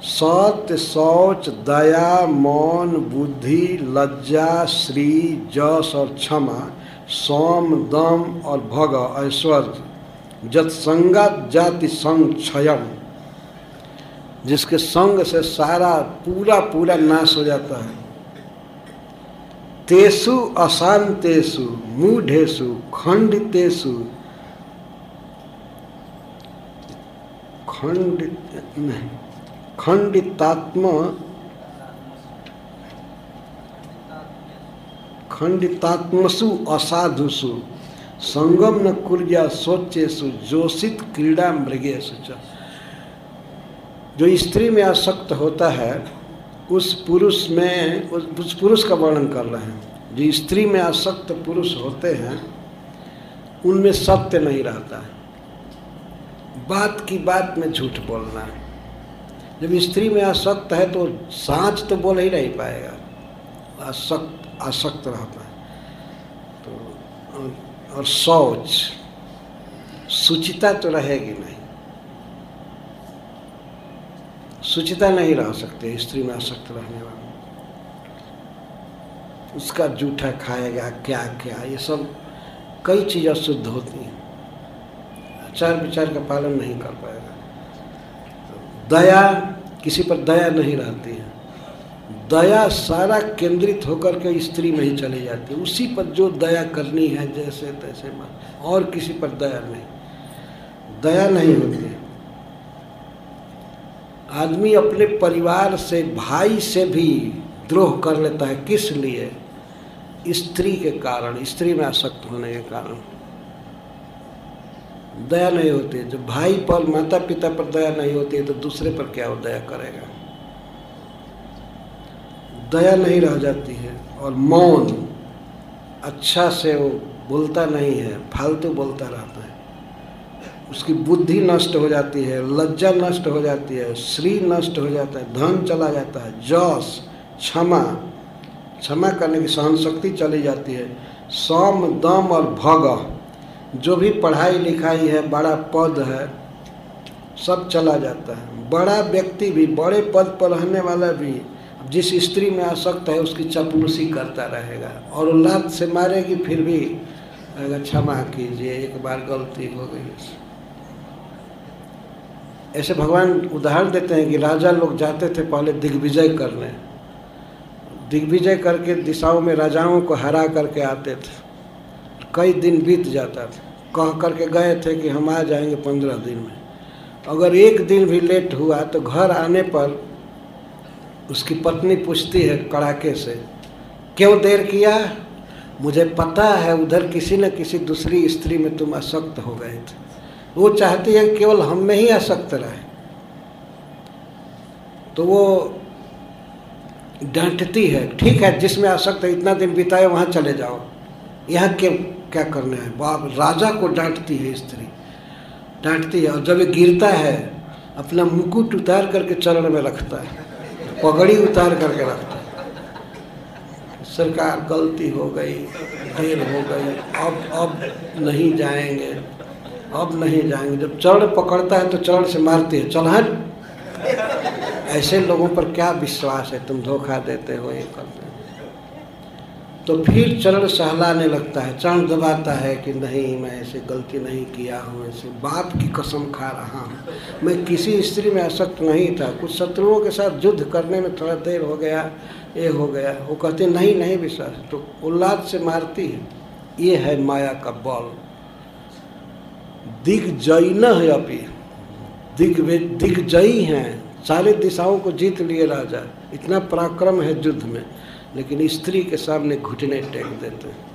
सत्य, शौच, दया, मौन, बुद्धि, लज्जा, श्री, जस और क्षमा, सोम, दम और भग, ऐश्वर्य, जत्संगा, जाति संग, क्षयम, जिसके संग से सारा, पूरा पूरा नाश हो जाता है। तेसु अशांतेषु मूढ़ेशु खंडितेषु खंडित नहीं, खंडितात्म, खंडितात्मसु, असाधुसु, संगम न कुर्या सोचेसु जोशित क्रीड़ा मृगेशु जो स्त्री में आसक्त होता है उस पुरुष में उस, पुरुष का वर्णन कर रहे हैं। जो स्त्री में आसक्त पुरुष होते हैं उनमें सत्य नहीं रहता है। बात की बात में झूठ बोलना। है जब स्त्री में आसक्त है तो सांच तो बोल ही नहीं पाएगा। आसक्त आसक्त रहता है। तो और शौच सुचिता तो रहेगी नहीं। सुचिता नहीं रह सकते, स्त्री में आसक्त रहने वाले। उसका जूठा खाएगा क्या क्या, ये सब कई चीज़ें शुद्ध होती हैं। आचार विचार का पालन नहीं कर पाएगा। दया, किसी पर दया नहीं रहती है। दया सारा केंद्रित होकर के स्त्री में ही चली जाती है। उसी पर जो दया करनी है, जैसे तैसे और किसी पर दया नहीं। दया नहीं होती। है आदमी अपने परिवार से, भाई से भी द्रोह कर लेता है। किस लिए? स्त्री के कारण, स्त्री में आसक्त होने के कारण। दया नहीं होती जब भाई पर माता पिता पर दया नहीं होती है तो दूसरे पर क्या वो दया करेगा? दया नहीं रह जाती है और मौन अच्छा से वो बोलता नहीं है, फालतू बोलता रहता उसकी बुद्धि नष्ट हो जाती है, लज्जा नष्ट हो जाती है, श्री नष्ट हो जाता है, धन चला जाता है, जस, क्षमा। क्षमा करने की सहन शक्ति चली जाती है। सम, दम और भग। जो भी पढ़ाई लिखाई है, बड़ा पद है, सब चला जाता है। बड़ा व्यक्ति भी, बड़े पद पर रहने वाला भी जिस स्त्री में आसक्त है, उसकी चपलूसी करता रहेगा। और लात से मारेगी, फिर भी अगर क्षमा कीजिए, एक बार गलती हो गई। ऐसे भगवान उदाहरण देते हैं कि राजा लोग जाते थे पहले दिग्विजय करने। दिग्विजय करके दिशाओं में राजाओं को हरा करके आते थे। कई दिन बीत जाता था। कह करके गए थे कि हम आ जाएँगे पंद्रह दिन में। अगर एक दिन भी लेट हुआ तो घर आने पर उसकी पत्नी पूछती है कड़ाके से, क्यों देर किया? मुझे पता है उधर किसी न किसी दूसरी स्त्री में तुम आसक्त हो गए थे। वो चाहती है केवल हम में ही आसक्त रहे। तो वो डांटती है, ठीक है, जिसमें आसक्त है, इतना दिन बिताए, वहाँ चले जाओ। यहाँ के क्या करना है? बाप, राजा को डांटती है स्त्री। डांटती है, और जब ये गिरता है, अपना मुकुट उतार करके चरण में रखता है, पगड़ी उतार करके रखता है। सरकार गलती हो गई, देर हो गई, अब अब नहीं जाएँगे। अब नहीं जाएँगे। जब चरण पकड़ता है तो चरण से मारती है, चल हट। ऐसे लोगों पर क्या विश्वास है? तुम धोखा देते हो, ये करते हो। तो फिर चरण सहलाने लगता है, चरण दबाता है कि नहीं, मैं ऐसे गलती नहीं किया हूँ, ऐसे बाप की कसम खा रहा हूँ। मैं किसी स्त्री में आसक्त नहीं था, कुछ शत्रुओं के साथ युद्ध करने में थोड़ा देर हो गया, ये हो गया। वो कहते, नहीं नहीं, विश्वास तो उल्लाद से मारती है। ये है माया का बल। दिग्जयी न है अभी दिग दिग्जयी हैं। सारे दिशाओं को जीत लिए राजा। इतना पराक्रम है युद्ध में, लेकिन स्त्री के सामने घुटने टेक देते हैं।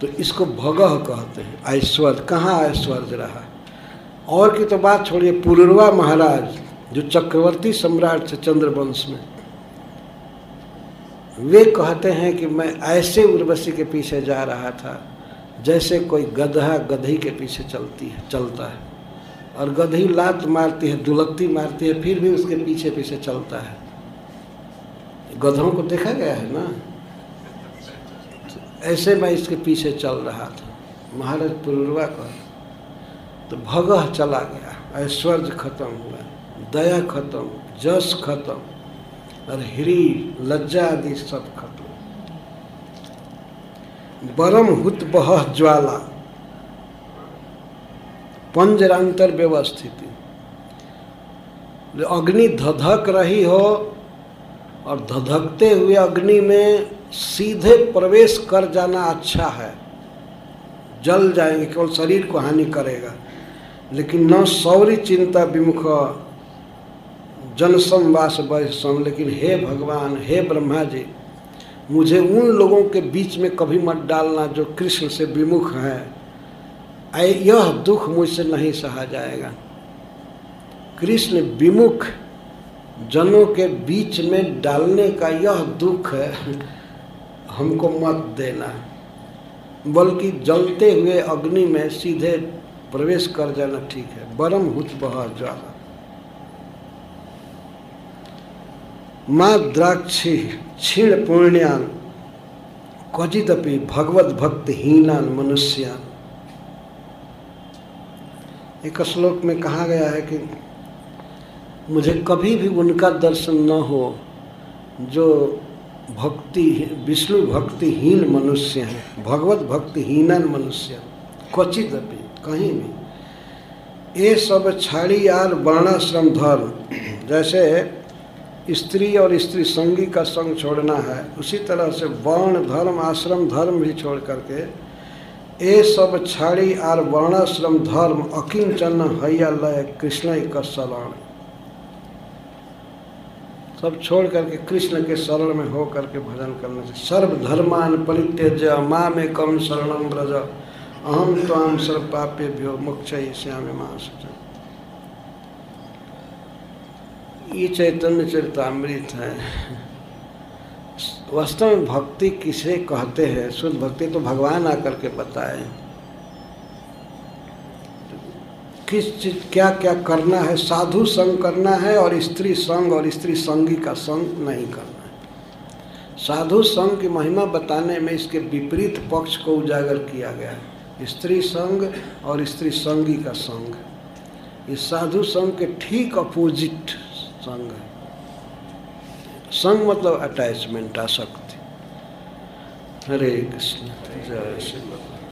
तो इसको भगह कहते हैं। ऐश्वर्य। कहाँ ऐश्वर्य रहा? और की तो बात छोड़िए, पुरुरवा महाराज, जो चक्रवर्ती सम्राट थे चंद्रवंश में। वे कहते हैं कि मैं ऐसे उर्वशी के पीछे जा रहा था, जैसे कोई गधा गधी के पीछे चलती है, चलता है। और गधी लात मारती है, दुलत्ती मारती है, फिर भी उसके पीछे पीछे चलता है। गधों को देखा गया है ना? तो ऐसे मैं इसके पीछे चल रहा था। महाराज पुरुरवा का तो भगह चला गया, ऐश्वर्य खत्म हुआ, दया खत्म, जस खत्म। और हिरी लज्जा आदि सब खत्म बरम हुत बह ज्वाला। पंजरांतर व्यवस्थिति। अग्नि धधक रही हो और धधकते हुए अग्नि में सीधे प्रवेश कर जाना अच्छा है। जल जाएँगे, केवल शरीर को हानि करेगा। लेकिन न सौरी चिंता विमुख जनसम वास वैसम लेकिन हे भगवान, हे ब्रह्मा जी मुझे उन लोगों के बीच में कभी मत डालना जो कृष्ण से विमुख है। यह दुख मुझसे नहीं सहा जाएगा। कृष्ण विमुख जनों के बीच में डालने का यह दुख है, हमको मत देना। बल्कि जलते हुए अग्नि में सीधे प्रवेश कर जाना ठीक है। बरम हुत बह ज्वाला। माँ द्राक्षी क्षीण पुण्यान क्वचिदपि भगवत भक्तहीनान मनुष्यान। एक श्लोक में कहा गया है कि मुझे कभी भी उनका दर्शन न हो, जो भक्ति, विष्णु भक्तिहीन मनुष्य हैं, भगवत भक्तिहीनन मनुष्य, क्वचित अपनी कहीं भी। ये सब छाड़ी यार वर्णाश्रम धर्म, जैसे स्त्री और स्त्री संगी का संग छोड़ना है, उसी तरह से वर्ण, धर्म, आश्रम, धर्म भी छोड़ करके ये सब छाड़ी आर वर्णाश्रम, धर्म अकिंचन हैया, लय कृष्ण का शरण सब छोड़ करके कृष्ण के शरण में हो करके भजन करना चाहिए सर्वधर्मान परित्यज माँ में कम शरणम ब्रज अहम ताम सर्व पापे भ्यो मोक्ष श्याम माँ ये चैतन्य चरितमृत है। वास्तव में भक्ति किसे कहते हैं? शुद्ध भक्ति तो भगवान आकर के बताए। किस चीज़ क्या क्या करना है? साधु संग करना है और स्त्री संग और स्त्री संगी का संग नहीं करना है। साधु संग की महिमा बताने में इसके विपरीत पक्ष को उजागर किया गया है। स्त्री संग और स्त्री संगी का संग। इस साधु संग के ठीक अपोजिट संग है। संग मतलब अटैचमेंट आसक्ति। हरे कृष्ण जय श्री